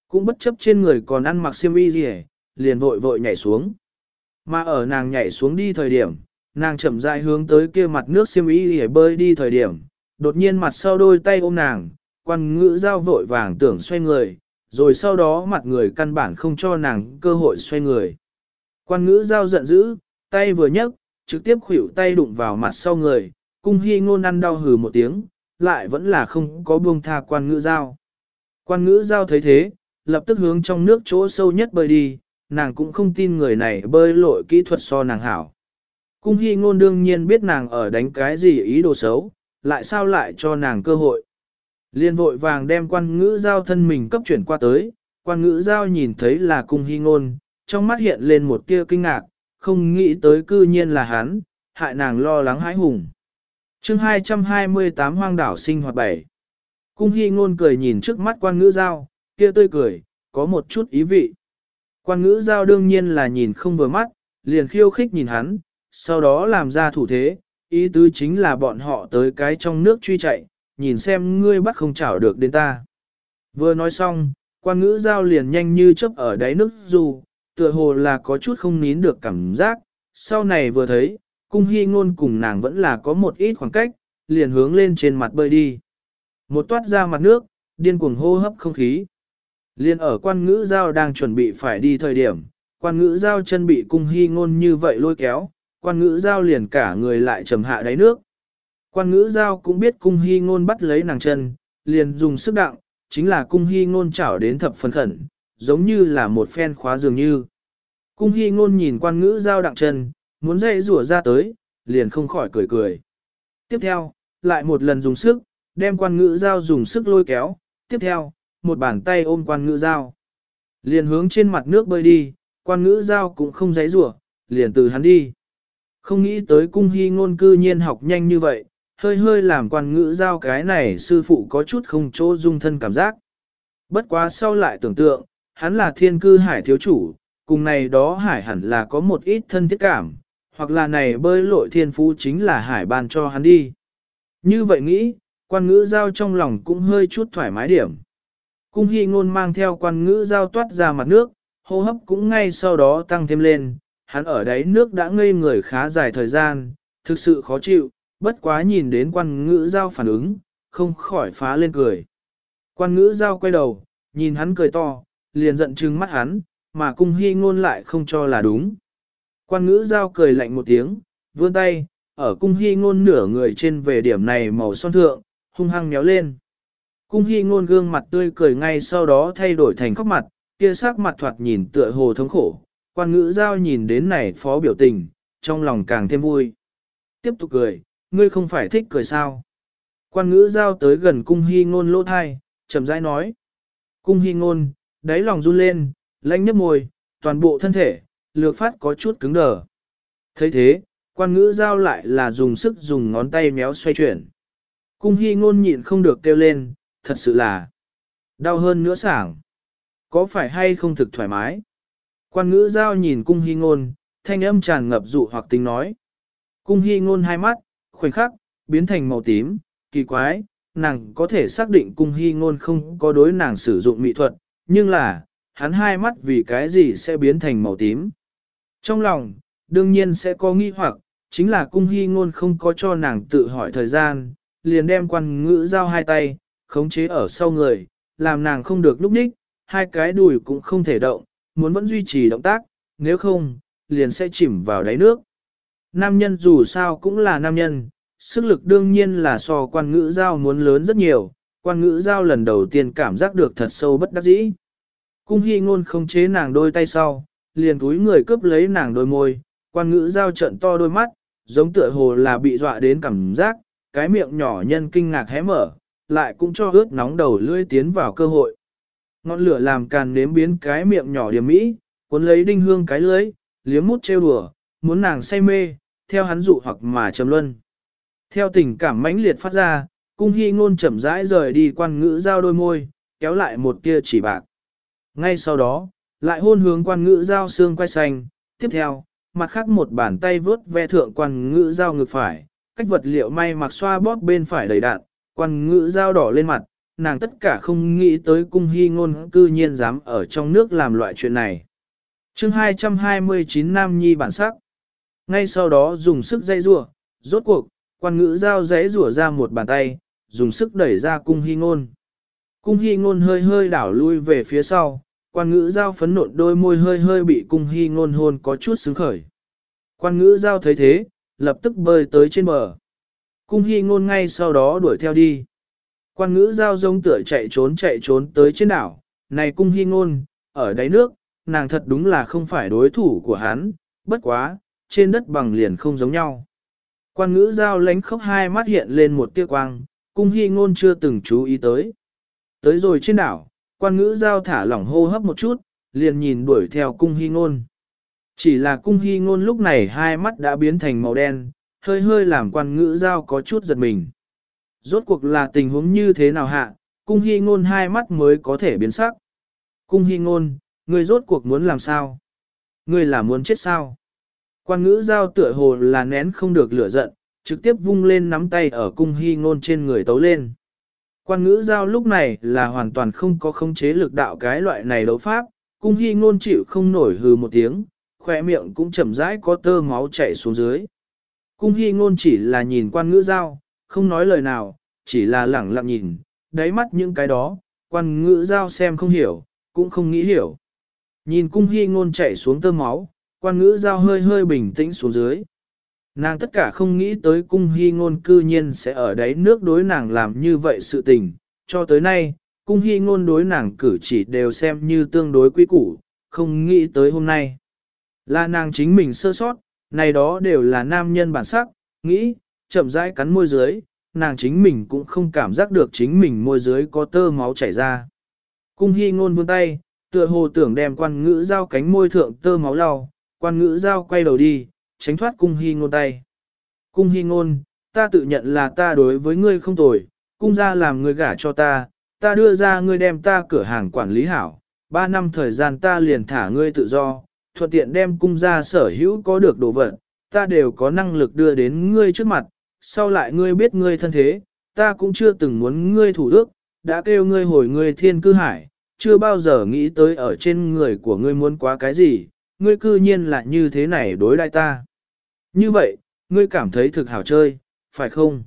Cũng bất chấp trên người còn ăn mặc xiêm y đi liền vội vội nhảy xuống. Mà ở nàng nhảy xuống đi thời điểm, nàng chậm rãi hướng tới kia mặt nước xiêm y để bơi đi thời điểm, đột nhiên mặt sau đôi tay ôm nàng, quan ngữ giao vội vàng tưởng xoay người, rồi sau đó mặt người căn bản không cho nàng cơ hội xoay người. Quan ngữ giao giận dữ, tay vừa nhấc, trực tiếp khuỷu tay đụng vào mặt sau người, cung hy ngôn ăn đau hừ một tiếng, lại vẫn là không có buông tha quan ngữ giao. Quan ngữ giao thấy thế, lập tức hướng trong nước chỗ sâu nhất bơi đi, nàng cũng không tin người này bơi lội kỹ thuật so nàng hảo. Cung hy ngôn đương nhiên biết nàng ở đánh cái gì ý đồ xấu, lại sao lại cho nàng cơ hội. Liên vội vàng đem quan ngữ giao thân mình cấp chuyển qua tới, quan ngữ giao nhìn thấy là cung hy ngôn, trong mắt hiện lên một tia kinh ngạc, không nghĩ tới cư nhiên là hắn, hại nàng lo lắng hãi hùng chương 228 hoang đảo sinh hoạt bảy. Cung hy ngôn cười nhìn trước mắt quan ngữ giao, kia tươi cười, có một chút ý vị. Quan ngữ giao đương nhiên là nhìn không vừa mắt, liền khiêu khích nhìn hắn, sau đó làm ra thủ thế, ý tứ chính là bọn họ tới cái trong nước truy chạy, nhìn xem ngươi bắt không chảo được đến ta. Vừa nói xong, quan ngữ giao liền nhanh như chớp ở đáy nước dù, tựa hồ là có chút không nín được cảm giác, sau này vừa thấy, cung hy ngôn cùng nàng vẫn là có một ít khoảng cách, liền hướng lên trên mặt bơi đi. Một toát ra mặt nước, điên cuồng hô hấp không khí. Liên ở quan ngữ giao đang chuẩn bị phải đi thời điểm, quan ngữ giao chân bị cung hy ngôn như vậy lôi kéo, quan ngữ giao liền cả người lại trầm hạ đáy nước. Quan ngữ giao cũng biết cung hy ngôn bắt lấy nàng chân, liền dùng sức đặng, chính là cung hy ngôn chảo đến thập phần khẩn, giống như là một phen khóa dường như. Cung hy ngôn nhìn quan ngữ giao đặng chân, muốn dây rủa ra tới, liền không khỏi cười cười. Tiếp theo, lại một lần dùng sức, đem quan ngữ dao dùng sức lôi kéo, tiếp theo, một bàn tay ôm quan ngữ dao Liền hướng trên mặt nước bơi đi, quan ngữ dao cũng không dãy rủa, liền từ hắn đi. Không nghĩ tới cung hy ngôn cư nhiên học nhanh như vậy, hơi hơi làm quan ngữ giao cái này sư phụ có chút không chỗ dung thân cảm giác. Bất quá sau lại tưởng tượng, hắn là thiên cư hải thiếu chủ, cùng này đó hải hẳn là có một ít thân thiết cảm, hoặc là này bơi lội thiên phú chính là hải ban cho hắn đi. Như vậy nghĩ, quan ngữ giao trong lòng cũng hơi chút thoải mái điểm. Cung hy ngôn mang theo quan ngữ giao toát ra mặt nước, hô hấp cũng ngay sau đó tăng thêm lên, hắn ở đáy nước đã ngây người khá dài thời gian, thực sự khó chịu, bất quá nhìn đến quan ngữ giao phản ứng, không khỏi phá lên cười. Quan ngữ giao quay đầu, nhìn hắn cười to, liền giận trừng mắt hắn, mà cung hy ngôn lại không cho là đúng. Quan ngữ giao cười lạnh một tiếng, vươn tay, ở cung hy ngôn nửa người trên về điểm này màu son thượng, hung hăng méo lên. Cung hy ngôn gương mặt tươi cười ngay sau đó thay đổi thành khóc mặt, kia sắc mặt thoạt nhìn tựa hồ thống khổ. Quan ngữ giao nhìn đến này phó biểu tình, trong lòng càng thêm vui. Tiếp tục cười, ngươi không phải thích cười sao. Quan ngữ giao tới gần cung hy ngôn lỗ thai, chậm rãi nói. Cung hy ngôn, đáy lòng run lên, lãnh nhấp môi, toàn bộ thân thể, lược phát có chút cứng đờ. thấy thế, quan ngữ giao lại là dùng sức dùng ngón tay méo xoay chuyển. Cung hy ngôn nhịn không được kêu lên, thật sự là đau hơn nữa sảng. Có phải hay không thực thoải mái? Quan ngữ giao nhìn cung hy ngôn, thanh âm tràn ngập dụ hoặc tính nói. Cung hy ngôn hai mắt, khoảnh khắc, biến thành màu tím, kỳ quái, nàng có thể xác định cung hy ngôn không có đối nàng sử dụng mỹ thuật, nhưng là, hắn hai mắt vì cái gì sẽ biến thành màu tím. Trong lòng, đương nhiên sẽ có nghi hoặc, chính là cung hy ngôn không có cho nàng tự hỏi thời gian, liền đem quan ngữ giao hai tay, khống chế ở sau người, làm nàng không được lúc ních, hai cái đùi cũng không thể động, muốn vẫn duy trì động tác, nếu không, liền sẽ chìm vào đáy nước. Nam nhân dù sao cũng là nam nhân, sức lực đương nhiên là so quan ngữ giao muốn lớn rất nhiều, quan ngữ giao lần đầu tiên cảm giác được thật sâu bất đắc dĩ. Cung hy ngôn khống chế nàng đôi tay sau, liền túi người cướp lấy nàng đôi môi, quan ngữ giao trận to đôi mắt, giống tựa hồ là bị dọa đến cảm giác, cái miệng nhỏ nhân kinh ngạc hé mở, lại cũng cho ướt nóng đầu lưỡi tiến vào cơ hội. Ngọn lửa làm càn nếm biến cái miệng nhỏ điểm mỹ, cuốn lấy đinh hương cái lưới, liếm mút trêu đùa, muốn nàng say mê, theo hắn dụ hoặc mà trầm luân. Theo tình cảm mãnh liệt phát ra, cung hy ngôn chậm rãi rời đi quan ngữ giao đôi môi, kéo lại một tia chỉ bạc. Ngay sau đó, lại hôn hướng quan ngữ giao xương quay xanh, tiếp theo, mặt khác một bàn tay vớt ve thượng quan ngữ giao ngực phải, cách vật liệu may mặc xoa bóp bên phải đầy đạn, quan ngữ giao đỏ lên mặt, nàng tất cả không nghĩ tới cung hy ngôn cư nhiên dám ở trong nước làm loại chuyện này. chương 229 Nam Nhi bản sắc. Ngay sau đó dùng sức dây rủa rốt cuộc, quan ngữ giao dãy rủa ra một bàn tay, dùng sức đẩy ra cung hy ngôn. Cung hy ngôn hơi hơi đảo lui về phía sau, quan ngữ giao phấn nộn đôi môi hơi hơi bị cung hy ngôn hôn có chút xứng khởi. Quan ngữ giao thấy thế, lập tức bơi tới trên bờ. Cung hy ngôn ngay sau đó đuổi theo đi. Quan ngữ giao giống tựa chạy trốn chạy trốn tới trên đảo, này cung hy ngôn, ở đáy nước, nàng thật đúng là không phải đối thủ của hắn, bất quá, trên đất bằng liền không giống nhau. Quan ngữ giao lánh khóc hai mắt hiện lên một tia quang, cung hy ngôn chưa từng chú ý tới. Tới rồi trên đảo, quan ngữ giao thả lỏng hô hấp một chút, liền nhìn đuổi theo cung hy ngôn. Chỉ là cung hy ngôn lúc này hai mắt đã biến thành màu đen, hơi hơi làm quan ngữ giao có chút giật mình. Rốt cuộc là tình huống như thế nào hạ, cung hy ngôn hai mắt mới có thể biến sắc. Cung hy ngôn, người rốt cuộc muốn làm sao? Người là muốn chết sao? Quan ngữ giao tựa hồ là nén không được lửa giận, trực tiếp vung lên nắm tay ở cung hy ngôn trên người tấu lên. Quan ngữ giao lúc này là hoàn toàn không có khống chế lực đạo cái loại này đấu pháp, cung hy ngôn chịu không nổi hừ một tiếng, khỏe miệng cũng chậm rãi có tơ máu chảy xuống dưới. Cung hy ngôn chỉ là nhìn quan ngữ giao, không nói lời nào, chỉ là lẳng lặng nhìn, đáy mắt những cái đó, quan ngữ giao xem không hiểu, cũng không nghĩ hiểu. Nhìn cung hy ngôn chảy xuống tơ máu, quan ngữ giao hơi hơi bình tĩnh xuống dưới. Nàng tất cả không nghĩ tới cung hy ngôn cư nhiên sẽ ở đấy nước đối nàng làm như vậy sự tình, cho tới nay, cung hy ngôn đối nàng cử chỉ đều xem như tương đối quý củ, không nghĩ tới hôm nay. Là nàng chính mình sơ sót, này đó đều là nam nhân bản sắc, nghĩ, chậm rãi cắn môi dưới, nàng chính mình cũng không cảm giác được chính mình môi dưới có tơ máu chảy ra. Cung hy ngôn vươn tay, tựa hồ tưởng đem quan ngữ giao cánh môi thượng tơ máu lau, quan ngữ giao quay đầu đi, tránh thoát cung hy ngôn tay. Cung hy ngôn, ta tự nhận là ta đối với ngươi không tồi, cung ra làm ngươi gả cho ta, ta đưa ra ngươi đem ta cửa hàng quản lý hảo, ba năm thời gian ta liền thả ngươi tự do, thuận tiện đem cung ra sở hữu có được đồ vật, ta đều có năng lực đưa đến ngươi trước mặt, sau lại ngươi biết ngươi thân thế, ta cũng chưa từng muốn ngươi thủ đức, đã kêu ngươi hồi ngươi thiên cư hải, chưa bao giờ nghĩ tới ở trên người của ngươi muốn quá cái gì, ngươi cư nhiên là như thế này đối đại ta. Như vậy, ngươi cảm thấy thực hảo chơi, phải không?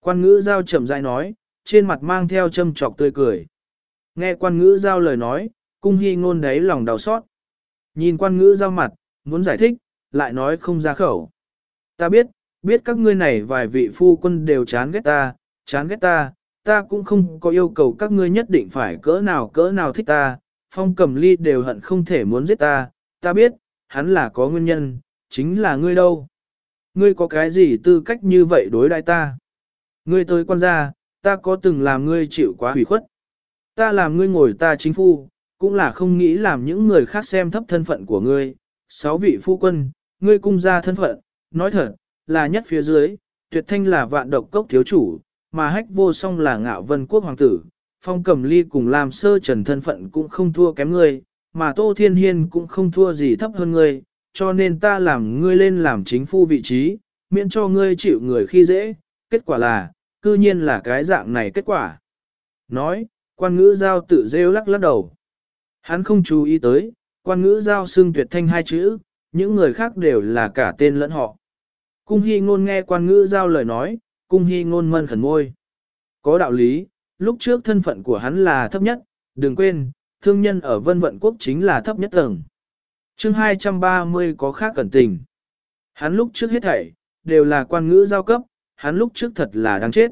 Quan ngữ giao chậm rãi nói, trên mặt mang theo châm trọc tươi cười. Nghe quan ngữ giao lời nói, cung hy ngôn đấy lòng đau xót. Nhìn quan ngữ giao mặt, muốn giải thích, lại nói không ra khẩu. Ta biết, biết các ngươi này vài vị phu quân đều chán ghét ta, chán ghét ta, ta cũng không có yêu cầu các ngươi nhất định phải cỡ nào cỡ nào thích ta, phong cầm ly đều hận không thể muốn giết ta, ta biết, hắn là có nguyên nhân, chính là ngươi đâu. Ngươi có cái gì tư cách như vậy đối đại ta? Ngươi tới quan gia, ta có từng làm ngươi chịu quá hủy khuất. Ta làm ngươi ngồi ta chính phu, cũng là không nghĩ làm những người khác xem thấp thân phận của ngươi. Sáu vị phu quân, ngươi cung ra thân phận, nói thật, là nhất phía dưới, tuyệt thanh là vạn độc cốc thiếu chủ, mà hách vô song là ngạo vân quốc hoàng tử, phong cầm ly cùng làm sơ trần thân phận cũng không thua kém ngươi, mà tô thiên hiên cũng không thua gì thấp hơn ngươi, cho nên ta làm ngươi lên làm chính phu vị trí, miễn cho ngươi chịu người khi dễ, kết quả là, cư nhiên là cái dạng này kết quả. Nói, quan ngữ giao tự rêu lắc lắc đầu. Hắn không chú ý tới, quan ngữ giao xưng tuyệt thanh hai chữ, những người khác đều là cả tên lẫn họ. Cung hy ngôn nghe quan ngữ giao lời nói, cung hy ngôn mân khẩn môi. Có đạo lý, lúc trước thân phận của hắn là thấp nhất, đừng quên, thương nhân ở vân vận quốc chính là thấp nhất tầng chương 230 có khác cẩn tình. Hắn lúc trước hết thảy, đều là quan ngữ giao cấp, hắn lúc trước thật là đáng chết.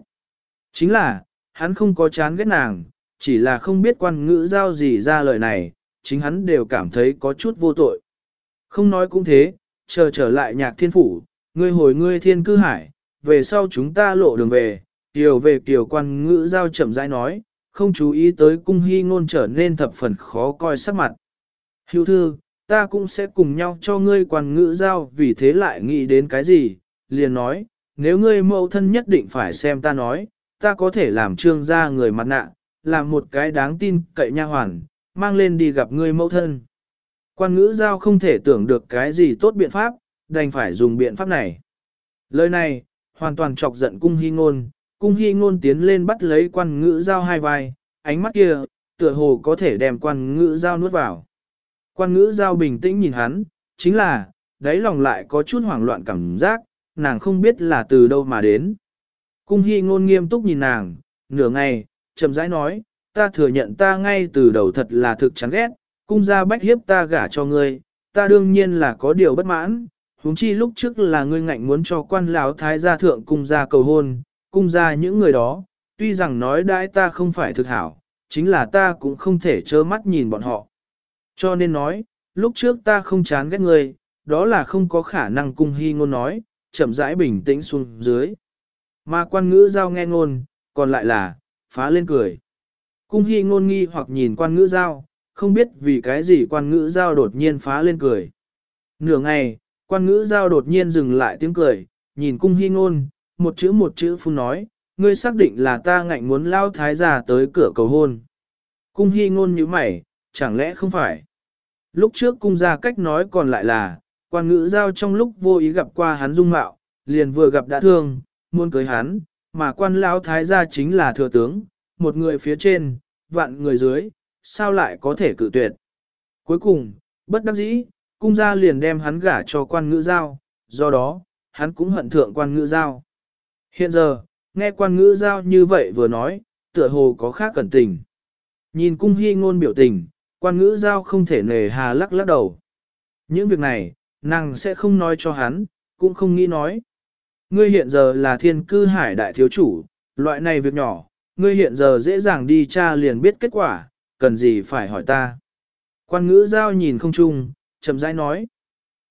Chính là, hắn không có chán ghét nàng, chỉ là không biết quan ngữ giao gì ra lời này, chính hắn đều cảm thấy có chút vô tội. Không nói cũng thế, chờ trở lại nhạc thiên phủ, ngươi hồi ngươi thiên cư hải, về sau chúng ta lộ đường về, tiểu về tiểu quan ngữ giao chậm rãi nói, không chú ý tới cung hy ngôn trở nên thập phần khó coi sắc mặt. Hữu thư, ta cũng sẽ cùng nhau cho ngươi quan ngữ giao vì thế lại nghĩ đến cái gì, liền nói, nếu ngươi mẫu thân nhất định phải xem ta nói, ta có thể làm trương gia người mặt nạ, làm một cái đáng tin cậy nha hoàn, mang lên đi gặp ngươi mẫu thân. Quan ngữ giao không thể tưởng được cái gì tốt biện pháp, đành phải dùng biện pháp này. Lời này, hoàn toàn chọc giận cung hy ngôn, cung hy ngôn tiến lên bắt lấy quan ngữ giao hai vai, ánh mắt kia, tựa hồ có thể đem quan ngữ giao nuốt vào. Quan ngữ giao bình tĩnh nhìn hắn, chính là, đáy lòng lại có chút hoảng loạn cảm giác, nàng không biết là từ đâu mà đến. Cung hy ngôn nghiêm túc nhìn nàng, nửa ngày, chậm rãi nói, ta thừa nhận ta ngay từ đầu thật là thực chán ghét, cung gia bách hiếp ta gả cho ngươi, ta đương nhiên là có điều bất mãn, huống chi lúc trước là ngươi ngạnh muốn cho quan lão thái gia thượng cung gia cầu hôn, cung gia những người đó, tuy rằng nói đãi ta không phải thực hảo, chính là ta cũng không thể trơ mắt nhìn bọn họ. Cho nên nói, lúc trước ta không chán ghét ngươi, đó là không có khả năng cung hy ngôn nói, chậm rãi bình tĩnh xuống dưới. Mà quan ngữ giao nghe ngôn, còn lại là, phá lên cười. Cung hy ngôn nghi hoặc nhìn quan ngữ giao, không biết vì cái gì quan ngữ giao đột nhiên phá lên cười. Nửa ngày, quan ngữ giao đột nhiên dừng lại tiếng cười, nhìn cung hy ngôn, một chữ một chữ phun nói, ngươi xác định là ta ngạnh muốn lao thái già tới cửa cầu hôn. Cung hy ngôn như mày, chẳng lẽ không phải? Lúc trước cung ra cách nói còn lại là, quan ngữ giao trong lúc vô ý gặp qua hắn dung mạo, liền vừa gặp đã thương, muốn cưới hắn, mà quan lão thái gia chính là thừa tướng, một người phía trên, vạn người dưới, sao lại có thể cự tuyệt. Cuối cùng, bất đắc dĩ, cung gia liền đem hắn gả cho quan ngữ giao, do đó, hắn cũng hận thượng quan ngữ giao. Hiện giờ, nghe quan ngữ giao như vậy vừa nói, tựa hồ có khác cẩn tình. Nhìn cung hy ngôn biểu tình, quan ngữ giao không thể nề hà lắc lắc đầu. Những việc này, nàng sẽ không nói cho hắn, cũng không nghĩ nói. Ngươi hiện giờ là thiên cư hải đại thiếu chủ, loại này việc nhỏ, ngươi hiện giờ dễ dàng đi tra liền biết kết quả, cần gì phải hỏi ta. Quan ngữ giao nhìn không chung, chậm rãi nói.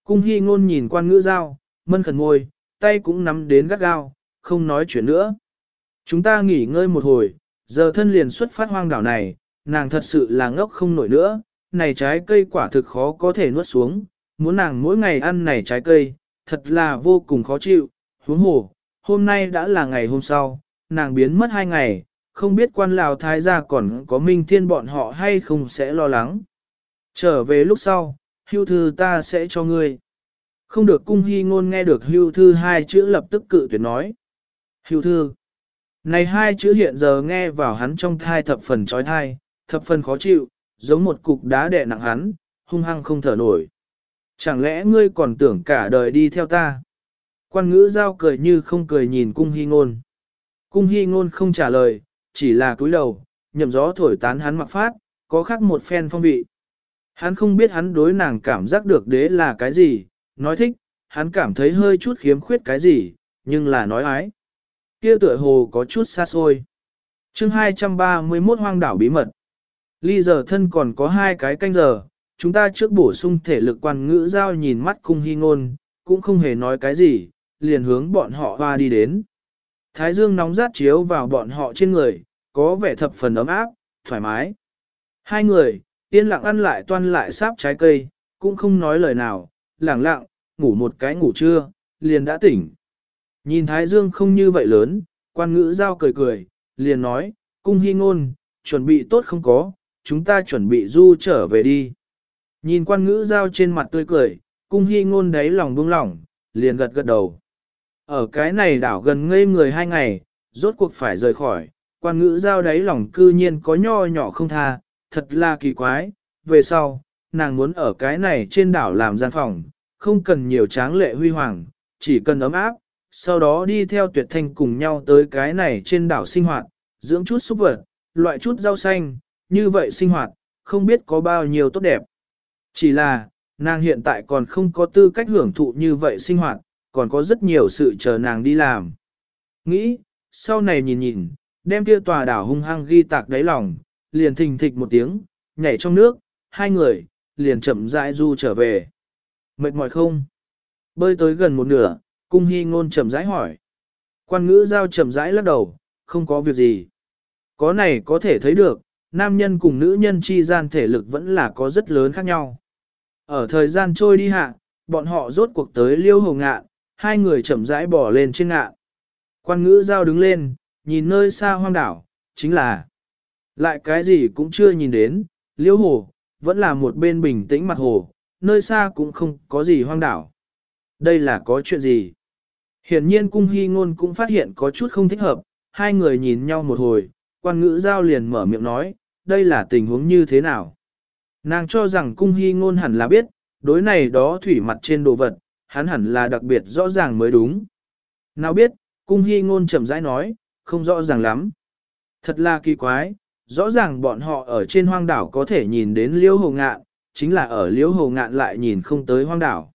Cung hy ngôn nhìn quan ngữ giao, mân khẩn ngồi, tay cũng nắm đến gắt gao, không nói chuyện nữa. Chúng ta nghỉ ngơi một hồi, giờ thân liền xuất phát hoang đảo này, nàng thật sự là ngốc không nổi nữa, này trái cây quả thực khó có thể nuốt xuống, muốn nàng mỗi ngày ăn này trái cây, thật là vô cùng khó chịu, huống hồ, hôm nay đã là ngày hôm sau, nàng biến mất hai ngày, không biết quan lào thái gia còn có minh thiên bọn họ hay không sẽ lo lắng. Trở về lúc sau, hưu thư ta sẽ cho ngươi. Không được cung hy ngôn nghe được hưu thư hai chữ lập tức cự tuyệt nói. Hưu thư. Này hai chữ hiện giờ nghe vào hắn trong thai thập phần trói thai, thập phần khó chịu, giống một cục đá đè nặng hắn, hung hăng không thở nổi. Chẳng lẽ ngươi còn tưởng cả đời đi theo ta? Quan ngữ giao cười như không cười nhìn cung hy ngôn. Cung hy ngôn không trả lời, chỉ là cúi đầu, nhậm gió thổi tán hắn mặc phát, có khác một phen phong vị. Hắn không biết hắn đối nàng cảm giác được đế là cái gì, nói thích, hắn cảm thấy hơi chút khiếm khuyết cái gì, nhưng là nói ái. Kia tựa hồ có chút xa xôi. chương 231 hoang đảo bí mật. Ly giờ thân còn có hai cái canh giờ, chúng ta trước bổ sung thể lực quan ngữ giao nhìn mắt cung hy ngôn, cũng không hề nói cái gì, liền hướng bọn họ hoa đi đến. Thái dương nóng rát chiếu vào bọn họ trên người, có vẻ thập phần ấm áp, thoải mái. Hai người, yên lặng ăn lại toan lại sáp trái cây, cũng không nói lời nào, lẳng lặng, ngủ một cái ngủ trưa, liền đã tỉnh. Nhìn Thái Dương không như vậy lớn, quan ngữ giao cười cười, liền nói, cung hy ngôn, chuẩn bị tốt không có, chúng ta chuẩn bị du trở về đi. Nhìn quan ngữ giao trên mặt tươi cười, cung hy ngôn đáy lòng buông lỏng, liền gật gật đầu. Ở cái này đảo gần ngây người hai ngày, rốt cuộc phải rời khỏi, quan ngữ giao đáy lòng cư nhiên có nho nhỏ không tha, thật là kỳ quái, về sau, nàng muốn ở cái này trên đảo làm gian phòng, không cần nhiều tráng lệ huy hoàng, chỉ cần ấm áp, sau đó đi theo tuyệt thanh cùng nhau tới cái này trên đảo sinh hoạt, dưỡng chút súc vật, loại chút rau xanh, như vậy sinh hoạt, không biết có bao nhiêu tốt đẹp. Chỉ là, nàng hiện tại còn không có tư cách hưởng thụ như vậy sinh hoạt, còn có rất nhiều sự chờ nàng đi làm. Nghĩ, sau này nhìn nhìn, đem kia tòa đảo hung hăng ghi tạc đáy lòng, liền thình thịch một tiếng, nhảy trong nước, hai người, liền chậm rãi du trở về. Mệt mỏi không? Bơi tới gần một nửa, cung hy ngôn chậm rãi hỏi. Quan ngữ giao chậm rãi lắc đầu, không có việc gì. Có này có thể thấy được, nam nhân cùng nữ nhân chi gian thể lực vẫn là có rất lớn khác nhau. Ở thời gian trôi đi hạ, bọn họ rốt cuộc tới liêu hồ ngạn, hai người chậm rãi bỏ lên trên ngạn. Quan ngữ giao đứng lên, nhìn nơi xa hoang đảo, chính là lại cái gì cũng chưa nhìn đến, liêu hồ, vẫn là một bên bình tĩnh mặt hồ, nơi xa cũng không có gì hoang đảo. Đây là có chuyện gì? Hiển nhiên cung hy ngôn cũng phát hiện có chút không thích hợp, hai người nhìn nhau một hồi, quan ngữ giao liền mở miệng nói, đây là tình huống như thế nào? Nàng cho rằng cung hy ngôn hẳn là biết, đối này đó thủy mặt trên đồ vật, hắn hẳn là đặc biệt rõ ràng mới đúng. Nào biết, cung hy ngôn chậm rãi nói, không rõ ràng lắm. Thật là kỳ quái, rõ ràng bọn họ ở trên hoang đảo có thể nhìn đến liễu hồ ngạn, chính là ở liễu hồ ngạn lại nhìn không tới hoang đảo.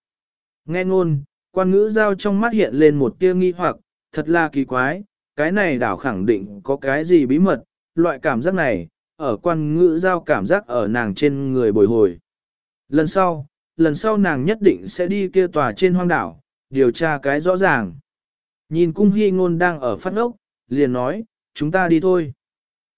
Nghe ngôn, quan ngữ giao trong mắt hiện lên một tia nghi hoặc, thật là kỳ quái, cái này đảo khẳng định có cái gì bí mật, loại cảm giác này, ở quan ngữ giao cảm giác ở nàng trên người bồi hồi. Lần sau, lần sau nàng nhất định sẽ đi kia tòa trên hoang đảo, điều tra cái rõ ràng. Nhìn cung hy ngôn đang ở phát ốc, liền nói, chúng ta đi thôi.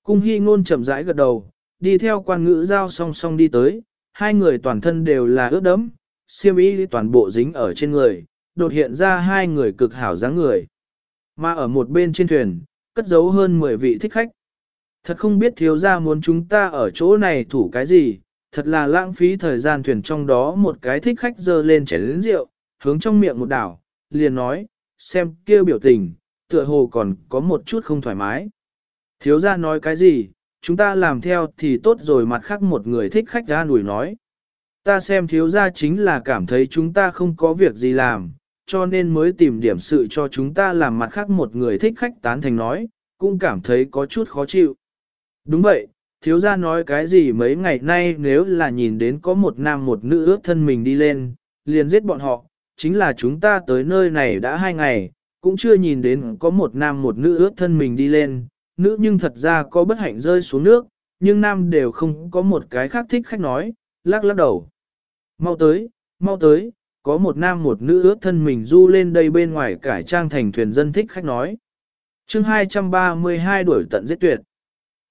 Cung hy ngôn chậm rãi gật đầu, đi theo quan ngữ giao song song đi tới, hai người toàn thân đều là ướt đẫm, siêm y toàn bộ dính ở trên người, đột hiện ra hai người cực hảo dáng người. Mà ở một bên trên thuyền, cất giấu hơn 10 vị thích khách. Thật không biết thiếu gia muốn chúng ta ở chỗ này thủ cái gì, thật là lãng phí thời gian thuyền trong đó một cái thích khách dơ lên chén lĩnh rượu, hướng trong miệng một đảo, liền nói, xem kia biểu tình, tựa hồ còn có một chút không thoải mái. Thiếu gia nói cái gì, chúng ta làm theo thì tốt rồi mặt khác một người thích khách ra nủi nói. Ta xem thiếu gia chính là cảm thấy chúng ta không có việc gì làm, cho nên mới tìm điểm sự cho chúng ta làm mặt khác một người thích khách tán thành nói, cũng cảm thấy có chút khó chịu. Đúng vậy, thiếu gia nói cái gì mấy ngày nay nếu là nhìn đến có một nam một nữ ước thân mình đi lên, liền giết bọn họ, chính là chúng ta tới nơi này đã hai ngày, cũng chưa nhìn đến có một nam một nữ ước thân mình đi lên, nữ nhưng thật ra có bất hạnh rơi xuống nước, nhưng nam đều không có một cái khác thích khách nói, lắc lắc đầu. Mau tới, mau tới, có một nam một nữ ước thân mình du lên đây bên ngoài cải trang thành thuyền dân thích khách nói. chương 232 đuổi tận giết tuyệt.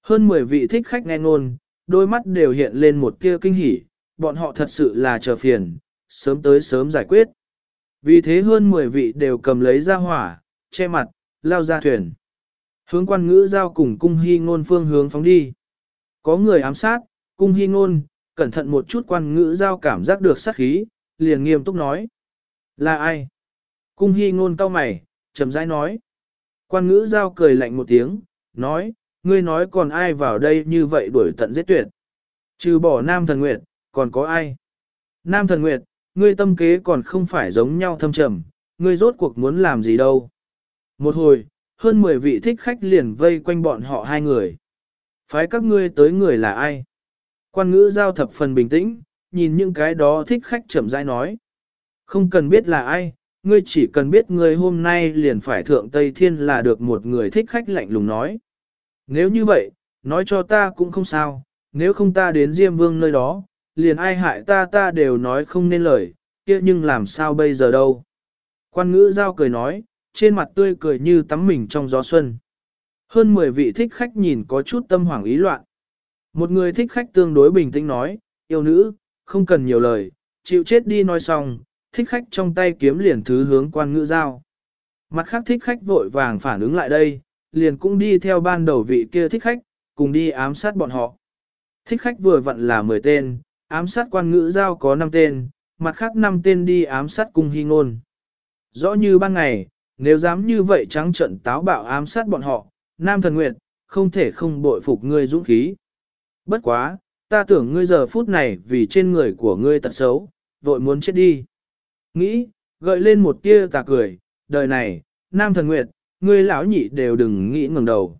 Hơn 10 vị thích khách nghe ngôn, đôi mắt đều hiện lên một tia kinh hỉ, bọn họ thật sự là chờ phiền, sớm tới sớm giải quyết. Vì thế hơn 10 vị đều cầm lấy ra hỏa, che mặt, lao ra thuyền. Hướng quan ngữ giao cùng cung hy ngôn phương hướng phóng đi. Có người ám sát, cung hy ngôn, cẩn thận một chút quan ngữ giao cảm giác được sát khí, liền nghiêm túc nói. Là ai? Cung hy ngôn cau mày, chậm rãi nói. Quan ngữ giao cười lạnh một tiếng, nói, ngươi nói còn ai vào đây như vậy đuổi tận giết tuyệt. Trừ bỏ Nam Thần Nguyệt, còn có ai? Nam Thần Nguyệt, ngươi tâm kế còn không phải giống nhau thâm trầm, ngươi rốt cuộc muốn làm gì đâu. Một hồi, hơn 10 vị thích khách liền vây quanh bọn họ hai người. Phái các ngươi tới người là ai? Quan ngữ giao thập phần bình tĩnh, nhìn những cái đó thích khách chậm rãi nói. Không cần biết là ai, ngươi chỉ cần biết ngươi hôm nay liền phải thượng Tây Thiên là được một người thích khách lạnh lùng nói. Nếu như vậy, nói cho ta cũng không sao, nếu không ta đến Diêm Vương nơi đó, liền ai hại ta ta đều nói không nên lời, kia nhưng làm sao bây giờ đâu. Quan ngữ giao cười nói, trên mặt tươi cười như tắm mình trong gió xuân. Hơn 10 vị thích khách nhìn có chút tâm hoảng ý loạn. Một người thích khách tương đối bình tĩnh nói, yêu nữ, không cần nhiều lời, chịu chết đi nói xong, thích khách trong tay kiếm liền thứ hướng quan ngữ giao. Mặt khác thích khách vội vàng phản ứng lại đây, liền cũng đi theo ban đầu vị kia thích khách, cùng đi ám sát bọn họ. Thích khách vừa vặn là 10 tên, ám sát quan ngữ giao có 5 tên, mặt khác 5 tên đi ám sát cung hy ngôn. Rõ như ban ngày, nếu dám như vậy trắng trận táo bạo ám sát bọn họ, Nam Thần Nguyệt, không thể không bội phục ngươi dũng khí. Bất quá, ta tưởng ngươi giờ phút này vì trên người của ngươi tật xấu, vội muốn chết đi. Nghĩ, gợi lên một tia tà cười, đời này, Nam Thần Nguyệt, ngươi lão nhị đều đừng nghĩ ngừng đầu.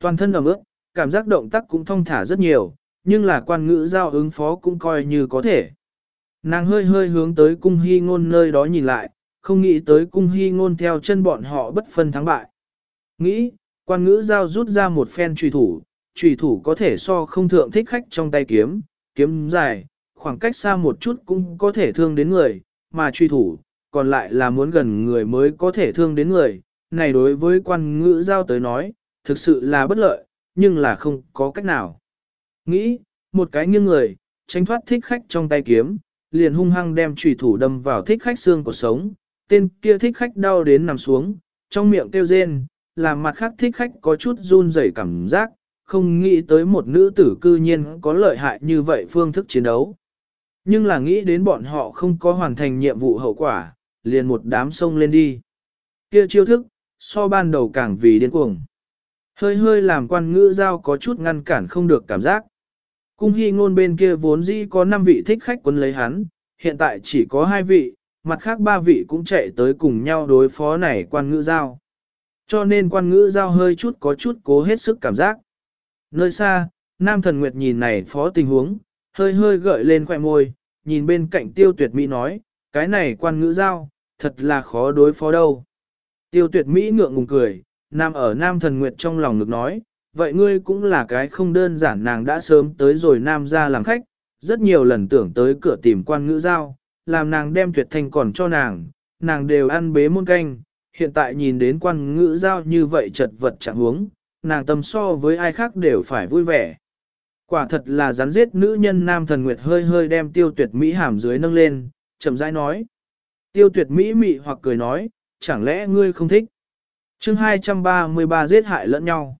Toàn thân ẩm ướt, cảm giác động tác cũng thong thả rất nhiều, nhưng là quan ngữ giao ứng phó cũng coi như có thể. Nàng hơi hơi hướng tới cung hy ngôn nơi đó nhìn lại, không nghĩ tới cung hy ngôn theo chân bọn họ bất phân thắng bại. Nghĩ, quan ngữ giao rút ra một phen trùy thủ, trùy thủ có thể so không thượng thích khách trong tay kiếm, kiếm dài, khoảng cách xa một chút cũng có thể thương đến người, mà truy thủ, còn lại là muốn gần người mới có thể thương đến người. Này đối với quan ngữ giao tới nói, thực sự là bất lợi, nhưng là không có cách nào. Nghĩ, một cái nghiêng người, tránh thoát thích khách trong tay kiếm, liền hung hăng đem trùy thủ đâm vào thích khách xương của sống, tên kia thích khách đau đến nằm xuống, trong miệng kêu rên, làm mặt khác thích khách có chút run rẩy cảm giác, không nghĩ tới một nữ tử cư nhiên có lợi hại như vậy phương thức chiến đấu. Nhưng là nghĩ đến bọn họ không có hoàn thành nhiệm vụ hậu quả, liền một đám sông lên đi. Kia chiêu thức, so ban đầu càng vì điên cuồng. Hơi hơi làm quan ngữ giao có chút ngăn cản không được cảm giác. Cung hy ngôn bên kia vốn dĩ có 5 vị thích khách quân lấy hắn, hiện tại chỉ có 2 vị, mặt khác 3 vị cũng chạy tới cùng nhau đối phó này quan ngữ giao. Cho nên quan ngữ giao hơi chút có chút cố hết sức cảm giác. Nơi xa, Nam Thần Nguyệt nhìn này phó tình huống, hơi hơi gợi lên khoẻ môi, nhìn bên cạnh tiêu tuyệt Mỹ nói, cái này quan ngữ giao, thật là khó đối phó đâu. Tiêu tuyệt Mỹ ngượng ngùng cười, Nam ở Nam Thần Nguyệt trong lòng ngực nói, vậy ngươi cũng là cái không đơn giản nàng đã sớm tới rồi Nam ra làm khách, rất nhiều lần tưởng tới cửa tìm quan ngữ giao, làm nàng đem tuyệt thanh còn cho nàng, nàng đều ăn bế muôn canh, hiện tại nhìn đến quan ngữ giao như vậy chật vật chẳng huống, nàng tâm so với ai khác đều phải vui vẻ. Quả thật là rắn giết nữ nhân nam thần nguyệt hơi hơi đem tiêu tuyệt Mỹ hàm dưới nâng lên, chậm rãi nói. Tiêu tuyệt Mỹ mị hoặc cười nói, chẳng lẽ ngươi không thích? chương 233 giết hại lẫn nhau.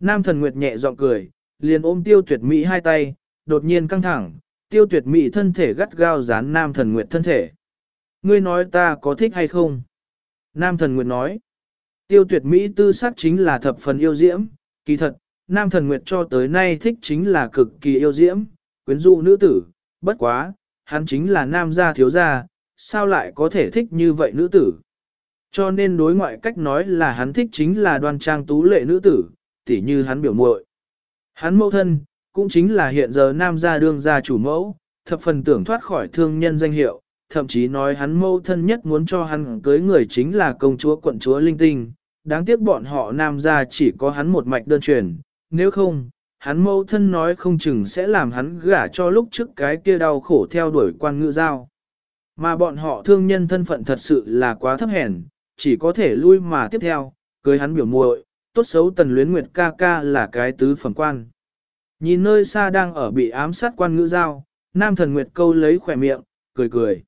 Nam thần nguyệt nhẹ giọng cười, liền ôm tiêu tuyệt Mỹ hai tay, đột nhiên căng thẳng, tiêu tuyệt Mỹ thân thể gắt gao dán nam thần nguyệt thân thể. Ngươi nói ta có thích hay không? Nam thần nguyệt nói. Tiêu tuyệt Mỹ tư sắc chính là thập phần yêu diễm, kỳ thật, Nam Thần Nguyệt cho tới nay thích chính là cực kỳ yêu diễm, quyến rũ nữ tử, bất quá, hắn chính là nam gia thiếu gia, sao lại có thể thích như vậy nữ tử. Cho nên đối ngoại cách nói là hắn thích chính là đoan trang tú lệ nữ tử, tỉ như hắn biểu muội. Hắn mẫu thân, cũng chính là hiện giờ nam gia đương gia chủ mẫu, thập phần tưởng thoát khỏi thương nhân danh hiệu, thậm chí nói hắn mâu thân nhất muốn cho hắn cưới người chính là công chúa quận chúa linh tinh, đáng tiếc bọn họ nam gia chỉ có hắn một mạch đơn truyền, nếu không, hắn mâu thân nói không chừng sẽ làm hắn gả cho lúc trước cái kia đau khổ theo đuổi quan ngự giao. Mà bọn họ thương nhân thân phận thật sự là quá thấp hèn, chỉ có thể lui mà tiếp theo, cưới hắn biểu muội, tốt xấu tần luyến nguyệt ca ca là cái tứ phẩm quan. Nhìn nơi xa đang ở bị ám sát quan ngữ giao, nam thần nguyệt câu lấy khỏe miệng, cười cười.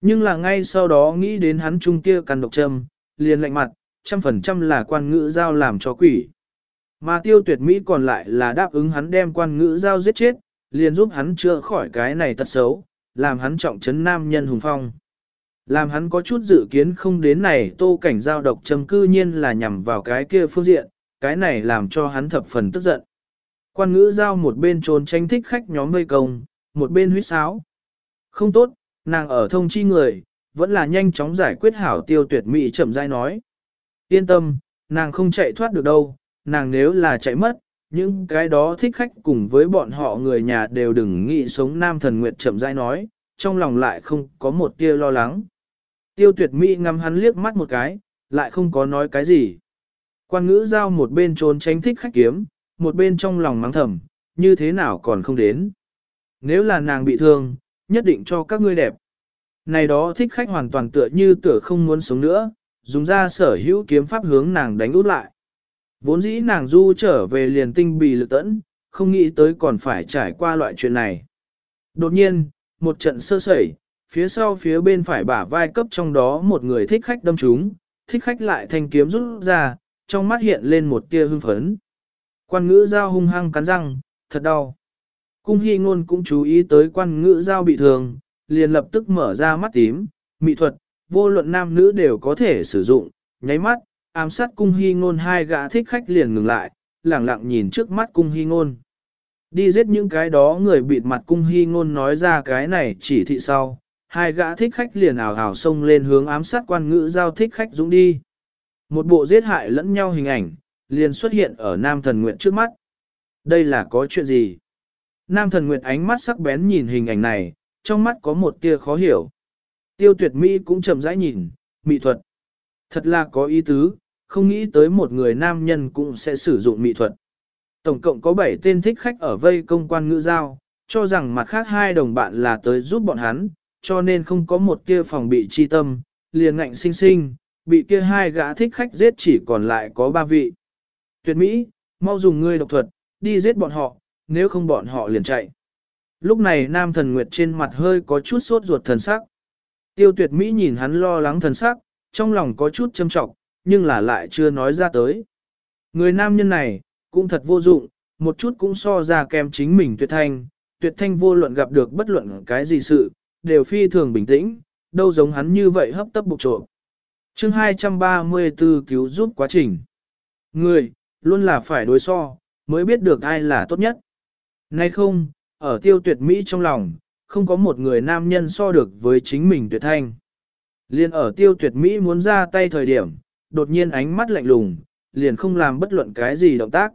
Nhưng là ngay sau đó nghĩ đến hắn trung kia căn độc châm, liền lạnh mặt, trăm phần trăm là quan ngữ giao làm cho quỷ. Mà tiêu tuyệt Mỹ còn lại là đáp ứng hắn đem quan ngữ giao giết chết, liền giúp hắn chữa khỏi cái này tật xấu, làm hắn trọng trấn nam nhân hùng phong. Làm hắn có chút dự kiến không đến này tô cảnh giao độc châm cư nhiên là nhằm vào cái kia phương diện, cái này làm cho hắn thập phần tức giận. Quan ngữ giao một bên trốn tranh thích khách nhóm vây công, một bên huyết sáo. Không tốt, nàng ở thông chi người, vẫn là nhanh chóng giải quyết hảo tiêu tuyệt mỹ chậm rãi nói. Yên tâm, nàng không chạy thoát được đâu, nàng nếu là chạy mất, những cái đó thích khách cùng với bọn họ người nhà đều đừng nghĩ sống nam thần nguyệt chậm rãi nói, trong lòng lại không có một tia lo lắng. Tiêu tuyệt mỹ ngắm hắn liếc mắt một cái, lại không có nói cái gì. Quan ngữ giao một bên trốn tránh thích khách kiếm, một bên trong lòng mắng thầm, như thế nào còn không đến. Nếu là nàng bị thương, nhất định cho các ngươi đẹp. Này đó thích khách hoàn toàn tựa như tựa không muốn sống nữa, dùng ra sở hữu kiếm pháp hướng nàng đánh út lại. Vốn dĩ nàng du trở về liền tinh bì lực tẫn, không nghĩ tới còn phải trải qua loại chuyện này. Đột nhiên, một trận sơ sẩy, phía sau phía bên phải bả vai cấp trong đó một người thích khách đâm trúng, thích khách lại thanh kiếm rút ra, trong mắt hiện lên một tia hưng phấn. Quan ngữ giao hung hăng cắn răng, thật đau. Cung hy ngôn cũng chú ý tới quan ngữ giao bị thương, liền lập tức mở ra mắt tím, mỹ thuật, vô luận nam nữ đều có thể sử dụng, nháy mắt, ám sát cung hy ngôn hai gã thích khách liền ngừng lại, lẳng lặng nhìn trước mắt cung hy ngôn. Đi giết những cái đó người bịt mặt cung hy ngôn nói ra cái này chỉ thị sau, hai gã thích khách liền ảo ảo xông lên hướng ám sát quan ngữ giao thích khách dũng đi. Một bộ giết hại lẫn nhau hình ảnh, liền xuất hiện ở Nam Thần nguyện trước mắt. Đây là có chuyện gì? Nam Thần nguyện ánh mắt sắc bén nhìn hình ảnh này, trong mắt có một tia khó hiểu. Tiêu tuyệt mỹ cũng chậm rãi nhìn, mỹ thuật. Thật là có ý tứ, không nghĩ tới một người nam nhân cũng sẽ sử dụng mỹ thuật. Tổng cộng có 7 tên thích khách ở vây công quan ngữ giao, cho rằng mặt khác hai đồng bạn là tới giúp bọn hắn, cho nên không có một kia phòng bị chi tâm, liền ngạnh sinh sinh, bị kia hai gã thích khách giết chỉ còn lại có ba vị. Tuyệt Mỹ, mau dùng ngươi độc thuật, đi giết bọn họ, nếu không bọn họ liền chạy. Lúc này nam thần nguyệt trên mặt hơi có chút sốt ruột thần sắc. Tiêu tuyệt Mỹ nhìn hắn lo lắng thần sắc, trong lòng có chút châm trọng, nhưng là lại chưa nói ra tới. Người nam nhân này, cũng thật vô dụng, một chút cũng so ra kèm chính mình tuyệt thanh, tuyệt thanh vô luận gặp được bất luận cái gì sự, đều phi thường bình tĩnh, đâu giống hắn như vậy hấp tấp bục trộm. chương 234 cứu giúp quá trình. Người, luôn là phải đối so, mới biết được ai là tốt nhất. Nay không, ở tiêu tuyệt Mỹ trong lòng, không có một người nam nhân so được với chính mình tuyệt thanh. Liên ở tiêu tuyệt Mỹ muốn ra tay thời điểm, đột nhiên ánh mắt lạnh lùng, liền không làm bất luận cái gì động tác.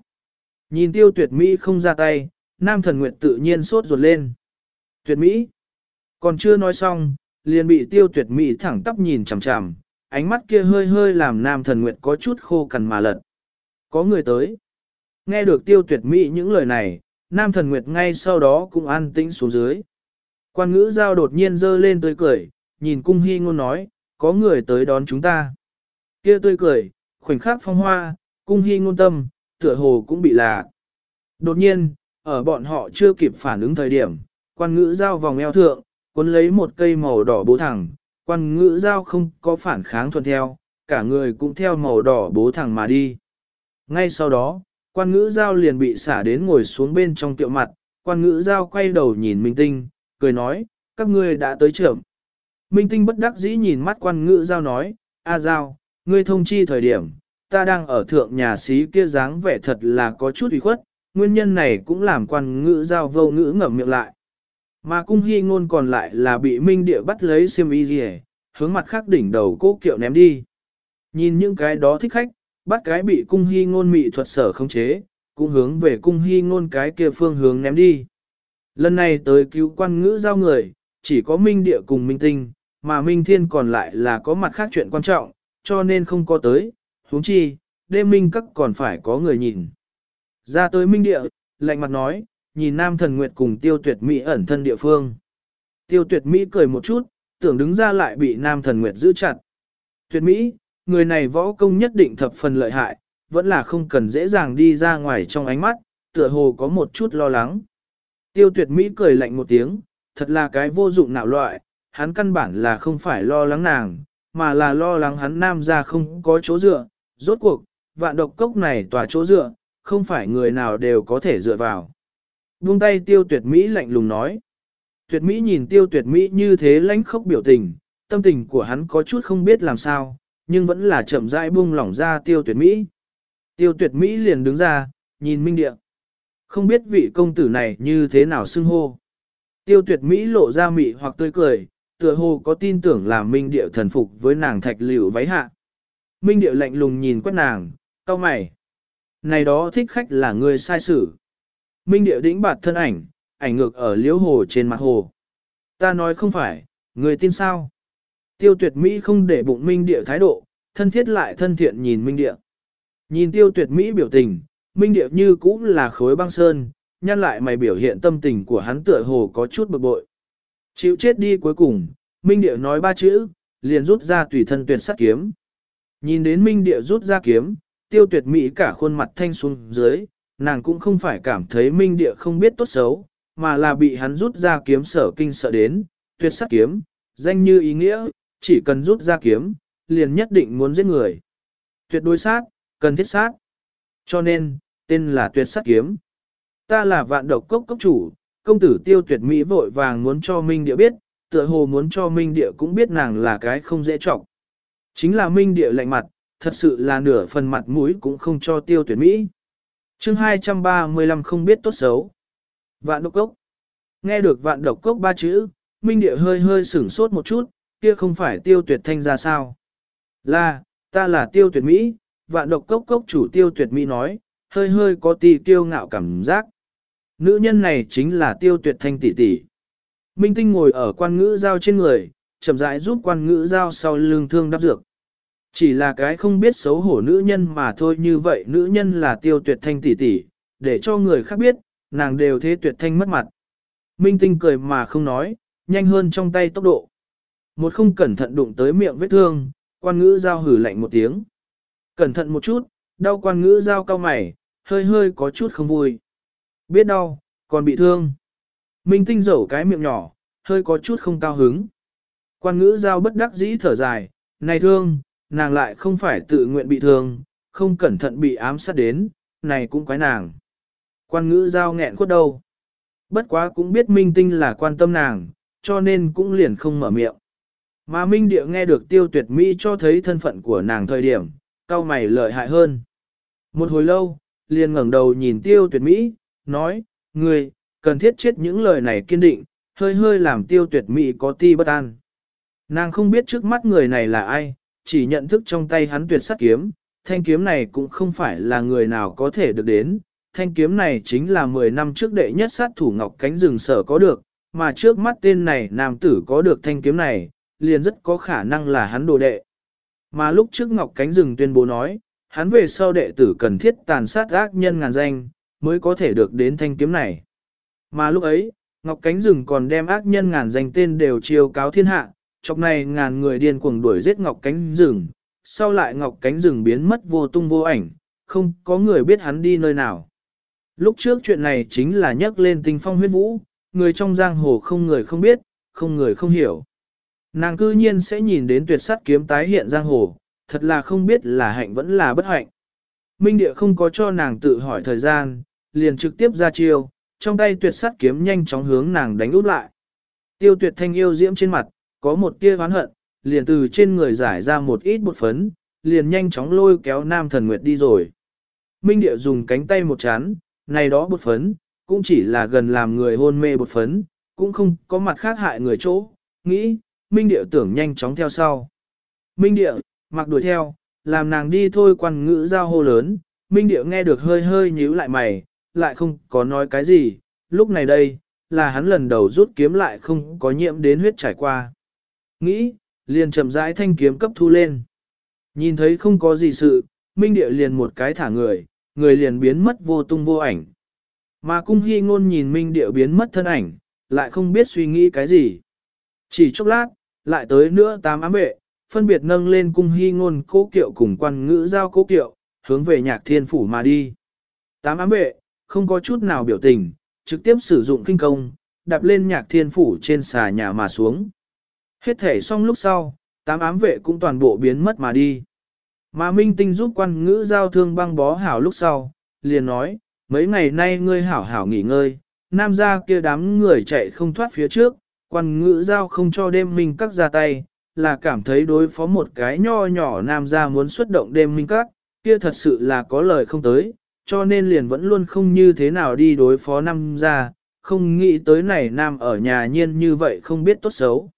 Nhìn tiêu tuyệt Mỹ không ra tay, nam thần nguyệt tự nhiên sốt ruột lên. Tuyệt Mỹ, còn chưa nói xong, liền bị tiêu tuyệt Mỹ thẳng tắp nhìn chằm chằm, ánh mắt kia hơi hơi làm nam thần nguyệt có chút khô cằn mà lật. Có người tới. Nghe được tiêu tuyệt Mỹ những lời này, nam thần nguyệt ngay sau đó cũng an tĩnh xuống dưới. Quan ngữ giao đột nhiên dơ lên tươi cười, nhìn cung hy ngôn nói, có người tới đón chúng ta. Kia tươi cười, khoảnh khắc phong hoa, cung hy ngôn tâm, tựa hồ cũng bị lạ. Đột nhiên, ở bọn họ chưa kịp phản ứng thời điểm, quan ngữ giao vòng eo thượng, cuốn lấy một cây màu đỏ bố thẳng, quan ngữ giao không có phản kháng thuận theo, cả người cũng theo màu đỏ bố thẳng mà đi. Ngay sau đó, quan ngữ giao liền bị xả đến ngồi xuống bên trong tiệu mặt, quan ngữ giao quay đầu nhìn Minh Tinh, cười nói, các ngươi đã tới trưởng. Minh Tinh bất đắc dĩ nhìn mắt quan ngữ giao nói, A giao, ngươi thông chi thời điểm, ta đang ở thượng nhà xí kia dáng vẻ thật là có chút ủy khuất, nguyên nhân này cũng làm quan ngữ giao vô ngữ ngậm miệng lại. Mà cung hy ngôn còn lại là bị minh địa bắt lấy xiêm y gì hướng mặt khác đỉnh đầu cố kiệu ném đi. Nhìn những cái đó thích khách, bắt cái bị cung hy ngôn mị thuật sở không chế, cũng hướng về cung hy ngôn cái kia phương hướng ném đi. Lần này tới cứu quan ngữ giao người, chỉ có Minh Địa cùng Minh Tinh, mà Minh Thiên còn lại là có mặt khác chuyện quan trọng, cho nên không có tới, huống chi, đêm Minh các còn phải có người nhìn. Ra tới Minh Địa, lạnh mặt nói, nhìn Nam Thần Nguyệt cùng Tiêu Tuyệt Mỹ ẩn thân địa phương. Tiêu Tuyệt Mỹ cười một chút, tưởng đứng ra lại bị Nam Thần Nguyệt giữ chặt. Tuyệt Mỹ, người này võ công nhất định thập phần lợi hại, vẫn là không cần dễ dàng đi ra ngoài trong ánh mắt, tựa hồ có một chút lo lắng. Tiêu tuyệt Mỹ cười lạnh một tiếng, thật là cái vô dụng nạo loại, hắn căn bản là không phải lo lắng nàng, mà là lo lắng hắn nam ra không có chỗ dựa, rốt cuộc, vạn độc cốc này tòa chỗ dựa, không phải người nào đều có thể dựa vào. Buông tay tiêu tuyệt Mỹ lạnh lùng nói. Tuyệt Mỹ nhìn tiêu tuyệt Mỹ như thế lãnh khốc biểu tình, tâm tình của hắn có chút không biết làm sao, nhưng vẫn là chậm rãi buông lỏng ra tiêu tuyệt Mỹ. Tiêu tuyệt Mỹ liền đứng ra, nhìn Minh Địa. Không biết vị công tử này như thế nào xưng hô. Tiêu tuyệt Mỹ lộ ra mị hoặc tươi cười, tựa hồ có tin tưởng là Minh Địa thần phục với nàng thạch liễu váy hạ. Minh Địa lạnh lùng nhìn quét nàng, cau mày. Này đó thích khách là người sai xử. Minh Địa đĩnh bạt thân ảnh, ảnh ngược ở liễu hồ trên mặt hồ. Ta nói không phải, người tin sao? Tiêu tuyệt Mỹ không để bụng Minh Địa thái độ, thân thiết lại thân thiện nhìn Minh Địa. Nhìn tiêu tuyệt Mỹ biểu tình, Minh Địa như cũng là khối băng sơn, nhăn lại mày biểu hiện tâm tình của hắn tựa hồ có chút bực bội. Chịu chết đi cuối cùng, Minh Địa nói ba chữ, liền rút ra tùy thân tuyệt sát kiếm. Nhìn đến Minh Địa rút ra kiếm, tiêu tuyệt Mỹ cả khuôn mặt thanh xuống dưới, nàng cũng không phải cảm thấy Minh Địa không biết tốt xấu, mà là bị hắn rút ra kiếm sở kinh sợ đến, tuyệt sát kiếm, danh như ý nghĩa, chỉ cần rút ra kiếm, liền nhất định muốn giết người. Tuyệt đối sát, cần thiết sát. Cho nên, tên là tuyệt sát kiếm. Ta là vạn độc cốc cốc chủ, công tử tiêu tuyệt mỹ vội vàng muốn cho Minh Địa biết, tựa hồ muốn cho Minh Địa cũng biết nàng là cái không dễ trọng. Chính là Minh Địa lạnh mặt, thật sự là nửa phần mặt mũi cũng không cho tiêu tuyệt mỹ chương 235 không biết tốt xấu. Vạn độc cốc. Nghe được vạn độc cốc ba chữ, Minh Địa hơi hơi sửng sốt một chút, kia không phải tiêu tuyệt thanh ra sao. Là, ta là tiêu tuyệt Mỹ, vạn độc cốc cốc chủ tiêu tuyệt Mỹ nói, hơi hơi có tì kiêu ngạo cảm giác. Nữ nhân này chính là tiêu tuyệt thanh tỷ tỷ. Minh tinh ngồi ở quan ngữ giao trên người, chậm rãi giúp quan ngữ giao sau lưng thương đắp dược. Chỉ là cái không biết xấu hổ nữ nhân mà thôi như vậy nữ nhân là tiêu tuyệt thanh tỷ tỷ, để cho người khác biết, nàng đều thế tuyệt thanh mất mặt. Minh tinh cười mà không nói, nhanh hơn trong tay tốc độ. Một không cẩn thận đụng tới miệng vết thương, quan ngữ giao hử lạnh một tiếng. Cẩn thận một chút, đau quan ngữ giao cao mày, hơi hơi có chút không vui. Biết đau, còn bị thương. Minh tinh dẩu cái miệng nhỏ, hơi có chút không cao hứng. Quan ngữ giao bất đắc dĩ thở dài, này thương, nàng lại không phải tự nguyện bị thương, không cẩn thận bị ám sát đến, này cũng quái nàng. Quan ngữ giao nghẹn khuất đâu. Bất quá cũng biết minh tinh là quan tâm nàng, cho nên cũng liền không mở miệng. Mà minh địa nghe được tiêu tuyệt mỹ cho thấy thân phận của nàng thời điểm, cao mày lợi hại hơn. Một hồi lâu, liền ngẩng đầu nhìn tiêu tuyệt mỹ, nói, người, cần thiết chết những lời này kiên định, hơi hơi làm tiêu tuyệt mỹ có ti bất an. Nàng không biết trước mắt người này là ai, chỉ nhận thức trong tay hắn tuyệt sắc kiếm, thanh kiếm này cũng không phải là người nào có thể được đến, thanh kiếm này chính là 10 năm trước đệ nhất sát thủ ngọc cánh rừng sở có được, mà trước mắt tên này nam tử có được thanh kiếm này, liền rất có khả năng là hắn đồ đệ. Mà lúc trước Ngọc Cánh Rừng tuyên bố nói, hắn về sau đệ tử cần thiết tàn sát ác nhân ngàn danh, mới có thể được đến thanh kiếm này. Mà lúc ấy, Ngọc Cánh Rừng còn đem ác nhân ngàn danh tên đều chiêu cáo thiên hạ, chọc này ngàn người điên cuồng đuổi giết Ngọc Cánh Rừng, sau lại Ngọc Cánh Rừng biến mất vô tung vô ảnh, không có người biết hắn đi nơi nào. Lúc trước chuyện này chính là nhắc lên tình phong huyết vũ, người trong giang hồ không người không biết, không người không hiểu. Nàng cư nhiên sẽ nhìn đến tuyệt sắt kiếm tái hiện giang hồ, thật là không biết là hạnh vẫn là bất hạnh. Minh địa không có cho nàng tự hỏi thời gian, liền trực tiếp ra chiêu, trong tay tuyệt sắt kiếm nhanh chóng hướng nàng đánh út lại. Tiêu tuyệt thanh yêu diễm trên mặt, có một tia oán hận, liền từ trên người giải ra một ít bột phấn, liền nhanh chóng lôi kéo nam thần nguyệt đi rồi. Minh địa dùng cánh tay một chán, này đó bột phấn, cũng chỉ là gần làm người hôn mê bột phấn, cũng không có mặt khác hại người chỗ, nghĩ, Minh Điệu tưởng nhanh chóng theo sau. Minh Điệu, mặc đuổi theo, làm nàng đi thôi quan ngữ giao hô lớn, Minh Điệu nghe được hơi hơi nhíu lại mày, lại không có nói cái gì, lúc này đây, là hắn lần đầu rút kiếm lại không có nhiễm đến huyết trải qua. Nghĩ, liền chậm rãi thanh kiếm cấp thu lên. Nhìn thấy không có gì sự, Minh Địa liền một cái thả người, người liền biến mất vô tung vô ảnh. Mà cung hy ngôn nhìn Minh Địa biến mất thân ảnh, lại không biết suy nghĩ cái gì. Chỉ chốc lát, lại tới nữa tám ám vệ, phân biệt nâng lên cung hy ngôn cố kiệu cùng quan ngữ giao cố kiệu, hướng về nhạc thiên phủ mà đi. Tám ám vệ, không có chút nào biểu tình, trực tiếp sử dụng kinh công, đạp lên nhạc thiên phủ trên xà nhà mà xuống. Hết thể xong lúc sau, tám ám vệ cũng toàn bộ biến mất mà đi. Mà Minh Tinh giúp quan ngữ giao thương băng bó hảo lúc sau, liền nói, mấy ngày nay ngươi hảo hảo nghỉ ngơi, nam gia kia đám người chạy không thoát phía trước, quan ngữ giao không cho đêm minh các ra tay, là cảm thấy đối phó một cái nho nhỏ nam gia muốn xuất động đêm minh các, kia thật sự là có lời không tới, cho nên liền vẫn luôn không như thế nào đi đối phó nam gia, không nghĩ tới này nam ở nhà nhiên như vậy không biết tốt xấu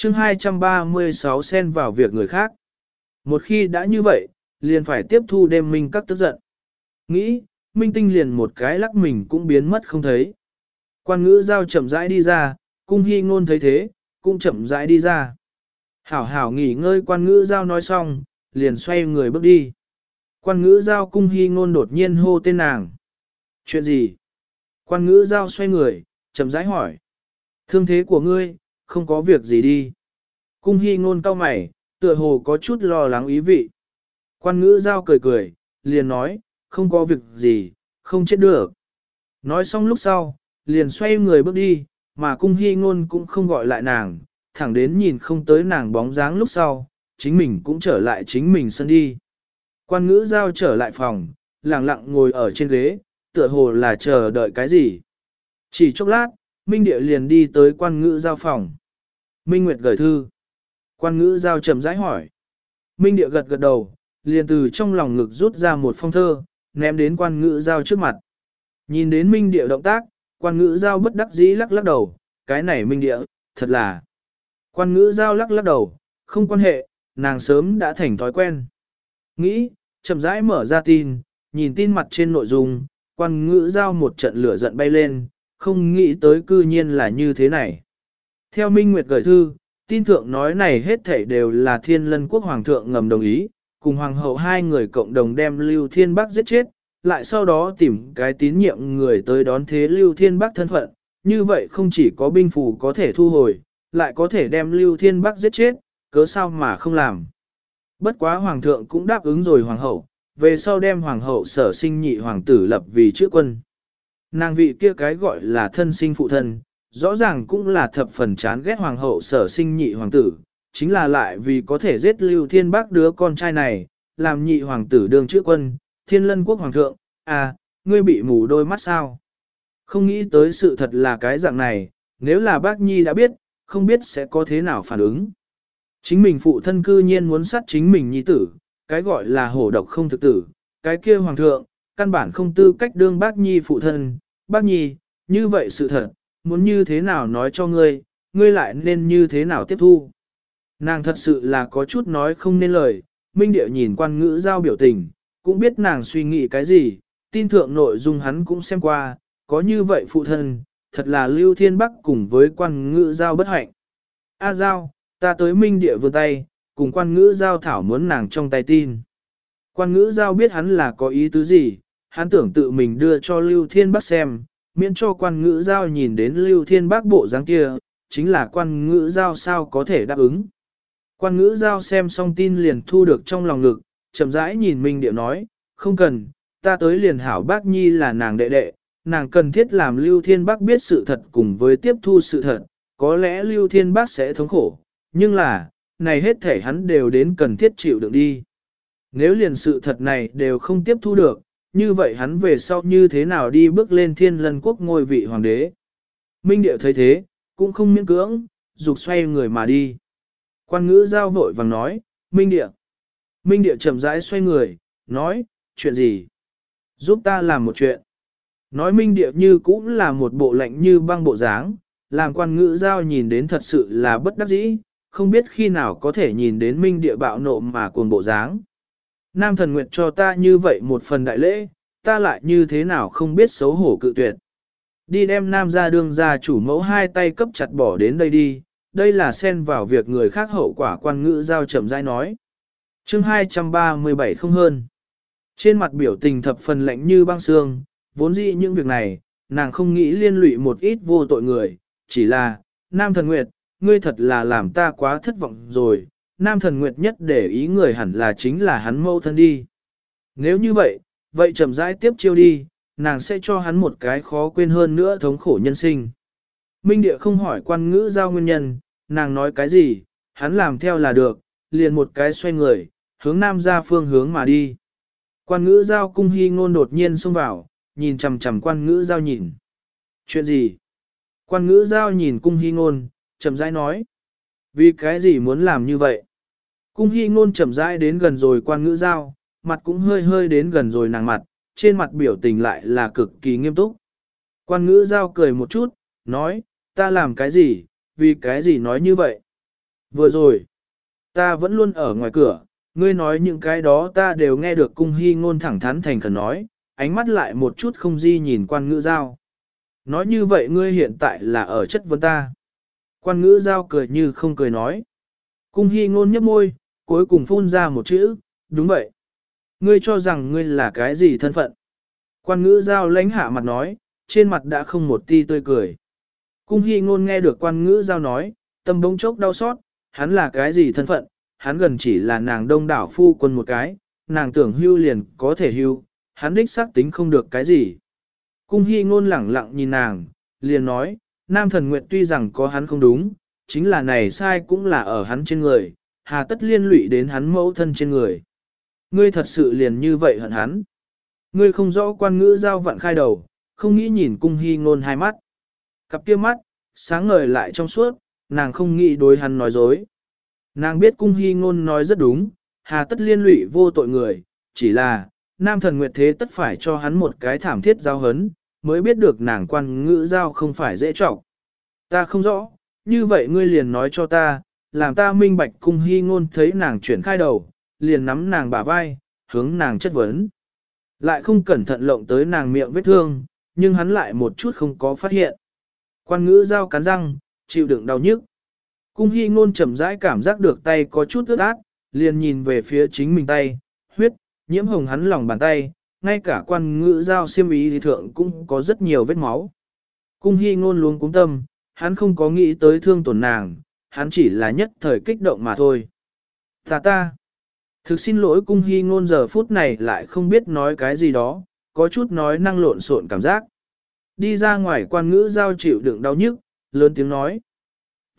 chương 236 xen vào việc người khác. Một khi đã như vậy, liền phải tiếp thu đêm minh các tức giận. Nghĩ, minh tinh liền một cái lắc mình cũng biến mất không thấy. Quan ngữ giao chậm rãi đi ra, cung hy ngôn thấy thế, cũng chậm rãi đi ra. Hảo hảo nghỉ ngơi quan ngữ giao nói xong, liền xoay người bước đi. Quan ngữ giao cung hy ngôn đột nhiên hô tên nàng. Chuyện gì? Quan ngữ giao xoay người, chậm rãi hỏi. Thương thế của ngươi, không có việc gì đi. Cung hy ngôn cau mày, tựa hồ có chút lo lắng ý vị. Quan ngữ giao cười cười, liền nói, không có việc gì, không chết được. Nói xong lúc sau, liền xoay người bước đi, mà cung hy ngôn cũng không gọi lại nàng, thẳng đến nhìn không tới nàng bóng dáng lúc sau, chính mình cũng trở lại chính mình sân đi. Quan ngữ giao trở lại phòng, lặng lặng ngồi ở trên ghế, tựa hồ là chờ đợi cái gì. Chỉ chốc lát, Minh Địa liền đi tới quan ngữ giao phòng. Minh Nguyệt gửi thư. Quan ngữ giao trầm rãi hỏi. Minh Địa gật gật đầu, liền từ trong lòng ngực rút ra một phong thơ, ném đến quan ngữ giao trước mặt. Nhìn đến Minh Địa động tác, quan ngữ giao bất đắc dĩ lắc lắc đầu, cái này Minh Địa, thật là. Quan ngữ giao lắc lắc đầu, không quan hệ, nàng sớm đã thành thói quen. Nghĩ, chậm rãi mở ra tin, nhìn tin mặt trên nội dung, quan ngữ giao một trận lửa giận bay lên, không nghĩ tới cư nhiên là như thế này. Theo Minh Nguyệt gửi thư, tin thượng nói này hết thảy đều là thiên lân quốc hoàng thượng ngầm đồng ý, cùng hoàng hậu hai người cộng đồng đem Lưu Thiên Bắc giết chết, lại sau đó tìm cái tín nhiệm người tới đón thế Lưu Thiên Bắc thân phận, như vậy không chỉ có binh phù có thể thu hồi, lại có thể đem Lưu Thiên Bắc giết chết, cớ sao mà không làm. Bất quá hoàng thượng cũng đáp ứng rồi hoàng hậu, về sau đem hoàng hậu sở sinh nhị hoàng tử lập vì chữ quân. Nàng vị kia cái gọi là thân sinh phụ thân, rõ ràng cũng là thập phần chán ghét hoàng hậu sở sinh nhị hoàng tử, chính là lại vì có thể giết lưu thiên bác đứa con trai này, làm nhị hoàng tử đương chữ quân, thiên lân quốc hoàng thượng, à, ngươi bị mù đôi mắt sao? Không nghĩ tới sự thật là cái dạng này, nếu là bác nhi đã biết, không biết sẽ có thế nào phản ứng. Chính mình phụ thân cư nhiên muốn sát chính mình nhi tử, cái gọi là hổ độc không thực tử, cái kia hoàng thượng, căn bản không tư cách đương bác nhi phụ thân, bác nhi, như vậy sự thật, muốn như thế nào nói cho ngươi, ngươi lại nên như thế nào tiếp thu. Nàng thật sự là có chút nói không nên lời, minh địa nhìn quan ngữ giao biểu tình, cũng biết nàng suy nghĩ cái gì, tin thượng nội dung hắn cũng xem qua, có như vậy phụ thân, thật là lưu thiên bắc cùng với quan ngữ giao bất hạnh. A à giao, ta tới minh địa vươn tay, cùng quan ngữ giao thảo muốn nàng trong tay tin. Quan ngữ giao biết hắn là có ý tứ gì, hắn tưởng tự mình đưa cho Lưu Thiên Bắc xem, miễn cho quan ngữ giao nhìn đến Lưu Thiên bác bộ dáng kia, chính là quan ngữ giao sao có thể đáp ứng. Quan ngữ giao xem xong tin liền thu được trong lòng lực chậm rãi nhìn Minh Điệu nói, không cần, ta tới liền hảo bác nhi là nàng đệ đệ, nàng cần thiết làm Lưu Thiên bác biết sự thật cùng với tiếp thu sự thật, có lẽ Lưu Thiên bác sẽ thống khổ, nhưng là, này hết thể hắn đều đến cần thiết chịu đựng đi. Nếu liền sự thật này đều không tiếp thu được, như vậy hắn về sau như thế nào đi bước lên thiên lân quốc ngôi vị hoàng đế. Minh Điệu thấy thế, cũng không miễn cưỡng, dục xoay người mà đi. Quan ngữ giao vội vàng nói, Minh Điệu. Minh Điệu chậm rãi xoay người, nói, chuyện gì? Giúp ta làm một chuyện. Nói Minh Điệu như cũng là một bộ lạnh như băng bộ dáng, làm quan ngữ giao nhìn đến thật sự là bất đắc dĩ, không biết khi nào có thể nhìn đến Minh Địa bạo nộ mà cuồng bộ dáng. Nam thần nguyệt cho ta như vậy một phần đại lễ, ta lại như thế nào không biết xấu hổ cự tuyệt. Đi đem nam ra đương ra chủ mẫu hai tay cấp chặt bỏ đến đây đi, đây là xen vào việc người khác hậu quả quan ngữ giao chậm rãi nói. chương 237 không hơn. Trên mặt biểu tình thập phần lạnh như băng xương, vốn dĩ những việc này, nàng không nghĩ liên lụy một ít vô tội người, chỉ là, Nam Thần Nguyệt, ngươi thật là làm ta quá thất vọng rồi, Nam Thần Nguyệt nhất để ý người hẳn là chính là hắn mâu thân đi. Nếu như vậy, vậy chậm rãi tiếp chiêu đi, nàng sẽ cho hắn một cái khó quên hơn nữa thống khổ nhân sinh. Minh Địa không hỏi quan ngữ giao nguyên nhân, nàng nói cái gì, hắn làm theo là được, liền một cái xoay người, hướng nam ra phương hướng mà đi. Quan ngữ giao cung hy ngôn đột nhiên xông vào, nhìn chằm chằm quan ngữ giao nhìn. Chuyện gì? Quan ngữ giao nhìn cung hy ngôn, chậm rãi nói. Vì cái gì muốn làm như vậy? Cung hy ngôn chậm rãi đến gần rồi quan ngữ giao, mặt cũng hơi hơi đến gần rồi nàng mặt, trên mặt biểu tình lại là cực kỳ nghiêm túc. Quan ngữ giao cười một chút, nói, ta làm cái gì, vì cái gì nói như vậy? Vừa rồi, ta vẫn luôn ở ngoài cửa, ngươi nói những cái đó ta đều nghe được cung hy ngôn thẳng thắn thành khẩn nói, ánh mắt lại một chút không di nhìn quan ngữ giao. Nói như vậy ngươi hiện tại là ở chất vấn ta. Quan ngữ giao cười như không cười nói. Cung hy ngôn nhấp môi, cuối cùng phun ra một chữ, đúng vậy. Ngươi cho rằng ngươi là cái gì thân phận? Quan ngữ giao lãnh hạ mặt nói, trên mặt đã không một ti tươi cười. Cung hy ngôn nghe được quan ngữ giao nói, tâm bỗng chốc đau xót, hắn là cái gì thân phận, hắn gần chỉ là nàng đông đảo phu quân một cái, nàng tưởng hưu liền có thể hưu, hắn đích xác tính không được cái gì. Cung hy ngôn lẳng lặng nhìn nàng, liền nói, nam thần nguyện tuy rằng có hắn không đúng, chính là này sai cũng là ở hắn trên người, hà tất liên lụy đến hắn mẫu thân trên người. Ngươi thật sự liền như vậy hận hắn. Ngươi không rõ quan ngữ giao vạn khai đầu, không nghĩ nhìn cung hy ngôn hai mắt. Cặp kia mắt, sáng ngời lại trong suốt, nàng không nghĩ đối hắn nói dối. Nàng biết cung hy ngôn nói rất đúng, hà tất liên lụy vô tội người, chỉ là, nam thần nguyệt thế tất phải cho hắn một cái thảm thiết giao hấn, mới biết được nàng quan ngữ giao không phải dễ trọng. Ta không rõ, như vậy ngươi liền nói cho ta, làm ta minh bạch cung hy ngôn thấy nàng chuyển khai đầu, liền nắm nàng bả vai, hướng nàng chất vấn. Lại không cẩn thận lộng tới nàng miệng vết thương, nhưng hắn lại một chút không có phát hiện. Quan ngữ giao cắn răng, chịu đựng đau nhức. Cung hy ngôn chậm rãi cảm giác được tay có chút ướt át, liền nhìn về phía chính mình tay, huyết, nhiễm hồng hắn lòng bàn tay, ngay cả quan ngữ giao siêm ý thì thượng cũng có rất nhiều vết máu. Cung hy ngôn luống cúng tâm, hắn không có nghĩ tới thương tổn nàng, hắn chỉ là nhất thời kích động mà thôi. Ta ta, thực xin lỗi cung hy ngôn giờ phút này lại không biết nói cái gì đó, có chút nói năng lộn xộn cảm giác. Đi ra ngoài quan ngữ giao chịu đựng đau nhức, lớn tiếng nói.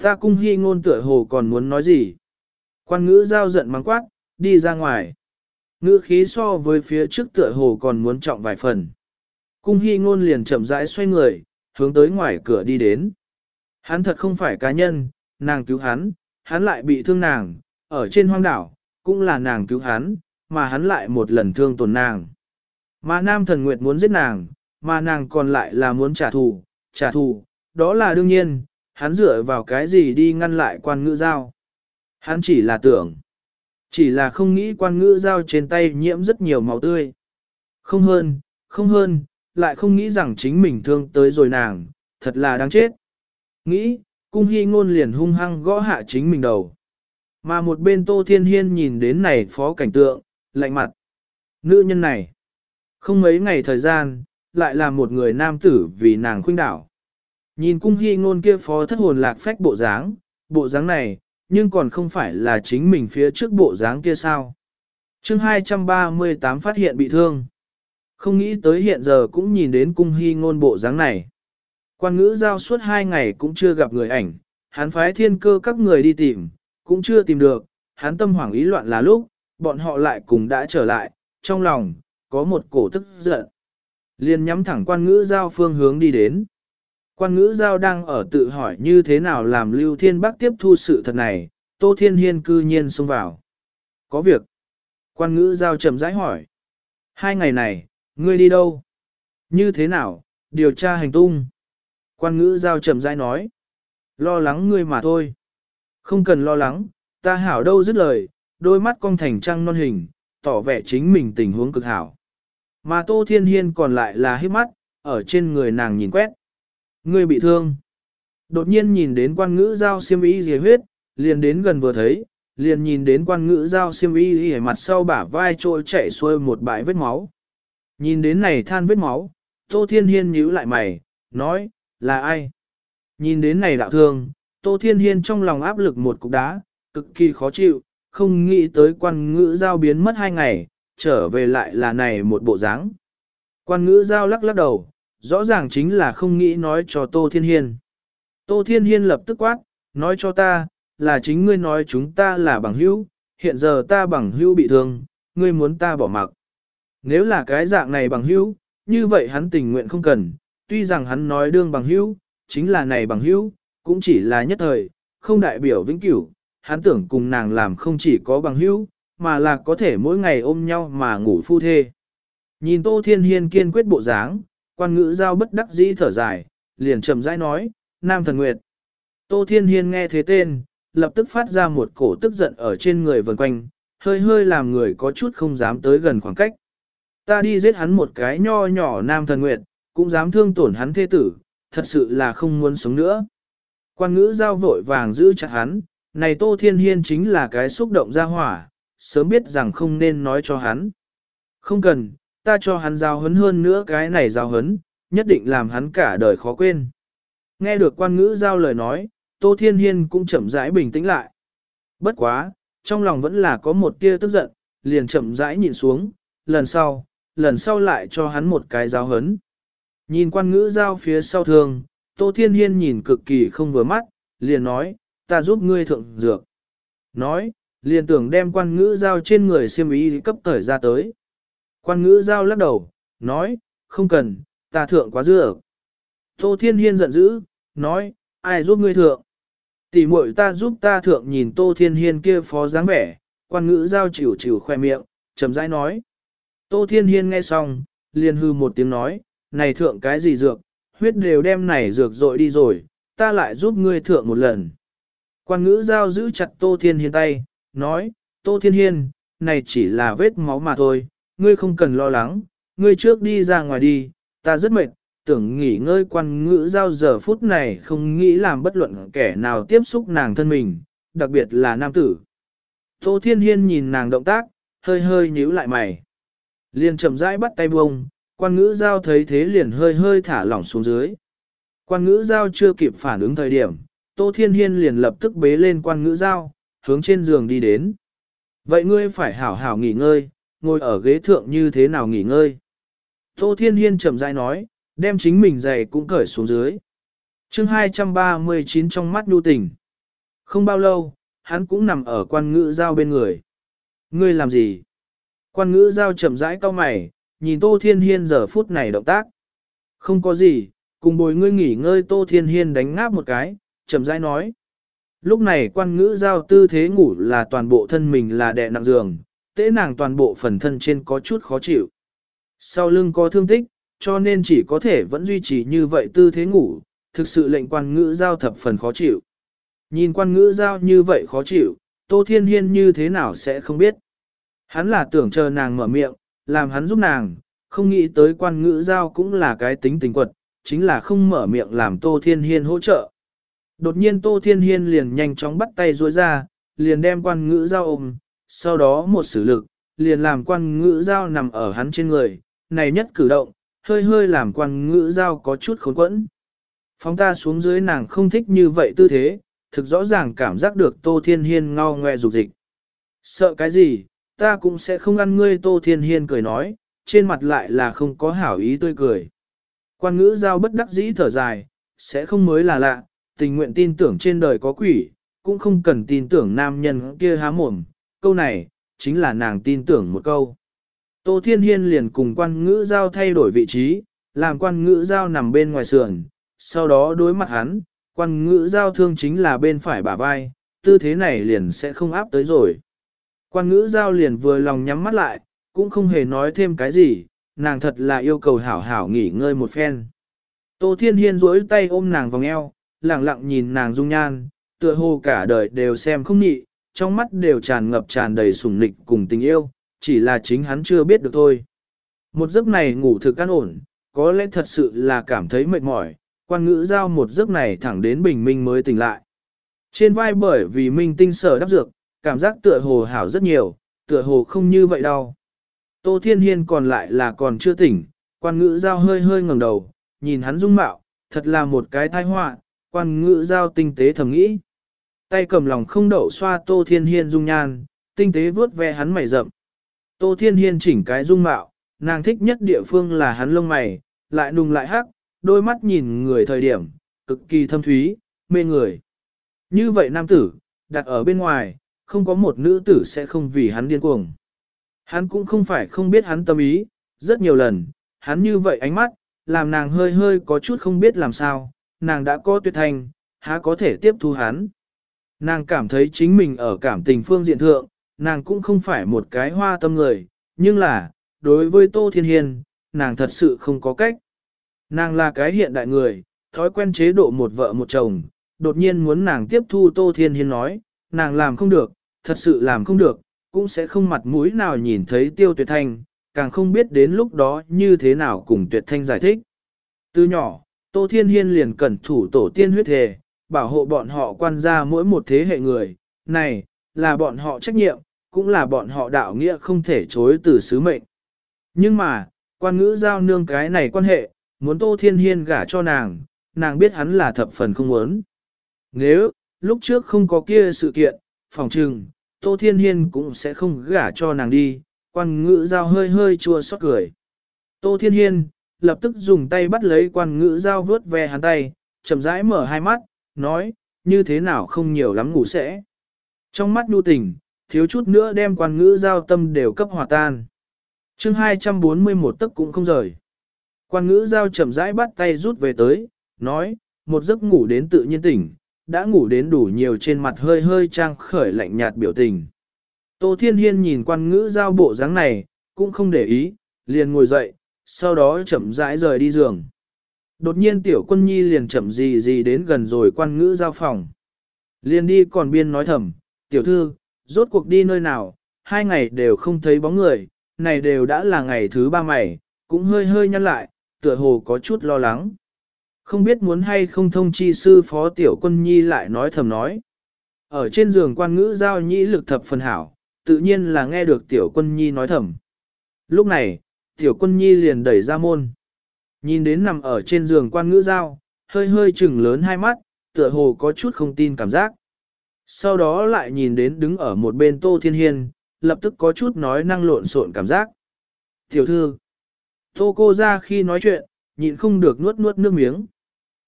Ta cung hy ngôn tựa hồ còn muốn nói gì. Quan ngữ giao giận mắng quát, đi ra ngoài. Ngữ khí so với phía trước tựa hồ còn muốn trọng vài phần. Cung hy ngôn liền chậm rãi xoay người, hướng tới ngoài cửa đi đến. Hắn thật không phải cá nhân, nàng cứu hắn, hắn lại bị thương nàng, ở trên hoang đảo, cũng là nàng cứu hắn, mà hắn lại một lần thương tổn nàng. Mà nam thần nguyệt muốn giết nàng, mà nàng còn lại là muốn trả thù, trả thù, đó là đương nhiên, hắn dựa vào cái gì đi ngăn lại quan ngữ giao. Hắn chỉ là tưởng, chỉ là không nghĩ quan ngữ giao trên tay nhiễm rất nhiều máu tươi. Không hơn, không hơn, lại không nghĩ rằng chính mình thương tới rồi nàng, thật là đáng chết. Nghĩ, cung hy ngôn liền hung hăng gõ hạ chính mình đầu. Mà một bên Tô Thiên Hiên nhìn đến này phó cảnh tượng, lạnh mặt. Nữ nhân này, không mấy ngày thời gian, lại là một người nam tử vì nàng khuynh đảo. Nhìn cung hy ngôn kia phó thất hồn lạc phách bộ dáng, bộ dáng này, nhưng còn không phải là chính mình phía trước bộ dáng kia sao. chương 238 phát hiện bị thương. Không nghĩ tới hiện giờ cũng nhìn đến cung hy ngôn bộ dáng này. Quan ngữ giao suốt hai ngày cũng chưa gặp người ảnh, hắn phái thiên cơ các người đi tìm, cũng chưa tìm được, hắn tâm hoảng ý loạn là lúc, bọn họ lại cùng đã trở lại, trong lòng, có một cổ tức giận. liền nhắm thẳng quan ngữ giao phương hướng đi đến. Quan ngữ giao đang ở tự hỏi như thế nào làm Lưu Thiên Bắc tiếp thu sự thật này, Tô Thiên Hiên cư nhiên xông vào. Có việc. Quan ngữ giao chậm rãi hỏi. Hai ngày này, ngươi đi đâu? Như thế nào? Điều tra hành tung. Quan ngữ giao chậm rãi nói. Lo lắng ngươi mà thôi. Không cần lo lắng, ta hảo đâu dứt lời, đôi mắt cong thành trăng non hình, tỏ vẻ chính mình tình huống cực hảo. Mà Tô Thiên Hiên còn lại là hít mắt, ở trên người nàng nhìn quét. Ngươi bị thương. Đột nhiên nhìn đến quan ngữ giao xiêm y dì huyết, liền đến gần vừa thấy, liền nhìn đến quan ngữ giao xiêm y dì mặt sau bả vai trôi chảy xuôi một bãi vết máu. Nhìn đến này than vết máu, Tô Thiên Hiên nhíu lại mày, nói, là ai? Nhìn đến này đạo thương, Tô Thiên Hiên trong lòng áp lực một cục đá, cực kỳ khó chịu, không nghĩ tới quan ngữ giao biến mất hai ngày, trở về lại là này một bộ dáng. Quan ngữ giao lắc lắc đầu, rõ ràng chính là không nghĩ nói cho Tô Thiên Hiên. Tô Thiên Hiên lập tức quát, nói cho ta, là chính ngươi nói chúng ta là bằng hữu, hiện giờ ta bằng hữu bị thương, ngươi muốn ta bỏ mặc. Nếu là cái dạng này bằng hữu, như vậy hắn tình nguyện không cần, tuy rằng hắn nói đương bằng hữu, chính là này bằng hữu, cũng chỉ là nhất thời, không đại biểu vĩnh cửu, hắn tưởng cùng nàng làm không chỉ có bằng hữu, mà là có thể mỗi ngày ôm nhau mà ngủ phu thê. Nhìn Tô Thiên Hiên kiên quyết bộ dáng, quan ngữ giao bất đắc dĩ thở dài, liền chậm rãi nói, Nam Thần Nguyệt. Tô Thiên Hiên nghe thế tên, lập tức phát ra một cổ tức giận ở trên người vần quanh, hơi hơi làm người có chút không dám tới gần khoảng cách. Ta đi giết hắn một cái nho nhỏ Nam Thần Nguyệt, cũng dám thương tổn hắn thê tử, thật sự là không muốn sống nữa. Quan ngữ giao vội vàng giữ chặt hắn, này Tô Thiên Hiên chính là cái xúc động ra hỏa, sớm biết rằng không nên nói cho hắn. Không cần, ta cho hắn giao hấn hơn nữa cái này giao hấn, nhất định làm hắn cả đời khó quên. Nghe được quan ngữ giao lời nói, Tô Thiên Hiên cũng chậm rãi bình tĩnh lại. Bất quá, trong lòng vẫn là có một tia tức giận, liền chậm rãi nhìn xuống, lần sau, lần sau lại cho hắn một cái giao hấn. Nhìn quan ngữ giao phía sau thường, Tô Thiên Hiên nhìn cực kỳ không vừa mắt, liền nói, ta giúp ngươi thượng dược. Nói, liền tưởng đem quan ngữ giao trên người siêm ý cấp thời ra tới. Quan ngữ giao lắc đầu, nói, không cần, ta thượng quá dược. Tô Thiên Hiên giận dữ, nói, ai giúp ngươi thượng? Tỷ muội ta giúp ta thượng nhìn Tô Thiên Hiên kia phó dáng vẻ, quan ngữ giao chịu chịu khoe miệng, chậm rãi nói. Tô Thiên Hiên nghe xong, liền hư một tiếng nói, này thượng cái gì dược, huyết đều đem này dược dội đi rồi, ta lại giúp ngươi thượng một lần. Quan ngữ giao giữ chặt Tô Thiên Hiên tay, nói, Tô Thiên Hiên, này chỉ là vết máu mà thôi, ngươi không cần lo lắng, ngươi trước đi ra ngoài đi, ta rất mệt, tưởng nghỉ ngơi quan ngữ giao giờ phút này không nghĩ làm bất luận kẻ nào tiếp xúc nàng thân mình, đặc biệt là nam tử. Tô Thiên Hiên nhìn nàng động tác, hơi hơi nhíu lại mày. Liền chậm rãi bắt tay buông, quan ngữ giao thấy thế liền hơi hơi thả lỏng xuống dưới. Quan ngữ giao chưa kịp phản ứng thời điểm, Tô Thiên Hiên liền lập tức bế lên quan ngữ giao, hướng trên giường đi đến. Vậy ngươi phải hảo hảo nghỉ ngơi, ngồi ở ghế thượng như thế nào nghỉ ngơi? Tô Thiên Hiên chậm rãi nói, đem chính mình giày cũng cởi xuống dưới. chương 239 trong mắt nhu tình. Không bao lâu, hắn cũng nằm ở quan ngữ giao bên người. Ngươi làm gì? Quan ngữ giao chậm rãi cau mày, nhìn Tô Thiên Hiên giờ phút này động tác. Không có gì, cùng bồi ngươi nghỉ ngơi Tô Thiên Hiên đánh ngáp một cái, chậm rãi nói. Lúc này quan ngữ giao tư thế ngủ là toàn bộ thân mình là đè nặng giường, tế nàng toàn bộ phần thân trên có chút khó chịu. Sau lưng có thương tích, cho nên chỉ có thể vẫn duy trì như vậy tư thế ngủ, thực sự lệnh quan ngữ giao thập phần khó chịu. Nhìn quan ngữ giao như vậy khó chịu, Tô Thiên Hiên như thế nào sẽ không biết. Hắn là tưởng chờ nàng mở miệng, làm hắn giúp nàng, không nghĩ tới quan ngữ giao cũng là cái tính tình quật, chính là không mở miệng làm Tô Thiên Hiên hỗ trợ. Đột nhiên Tô Thiên Hiên liền nhanh chóng bắt tay duỗi ra, liền đem quan ngữ giao ôm, sau đó một sử lực, liền làm quan ngữ giao nằm ở hắn trên người, này nhất cử động, hơi hơi làm quan ngữ giao có chút khốn quẫn. Phóng ta xuống dưới nàng không thích như vậy tư thế, thực rõ ràng cảm giác được Tô Thiên Hiên ngao ngoe dục dịch. Sợ cái gì, ta cũng sẽ không ăn ngươi Tô Thiên Hiên cười nói, trên mặt lại là không có hảo ý tươi cười. Quan ngữ giao bất đắc dĩ thở dài, sẽ không mới là lạ, tình nguyện tin tưởng trên đời có quỷ, cũng không cần tin tưởng nam nhân kia há mồm, câu này, chính là nàng tin tưởng một câu. Tô Thiên Hiên liền cùng quan ngữ giao thay đổi vị trí, làm quan ngữ giao nằm bên ngoài sườn, sau đó đối mặt hắn, quan ngữ giao thương chính là bên phải bả vai, tư thế này liền sẽ không áp tới rồi. Quan ngữ giao liền vừa lòng nhắm mắt lại, cũng không hề nói thêm cái gì, nàng thật là yêu cầu hảo hảo nghỉ ngơi một phen. Tô Thiên Hiên duỗi tay ôm nàng vòng eo, lặng lặng nhìn nàng dung nhan, tựa hồ cả đời đều xem không nhị, trong mắt đều tràn ngập tràn đầy sủng nịch cùng tình yêu, chỉ là chính hắn chưa biết được thôi. Một giấc này ngủ thực an ổn, có lẽ thật sự là cảm thấy mệt mỏi, quan ngữ giao một giấc này thẳng đến bình minh mới tỉnh lại. Trên vai bởi vì minh tinh sở đắp dược, cảm giác tựa hồ hảo rất nhiều, tựa hồ không như vậy đâu. Tô Thiên Hiên còn lại là còn chưa tỉnh, quan ngữ giao hơi hơi ngẩng đầu, nhìn hắn dung mạo, thật là một cái tai họa, quan ngữ giao tinh tế thầm nghĩ. Tay cầm lòng không đậu xoa Tô Thiên Hiên dung nhan, tinh tế vuốt ve hắn mày rậm. Tô Thiên Hiên chỉnh cái dung mạo, nàng thích nhất địa phương là hắn lông mày, lại nùng lại hắc, đôi mắt nhìn người thời điểm, cực kỳ thâm thúy, mê người. Như vậy nam tử, đặt ở bên ngoài, không có một nữ tử sẽ không vì hắn điên cuồng. Hắn cũng không phải không biết hắn tâm ý, rất nhiều lần, hắn như vậy ánh mắt, làm nàng hơi hơi có chút không biết làm sao, nàng đã có tuyệt thành, há có thể tiếp thu hắn. Nàng cảm thấy chính mình ở cảm tình phương diện thượng, nàng cũng không phải một cái hoa tâm người, nhưng là, đối với Tô Thiên Hiên, nàng thật sự không có cách. Nàng là cái hiện đại người, thói quen chế độ một vợ một chồng, đột nhiên muốn nàng tiếp thu Tô Thiên Hiên nói, nàng làm không được, thật sự làm không được, cũng sẽ không mặt mũi nào nhìn thấy tiêu tuyệt thanh, càng không biết đến lúc đó như thế nào cùng tuyệt thanh giải thích. Từ nhỏ, Tô Thiên Hiên liền cẩn thủ tổ tiên huyết thề, bảo hộ bọn họ quan gia mỗi một thế hệ người, này, là bọn họ trách nhiệm, cũng là bọn họ đạo nghĩa không thể chối từ sứ mệnh. Nhưng mà, quan ngữ giao nương cái này quan hệ, muốn Tô Thiên Hiên gả cho nàng, nàng biết hắn là thập phần không muốn. Nếu, lúc trước không có kia sự kiện, phòng trừng, Tô Thiên Hiên cũng sẽ không gả cho nàng đi, quan ngữ giao hơi hơi chua xót cười. Tô Thiên Hiên, lập tức dùng tay bắt lấy quan ngữ giao vướt ve hắn tay, chậm rãi mở hai mắt, nói, như thế nào không nhiều lắm ngủ sẽ. Trong mắt nhu tình, thiếu chút nữa đem quan ngữ giao tâm đều cấp hòa tan. chương 241 tức cũng không rời. Quan ngữ giao chậm rãi bắt tay rút về tới, nói, một giấc ngủ đến tự nhiên tỉnh, đã ngủ đến đủ nhiều trên mặt hơi hơi trang khởi lạnh nhạt biểu tình. Tô Thiên Hiên nhìn quan ngữ giao bộ dáng này, cũng không để ý, liền ngồi dậy, sau đó chậm rãi rời đi giường. Đột nhiên tiểu quân nhi liền chậm gì gì đến gần rồi quan ngữ giao phòng. Liền đi còn biên nói thầm, tiểu thư, rốt cuộc đi nơi nào, hai ngày đều không thấy bóng người, này đều đã là ngày thứ ba mày, cũng hơi hơi nhăn lại, tựa hồ có chút lo lắng. Không biết muốn hay không thông chi sư phó tiểu quân nhi lại nói thầm nói. Ở trên giường quan ngữ giao nhĩ lực thập phần hảo, tự nhiên là nghe được tiểu quân nhi nói thầm. Lúc này, tiểu quân nhi liền đẩy ra môn. Nhìn đến nằm ở trên giường quan ngữ giao, hơi hơi chừng lớn hai mắt, tựa hồ có chút không tin cảm giác. Sau đó lại nhìn đến đứng ở một bên Tô Thiên Hiên, lập tức có chút nói năng lộn xộn cảm giác. Tiểu thư, Tô cô ra khi nói chuyện, nhịn không được nuốt nuốt nước miếng.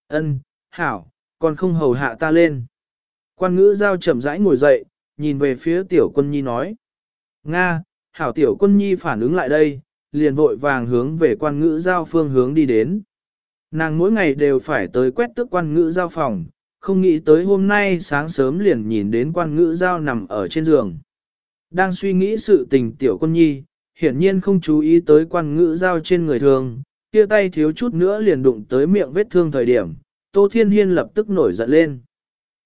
Ân, hảo, còn không hầu hạ ta lên. Quan ngữ giao chậm rãi ngồi dậy, nhìn về phía tiểu quân nhi nói. Nga, hảo tiểu quân nhi phản ứng lại đây, liền vội vàng hướng về quan ngữ giao phương hướng đi đến. Nàng mỗi ngày đều phải tới quét tước quan ngữ giao phòng, không nghĩ tới hôm nay sáng sớm liền nhìn đến quan ngữ giao nằm ở trên giường. Đang suy nghĩ sự tình tiểu quân nhi, hiển nhiên không chú ý tới quan ngữ giao trên người thường, kia tay thiếu chút nữa liền đụng tới miệng vết thương thời điểm, Tô Thiên Hiên lập tức nổi giận lên.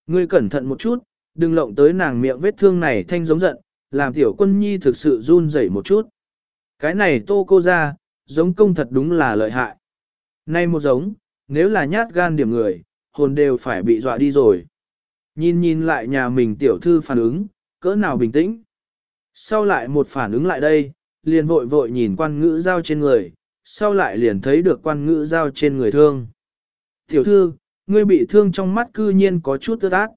Ngươi cẩn thận một chút, đừng lộng tới nàng miệng vết thương này thanh giống giận, làm tiểu quân nhi thực sự run rẩy một chút. Cái này tô cô ra, giống công thật đúng là lợi hại. Nay một giống, nếu là nhát gan điểm người, hồn đều phải bị dọa đi rồi. Nhìn nhìn lại nhà mình tiểu thư phản ứng, cỡ nào bình tĩnh. Sau lại một phản ứng lại đây, liền vội vội nhìn quan ngữ giao trên người, sau lại liền thấy được quan ngữ giao trên người thương. Tiểu thư, ngươi bị thương trong mắt cư nhiên có chút ướt át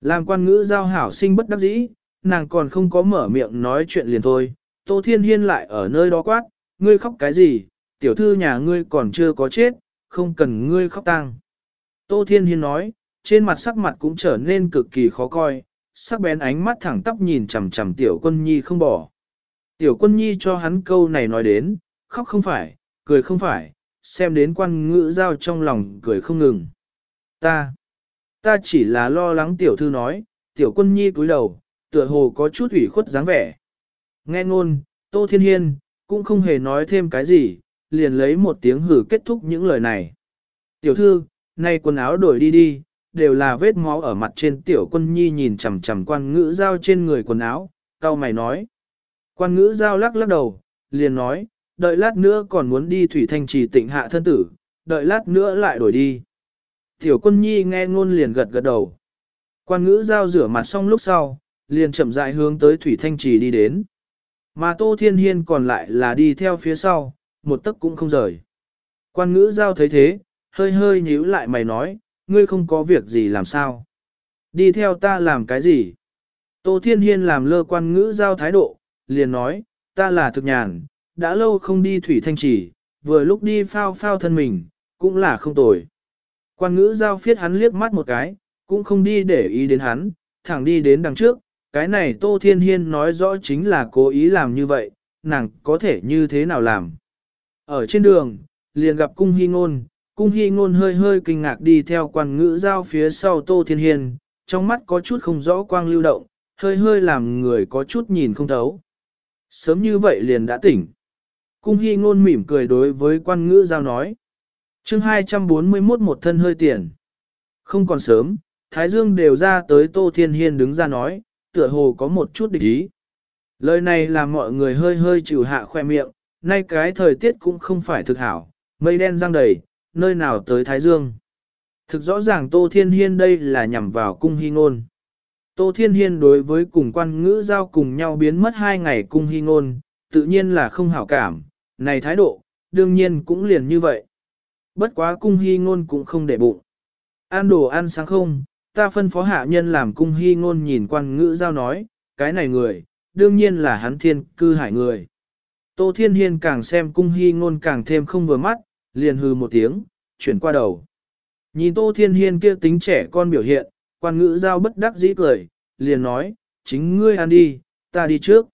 Làm quan ngữ giao hảo sinh bất đắc dĩ, nàng còn không có mở miệng nói chuyện liền thôi. Tô Thiên Hiên lại ở nơi đó quát, ngươi khóc cái gì, tiểu thư nhà ngươi còn chưa có chết, không cần ngươi khóc tang. Tô Thiên Hiên nói, trên mặt sắc mặt cũng trở nên cực kỳ khó coi, sắc bén ánh mắt thẳng tắp nhìn chằm chằm tiểu quân nhi không bỏ. Tiểu quân nhi cho hắn câu này nói đến, khóc không phải, cười không phải, xem đến quan ngữ giao trong lòng cười không ngừng. Ta, ta chỉ là lo lắng tiểu thư nói, tiểu quân nhi cúi đầu, tựa hồ có chút ủy khuất dáng vẻ. Nghe ngôn, Tô Thiên Hiên, cũng không hề nói thêm cái gì, liền lấy một tiếng hử kết thúc những lời này. Tiểu thư, nay quần áo đổi đi đi, đều là vết máu ở mặt trên tiểu quân nhi nhìn chằm chằm quan ngữ giao trên người quần áo, cao mày nói. Quan ngữ giao lắc lắc đầu, liền nói, đợi lát nữa còn muốn đi thủy thanh trì tịnh hạ thân tử, đợi lát nữa lại đổi đi. Tiểu quân nhi nghe ngôn liền gật gật đầu. Quan ngữ giao rửa mặt xong lúc sau, liền chậm rãi hướng tới thủy thanh trì đi đến. Mà Tô Thiên Hiên còn lại là đi theo phía sau, một tấc cũng không rời. Quan ngữ giao thấy thế, hơi hơi nhíu lại mày nói, ngươi không có việc gì làm sao. Đi theo ta làm cái gì? Tô Thiên Hiên làm lơ quan ngữ giao thái độ, liền nói, ta là thực nhàn, đã lâu không đi thủy thanh trì, vừa lúc đi phao phao thân mình, cũng là không tồi. Quan ngữ giao phiết hắn liếc mắt một cái, cũng không đi để ý đến hắn, thẳng đi đến đằng trước, cái này Tô Thiên Hiên nói rõ chính là cố ý làm như vậy, nàng có thể như thế nào làm. Ở trên đường, liền gặp cung hy ngôn, cung hy ngôn hơi hơi kinh ngạc đi theo quan ngữ giao phía sau Tô Thiên Hiên, trong mắt có chút không rõ quang lưu động, hơi hơi làm người có chút nhìn không thấu. Sớm như vậy liền đã tỉnh. Cung hy ngôn mỉm cười đối với quan ngữ giao nói. chương 241 một thân hơi tiền. Không còn sớm, Thái Dương đều ra tới Tô Thiên Hiên đứng ra nói, tựa hồ có một chút địch ý. Lời này làm mọi người hơi hơi chịu hạ khoe miệng, nay cái thời tiết cũng không phải thực hảo, mây đen răng đầy, nơi nào tới Thái Dương. Thực rõ ràng Tô Thiên Hiên đây là nhằm vào cung hy ngôn. Tô Thiên Hiên đối với cùng quan ngữ giao cùng nhau biến mất hai ngày cung hy ngôn, tự nhiên là không hảo cảm, này thái độ, đương nhiên cũng liền như vậy. Bất quá cung hy ngôn cũng không để bụng. Ăn đồ ăn sáng không, ta phân phó hạ nhân làm cung hy ngôn nhìn quan ngữ giao nói, cái này người, đương nhiên là hắn thiên cư hải người. Tô Thiên Hiên càng xem cung hy ngôn càng thêm không vừa mắt, liền hư một tiếng, chuyển qua đầu. Nhìn Tô Thiên Hiên kia tính trẻ con biểu hiện, quan ngữ giao bất đắc dĩ cười, liền nói, chính ngươi ăn đi, ta đi trước.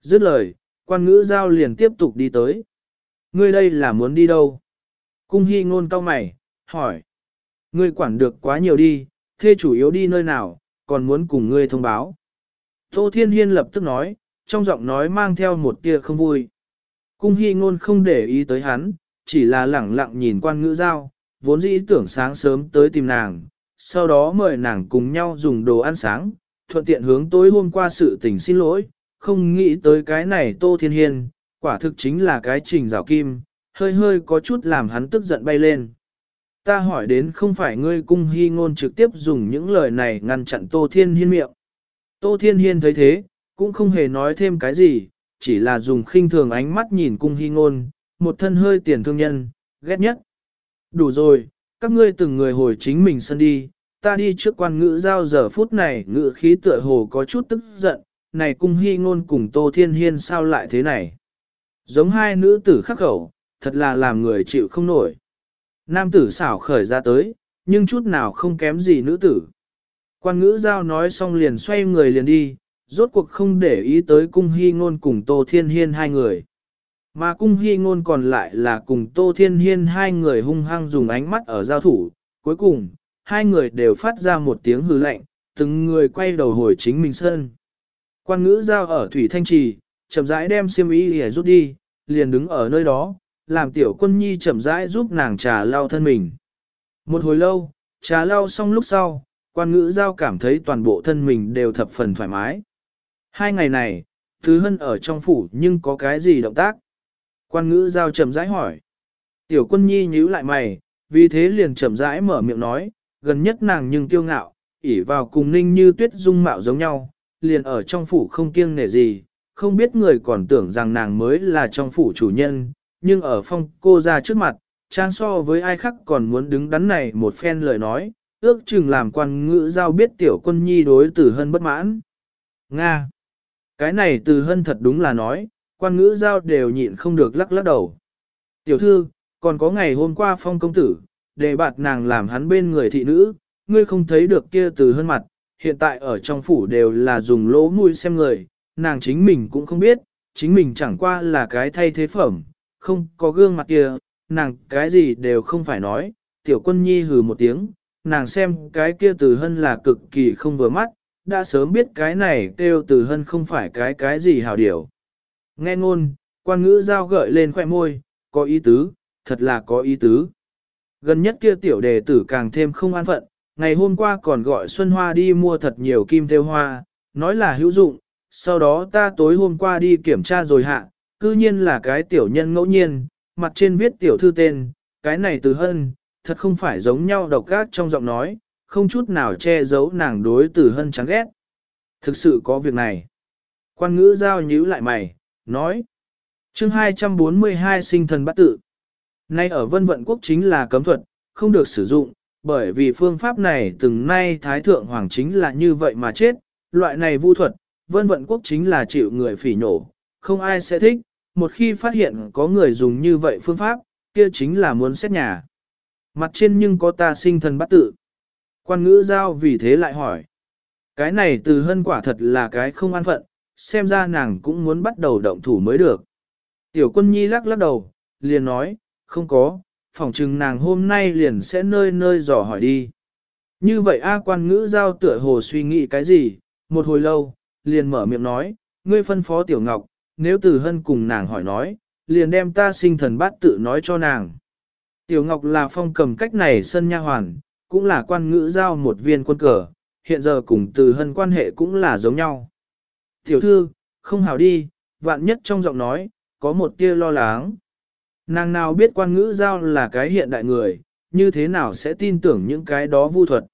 Dứt lời, quan ngữ giao liền tiếp tục đi tới. Ngươi đây là muốn đi đâu? Cung hy ngôn cao mày, hỏi. Ngươi quản được quá nhiều đi, thê chủ yếu đi nơi nào, còn muốn cùng ngươi thông báo. Tô Thiên Hiên lập tức nói, trong giọng nói mang theo một tia không vui. Cung hy ngôn không để ý tới hắn, chỉ là lẳng lặng nhìn quan ngữ giao, vốn dĩ tưởng sáng sớm tới tìm nàng, sau đó mời nàng cùng nhau dùng đồ ăn sáng, thuận tiện hướng tối hôm qua sự tình xin lỗi, không nghĩ tới cái này Tô Thiên Hiên, quả thực chính là cái trình rào kim, hơi hơi có chút làm hắn tức giận bay lên. Ta hỏi đến không phải ngươi cung hy ngôn trực tiếp dùng những lời này ngăn chặn Tô Thiên Hiên miệng. Tô Thiên Hiên thấy thế, cũng không hề nói thêm cái gì, chỉ là dùng khinh thường ánh mắt nhìn cung hy ngôn, một thân hơi tiền thương nhân, ghét nhất. Đủ rồi, các ngươi từng người hồi chính mình sân đi, ta đi trước quan ngữ giao giờ phút này ngữ khí tựa hồ có chút tức giận, này cung hy ngôn cùng Tô Thiên Hiên sao lại thế này. Giống hai nữ tử khắc khẩu, thật là làm người chịu không nổi. Nam tử xảo khởi ra tới, nhưng chút nào không kém gì nữ tử. Quan ngữ giao nói xong liền xoay người liền đi, rốt cuộc không để ý tới cung hy ngôn cùng Tô Thiên Hiên hai người. Mà cung hy ngôn còn lại là cùng Tô Thiên Hiên hai người hung hăng dùng ánh mắt ở giao thủ. Cuối cùng, hai người đều phát ra một tiếng hư lạnh, từng người quay đầu hồi chính mình Sơn. Quan ngữ giao ở Thủy Thanh Trì, chậm rãi đem xiêm y để rút đi, liền đứng ở nơi đó, làm tiểu quân nhi chậm rãi giúp nàng trà lau thân mình. Một hồi lâu, trà lau xong lúc sau, quan ngữ giao cảm thấy toàn bộ thân mình đều thập phần thoải mái. Hai ngày này, Thứ Hân ở trong phủ nhưng có cái gì động tác? Quan ngữ giao chậm rãi hỏi. Tiểu quân nhi nhíu lại mày, vì thế liền chậm rãi mở miệng nói, gần nhất nàng nhưng kiêu ngạo, ỉ vào cùng ninh như tuyết dung mạo giống nhau, liền ở trong phủ không kiêng nể gì, không biết người còn tưởng rằng nàng mới là trong phủ chủ nhân, nhưng ở phong cô ra trước mặt, trang so với ai khác còn muốn đứng đắn này một phen lời nói, ước chừng làm quan ngữ giao biết tiểu quân nhi đối tử hân bất mãn. Nga! Cái này từ hân thật đúng là nói, quan ngữ giao đều nhịn không được lắc lắc đầu. Tiểu thư, còn có ngày hôm qua phong công tử, để bạt nàng làm hắn bên người thị nữ, ngươi không thấy được kia từ hân mặt, hiện tại ở trong phủ đều là dùng lỗ mũi xem người, nàng chính mình cũng không biết, chính mình chẳng qua là cái thay thế phẩm, không có gương mặt kia, nàng cái gì đều không phải nói, tiểu quân nhi hừ một tiếng, nàng xem cái kia từ hân là cực kỳ không vừa mắt, đã sớm biết cái này kêu từ hân không phải cái cái gì hào điểu. Nghe ngôn, quan ngữ giao gợi lên khoẻ môi, có ý tứ, thật là có ý tứ. Gần nhất kia tiểu đề tử càng thêm không an phận, ngày hôm qua còn gọi Xuân Hoa đi mua thật nhiều kim theo hoa, nói là hữu dụng, sau đó ta tối hôm qua đi kiểm tra rồi hạ, cư nhiên là cái tiểu nhân ngẫu nhiên, mặt trên viết tiểu thư tên, cái này từ hân, thật không phải giống nhau độc gác trong giọng nói, không chút nào che giấu nàng đối từ hân chán ghét. Thực sự có việc này. Quan ngữ giao nhíu lại mày, nói. chương 242 sinh thần bắt tự. Nay ở vân vận quốc chính là cấm thuật, không được sử dụng, bởi vì phương pháp này từng nay Thái Thượng Hoàng chính là như vậy mà chết, loại này vu thuật, vân vận quốc chính là chịu người phỉ nổ, không ai sẽ thích, một khi phát hiện có người dùng như vậy phương pháp, kia chính là muốn xét nhà. Mặt trên nhưng có ta sinh thần bắt tự. Quan ngữ giao vì thế lại hỏi. Cái này từ hân quả thật là cái không an phận, xem ra nàng cũng muốn bắt đầu động thủ mới được. Tiểu quân nhi lắc lắc đầu, liền nói, không có, phỏng chừng nàng hôm nay liền sẽ nơi nơi dò hỏi đi. Như vậy A quan ngữ giao tựa hồ suy nghĩ cái gì, một hồi lâu, liền mở miệng nói, ngươi phân phó tiểu ngọc, nếu từ hân cùng nàng hỏi nói, liền đem ta sinh thần bát tự nói cho nàng. Tiểu ngọc là phong cầm cách này sân nha hoàn, cũng là quan ngữ giao một viên quân cờ, hiện giờ cùng từ hân quan hệ cũng là giống nhau. Tiểu thư, không hào đi, vạn nhất trong giọng nói, có một tia lo lắng. Nàng nào biết quan ngữ giao là cái hiện đại người, như thế nào sẽ tin tưởng những cái đó vu thuật.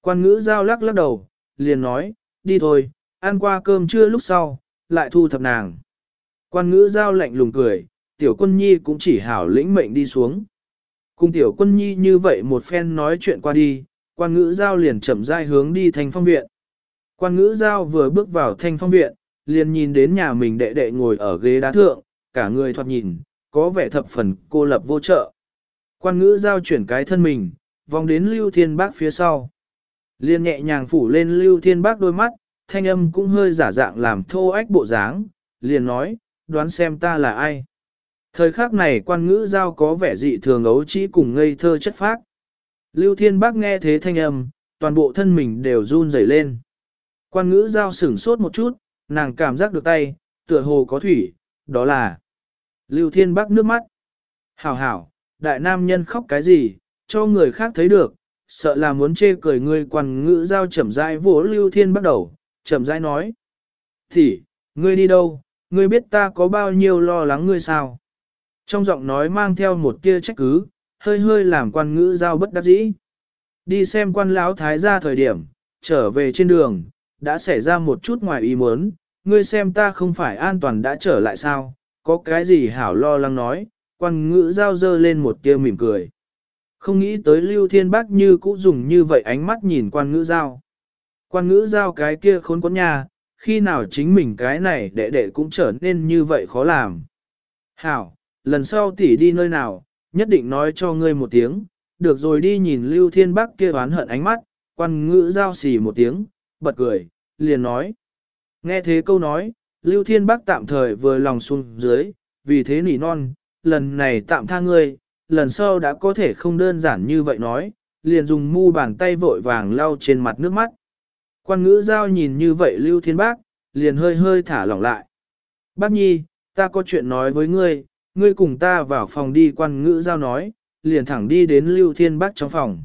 Quan ngữ giao lắc lắc đầu, liền nói, đi thôi, ăn qua cơm trưa lúc sau, lại thu thập nàng. Quan ngữ giao lạnh lùng cười, tiểu quân nhi cũng chỉ hảo lĩnh mệnh đi xuống. Cùng tiểu quân nhi như vậy một phen nói chuyện qua đi, quan ngữ giao liền chậm rãi hướng đi thành phong viện. Quan ngữ giao vừa bước vào thanh phong viện, liền nhìn đến nhà mình đệ đệ ngồi ở ghế đá thượng, cả người thoạt nhìn, có vẻ thập phần cô lập vô trợ. Quan ngữ giao chuyển cái thân mình, vòng đến Lưu Thiên Bác phía sau. Liên nhẹ nhàng phủ lên Lưu Thiên Bác đôi mắt, thanh âm cũng hơi giả dạng làm thô ách bộ dáng, liền nói, đoán xem ta là ai. Thời khắc này quan ngữ giao có vẻ dị thường ấu trĩ cùng ngây thơ chất phác. Lưu Thiên Bác nghe thế thanh âm, toàn bộ thân mình đều run rẩy lên. Quan ngữ giao sửng sốt một chút, nàng cảm giác được tay, tựa hồ có thủy, đó là Lưu Thiên Bắc nước mắt. Hảo hảo, đại nam nhân khóc cái gì, cho người khác thấy được, sợ là muốn chê cười ngươi quan ngữ giao chậm rãi vỗ Lưu Thiên bắt đầu, chậm rãi nói. Thì, ngươi đi đâu, ngươi biết ta có bao nhiêu lo lắng ngươi sao? Trong giọng nói mang theo một tia trách cứ, hơi hơi làm quan ngữ giao bất đắc dĩ. Đi xem quan lão thái gia thời điểm, trở về trên đường, đã xảy ra một chút ngoài ý muốn, ngươi xem ta không phải an toàn đã trở lại sao, có cái gì hảo lo lắng nói, quan ngữ giao dơ lên một tia mỉm cười. Không nghĩ tới Lưu Thiên Bác như cũng dùng như vậy ánh mắt nhìn quan ngữ giao. Quan ngữ giao cái kia khốn quấn nhà, khi nào chính mình cái này đệ đệ cũng trở nên như vậy khó làm. Hảo, lần sau tỷ đi nơi nào, nhất định nói cho ngươi một tiếng, được rồi đi nhìn Lưu Thiên Bắc kia oán hận ánh mắt, quan ngữ giao xì một tiếng, bật cười, liền nói. Nghe thế câu nói, Lưu Thiên Bắc tạm thời vừa lòng xuống dưới, vì thế nỉ non, lần này tạm tha ngươi, lần sau đã có thể không đơn giản như vậy nói, liền dùng mu bàn tay vội vàng lau trên mặt nước mắt. Quan ngữ giao nhìn như vậy Lưu Thiên Bắc, liền hơi hơi thả lỏng lại. Bác Nhi, ta có chuyện nói với ngươi, ngươi cùng ta vào phòng đi quan ngữ giao nói, liền thẳng đi đến Lưu Thiên Bắc trong phòng.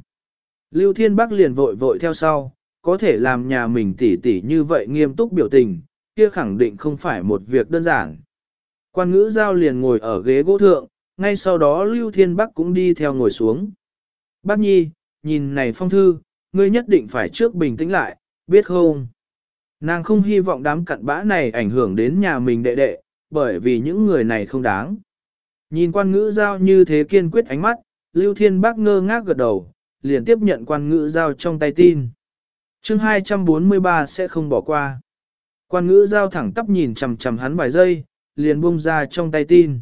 Lưu Thiên Bắc liền vội vội theo sau, có thể làm nhà mình tỉ tỉ như vậy nghiêm túc biểu tình, kia khẳng định không phải một việc đơn giản. Quan ngữ giao liền ngồi ở ghế gỗ thượng, ngay sau đó Lưu Thiên Bắc cũng đi theo ngồi xuống. Bác Nhi, nhìn này phong thư, ngươi nhất định phải trước bình tĩnh lại, biết không? Nàng không hy vọng đám cặn bã này ảnh hưởng đến nhà mình đệ đệ, bởi vì những người này không đáng. Nhìn quan ngữ giao như thế kiên quyết ánh mắt, Lưu Thiên Bắc ngơ ngác gật đầu, liền tiếp nhận quan ngữ giao trong tay tin. chương 243 sẽ không bỏ qua. Quan ngữ giao thẳng tắp nhìn chằm chằm hắn vài giây, liền buông ra trong tay tin.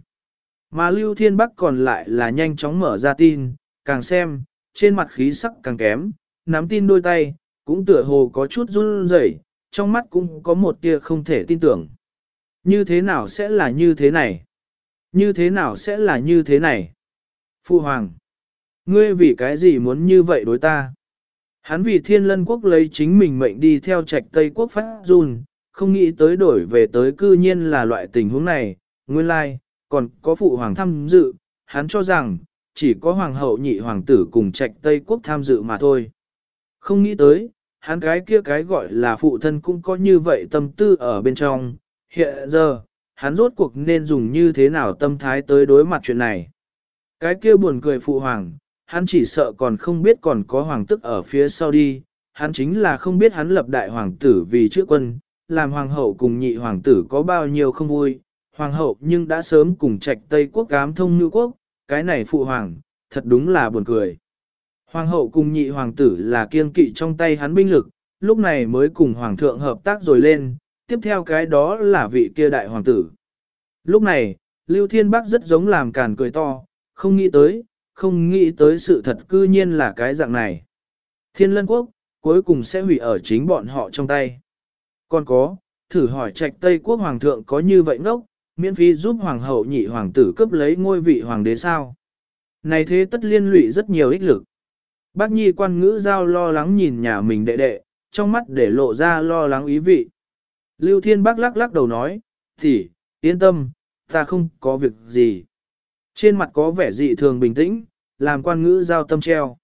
Mà Lưu Thiên Bắc còn lại là nhanh chóng mở ra tin, càng xem, trên mặt khí sắc càng kém, nắm tin đôi tay, cũng tựa hồ có chút run rẩy, trong mắt cũng có một tia không thể tin tưởng. Như thế nào sẽ là như thế này? Như thế nào sẽ là như thế này? Phu Hoàng, ngươi vì cái gì muốn như vậy đối ta? Hắn vì thiên lân quốc lấy chính mình mệnh đi theo trạch Tây quốc phát run, không nghĩ tới đổi về tới cư nhiên là loại tình huống này, nguyên lai, like, còn có phụ hoàng tham dự, hắn cho rằng, chỉ có hoàng hậu nhị hoàng tử cùng trạch Tây quốc tham dự mà thôi. Không nghĩ tới, hắn cái kia cái gọi là phụ thân cũng có như vậy tâm tư ở bên trong, hiện giờ, hắn rốt cuộc nên dùng như thế nào tâm thái tới đối mặt chuyện này. Cái kia buồn cười phụ hoàng, hắn chỉ sợ còn không biết còn có hoàng tức ở phía sau đi, hắn chính là không biết hắn lập đại hoàng tử vì trước quân, làm hoàng hậu cùng nhị hoàng tử có bao nhiêu không vui, hoàng hậu nhưng đã sớm cùng trạch Tây quốc cám thông như quốc, cái này phụ hoàng, thật đúng là buồn cười. Hoàng hậu cùng nhị hoàng tử là kiên kỵ trong tay hắn binh lực, lúc này mới cùng hoàng thượng hợp tác rồi lên, tiếp theo cái đó là vị kia đại hoàng tử. Lúc này, Lưu Thiên Bắc rất giống làm càn cười to, không nghĩ tới, không nghĩ tới sự thật cư nhiên là cái dạng này. Thiên lân quốc, cuối cùng sẽ hủy ở chính bọn họ trong tay. Còn có, thử hỏi trạch Tây quốc hoàng thượng có như vậy ngốc, miễn phí giúp hoàng hậu nhị hoàng tử cướp lấy ngôi vị hoàng đế sao. Này thế tất liên lụy rất nhiều ích lực. Bác nhi quan ngữ giao lo lắng nhìn nhà mình đệ đệ, trong mắt để lộ ra lo lắng ý vị. Lưu Thiên Bác lắc lắc đầu nói, thì, yên tâm, ta không có việc gì. Trên mặt có vẻ dị thường bình tĩnh, làm quan ngữ giao tâm treo.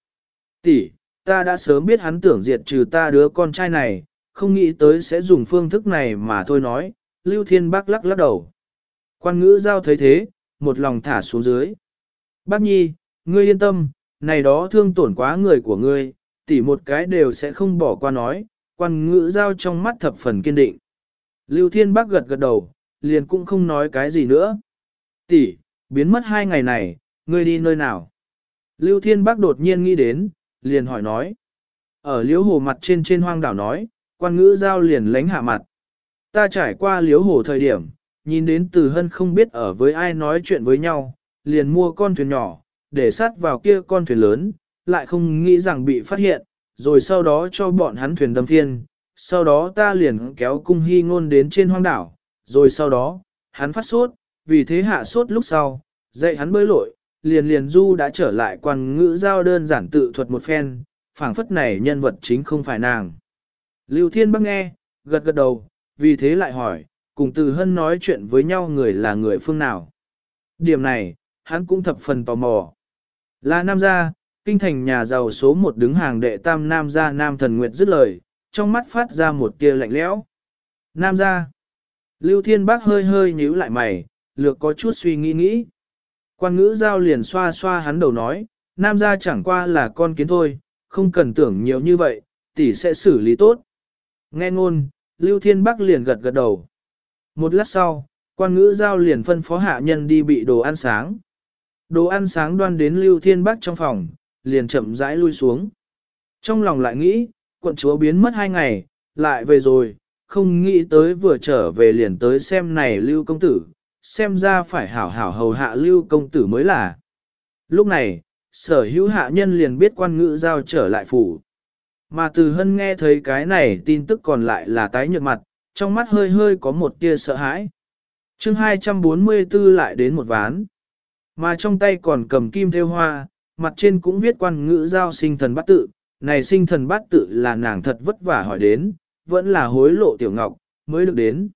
Tỷ, ta đã sớm biết hắn tưởng diệt trừ ta đứa con trai này, không nghĩ tới sẽ dùng phương thức này mà thôi nói, Lưu Thiên Bác lắc lắc đầu. Quan ngữ giao thấy thế, một lòng thả xuống dưới. Bác nhi, ngươi yên tâm, này đó thương tổn quá người của ngươi, tỷ một cái đều sẽ không bỏ qua nói, quan ngữ giao trong mắt thập phần kiên định. Lưu Thiên Bác gật gật đầu, liền cũng không nói cái gì nữa. Tỷ, biến mất hai ngày này, ngươi đi nơi nào? Lưu Thiên Bác đột nhiên nghĩ đến, liền hỏi nói. Ở Liễu hồ mặt trên trên hoang đảo nói, quan ngữ giao liền lánh hạ mặt. Ta trải qua liếu hồ thời điểm, nhìn đến từ hân không biết ở với ai nói chuyện với nhau, liền mua con thuyền nhỏ, để sát vào kia con thuyền lớn, lại không nghĩ rằng bị phát hiện, rồi sau đó cho bọn hắn thuyền đâm thiên. sau đó ta liền kéo cung hy ngôn đến trên hoang đảo, rồi sau đó, hắn phát sốt, vì thế hạ sốt lúc sau, dạy hắn bơi lội, liền liền du đã trở lại quan ngữ giao đơn giản tự thuật một phen, phảng phất này nhân vật chính không phải nàng. Lưu Thiên Bắc nghe, gật gật đầu, vì thế lại hỏi, cùng từ hân nói chuyện với nhau người là người phương nào. Điểm này, hắn cũng thập phần tò mò. Là nam gia, kinh thành nhà giàu số một đứng hàng đệ tam nam gia nam thần nguyệt dứt lời, trong mắt phát ra một tia lạnh lẽo. Nam gia. Lưu Thiên Bắc hơi hơi nhíu lại mày, lược có chút suy nghĩ nghĩ. Quan ngữ giao liền xoa xoa hắn đầu nói, nam gia chẳng qua là con kiến thôi, không cần tưởng nhiều như vậy, tỷ sẽ xử lý tốt. Nghe ngôn, Lưu Thiên Bắc liền gật gật đầu. Một lát sau, quan ngữ giao liền phân phó hạ nhân đi bị đồ ăn sáng. Đồ ăn sáng đoan đến Lưu Thiên Bắc trong phòng, liền chậm rãi lui xuống. Trong lòng lại nghĩ, quận chúa biến mất hai ngày, lại về rồi, không nghĩ tới vừa trở về liền tới xem này Lưu Công Tử, xem ra phải hảo hảo hầu hạ Lưu Công Tử mới là. Lúc này, sở hữu hạ nhân liền biết quan ngữ giao trở lại phủ. Mà từ hân nghe thấy cái này tin tức còn lại là tái nhợt mặt, trong mắt hơi hơi có một tia sợ hãi. chương 244 lại đến một ván. Mà trong tay còn cầm kim theo hoa, mặt trên cũng viết quan ngữ giao sinh thần bát tự, này sinh thần bát tự là nàng thật vất vả hỏi đến, vẫn là hối lộ tiểu ngọc, mới được đến.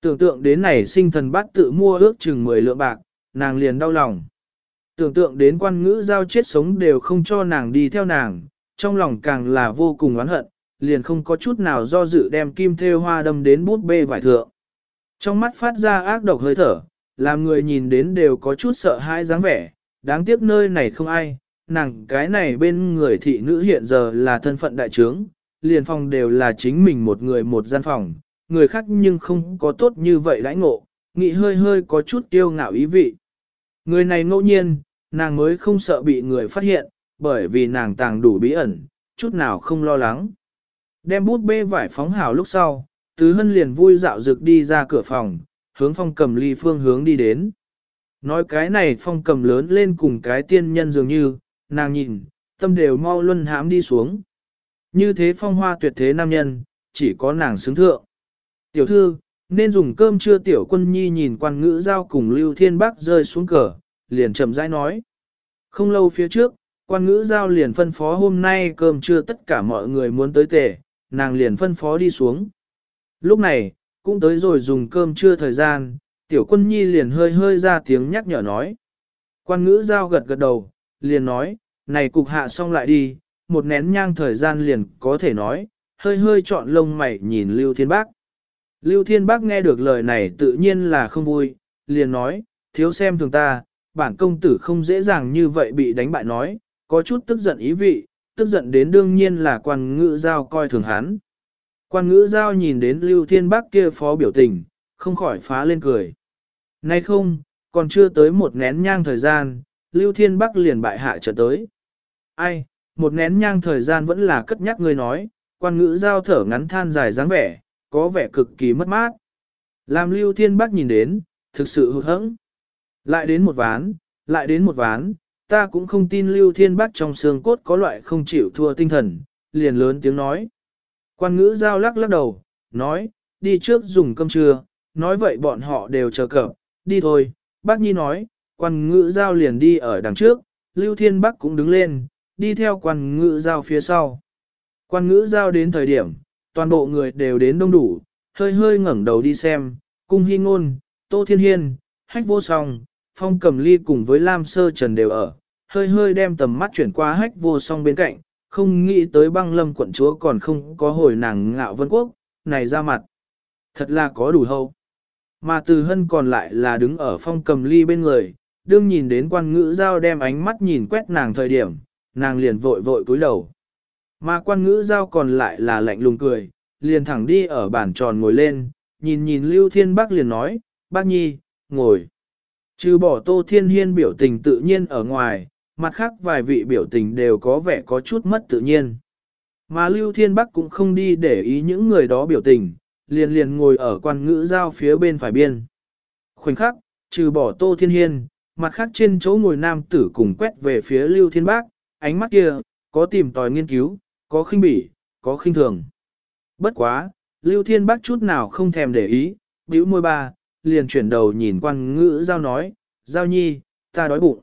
Tưởng tượng đến này sinh thần bát tự mua ước chừng 10 lượng bạc, nàng liền đau lòng. Tưởng tượng đến quan ngữ giao chết sống đều không cho nàng đi theo nàng, trong lòng càng là vô cùng oán hận, liền không có chút nào do dự đem kim thêu hoa đâm đến bút bê vải thượng. Trong mắt phát ra ác độc hơi thở, làm người nhìn đến đều có chút sợ hãi dáng vẻ, đáng tiếc nơi này không ai, nàng cái này bên người thị nữ hiện giờ là thân phận đại trướng, liền phòng đều là chính mình một người một gian phòng, người khác nhưng không có tốt như vậy đãi ngộ, nghĩ hơi hơi có chút kiêu ngạo ý vị. Người này ngẫu nhiên, nàng mới không sợ bị người phát hiện, bởi vì nàng tàng đủ bí ẩn, chút nào không lo lắng. Đem bút bê vải phóng hào lúc sau, Tứ Hân liền vui dạo dực đi ra cửa phòng, hướng phong cầm ly phương hướng đi đến. Nói cái này phong cầm lớn lên cùng cái tiên nhân dường như, nàng nhìn, tâm đều mau luân hãm đi xuống. Như thế phong hoa tuyệt thế nam nhân, chỉ có nàng xứng thượng. Tiểu thư, nên dùng cơm chưa tiểu quân nhi nhìn quan ngữ giao cùng Lưu Thiên Bắc rơi xuống cờ, liền chậm rãi nói. Không lâu phía trước, quan ngữ giao liền phân phó hôm nay cơm trưa tất cả mọi người muốn tới tề, nàng liền phân phó đi xuống. Lúc này, cũng tới rồi dùng cơm trưa thời gian, tiểu quân nhi liền hơi hơi ra tiếng nhắc nhở nói. Quan ngữ giao gật gật đầu, liền nói, này cục hạ xong lại đi, một nén nhang thời gian liền có thể nói, hơi hơi chọn lông mày nhìn Lưu Thiên Bác. Lưu Thiên Bác nghe được lời này tự nhiên là không vui, liền nói, thiếu xem thường ta, bản công tử không dễ dàng như vậy bị đánh bại nói, có chút tức giận ý vị, tức giận đến đương nhiên là quan ngữ giao coi thường hắn. Quan ngữ giao nhìn đến Lưu Thiên bắc kia phó biểu tình, không khỏi phá lên cười. Nay không, còn chưa tới một nén nhang thời gian, Lưu Thiên Bắc liền bại hạ trở tới. Ai, một nén nhang thời gian vẫn là cất nhắc người nói, quan ngữ giao thở ngắn than dài dáng vẻ, có vẻ cực kỳ mất mát. Làm Lưu Thiên Bắc nhìn đến, thực sự hụt hẫng. Lại đến một ván, lại đến một ván, ta cũng không tin Lưu Thiên Bắc trong xương cốt có loại không chịu thua tinh thần, liền lớn tiếng nói. Quan ngữ giao lắc lắc đầu, nói, đi trước dùng cơm trưa, nói vậy bọn họ đều chờ cập, đi thôi. Bác Nhi nói, quan ngữ giao liền đi ở đằng trước, Lưu Thiên Bắc cũng đứng lên, đi theo quan ngữ giao phía sau. Quan ngữ giao đến thời điểm, toàn bộ người đều đến đông đủ, hơi hơi ngẩng đầu đi xem, cung hy ngôn, tô thiên hiên, hách vô song, phong cầm ly cùng với Lam Sơ Trần đều ở, hơi hơi đem tầm mắt chuyển qua hách vô song bên cạnh, không nghĩ tới băng lâm quận chúa còn không có hồi nàng ngạo vân quốc, này ra mặt. Thật là có đủ hâu. Mà từ hân còn lại là đứng ở phong cầm ly bên người, đương nhìn đến quan ngữ giao đem ánh mắt nhìn quét nàng thời điểm, nàng liền vội vội cúi đầu. Mà quan ngữ giao còn lại là lạnh lùng cười, liền thẳng đi ở bàn tròn ngồi lên, nhìn nhìn Lưu Thiên Bắc liền nói, bác nhi, ngồi. Trừ bỏ Tô Thiên Hiên biểu tình tự nhiên ở ngoài, mặt khác vài vị biểu tình đều có vẻ có chút mất tự nhiên. Mà Lưu Thiên Bắc cũng không đi để ý những người đó biểu tình, liền liền ngồi ở quan ngữ giao phía bên phải biên. Khoảnh khắc, trừ bỏ Tô Thiên Hiên, mặt khác trên chỗ ngồi nam tử cùng quét về phía Lưu Thiên bắc ánh mắt kia, có tìm tòi nghiên cứu, có khinh bỉ, có khinh thường. Bất quá, Lưu Thiên bắc chút nào không thèm để ý, bĩu môi ba, liền chuyển đầu nhìn quan ngữ giao nói, giao nhi, ta đói bụng.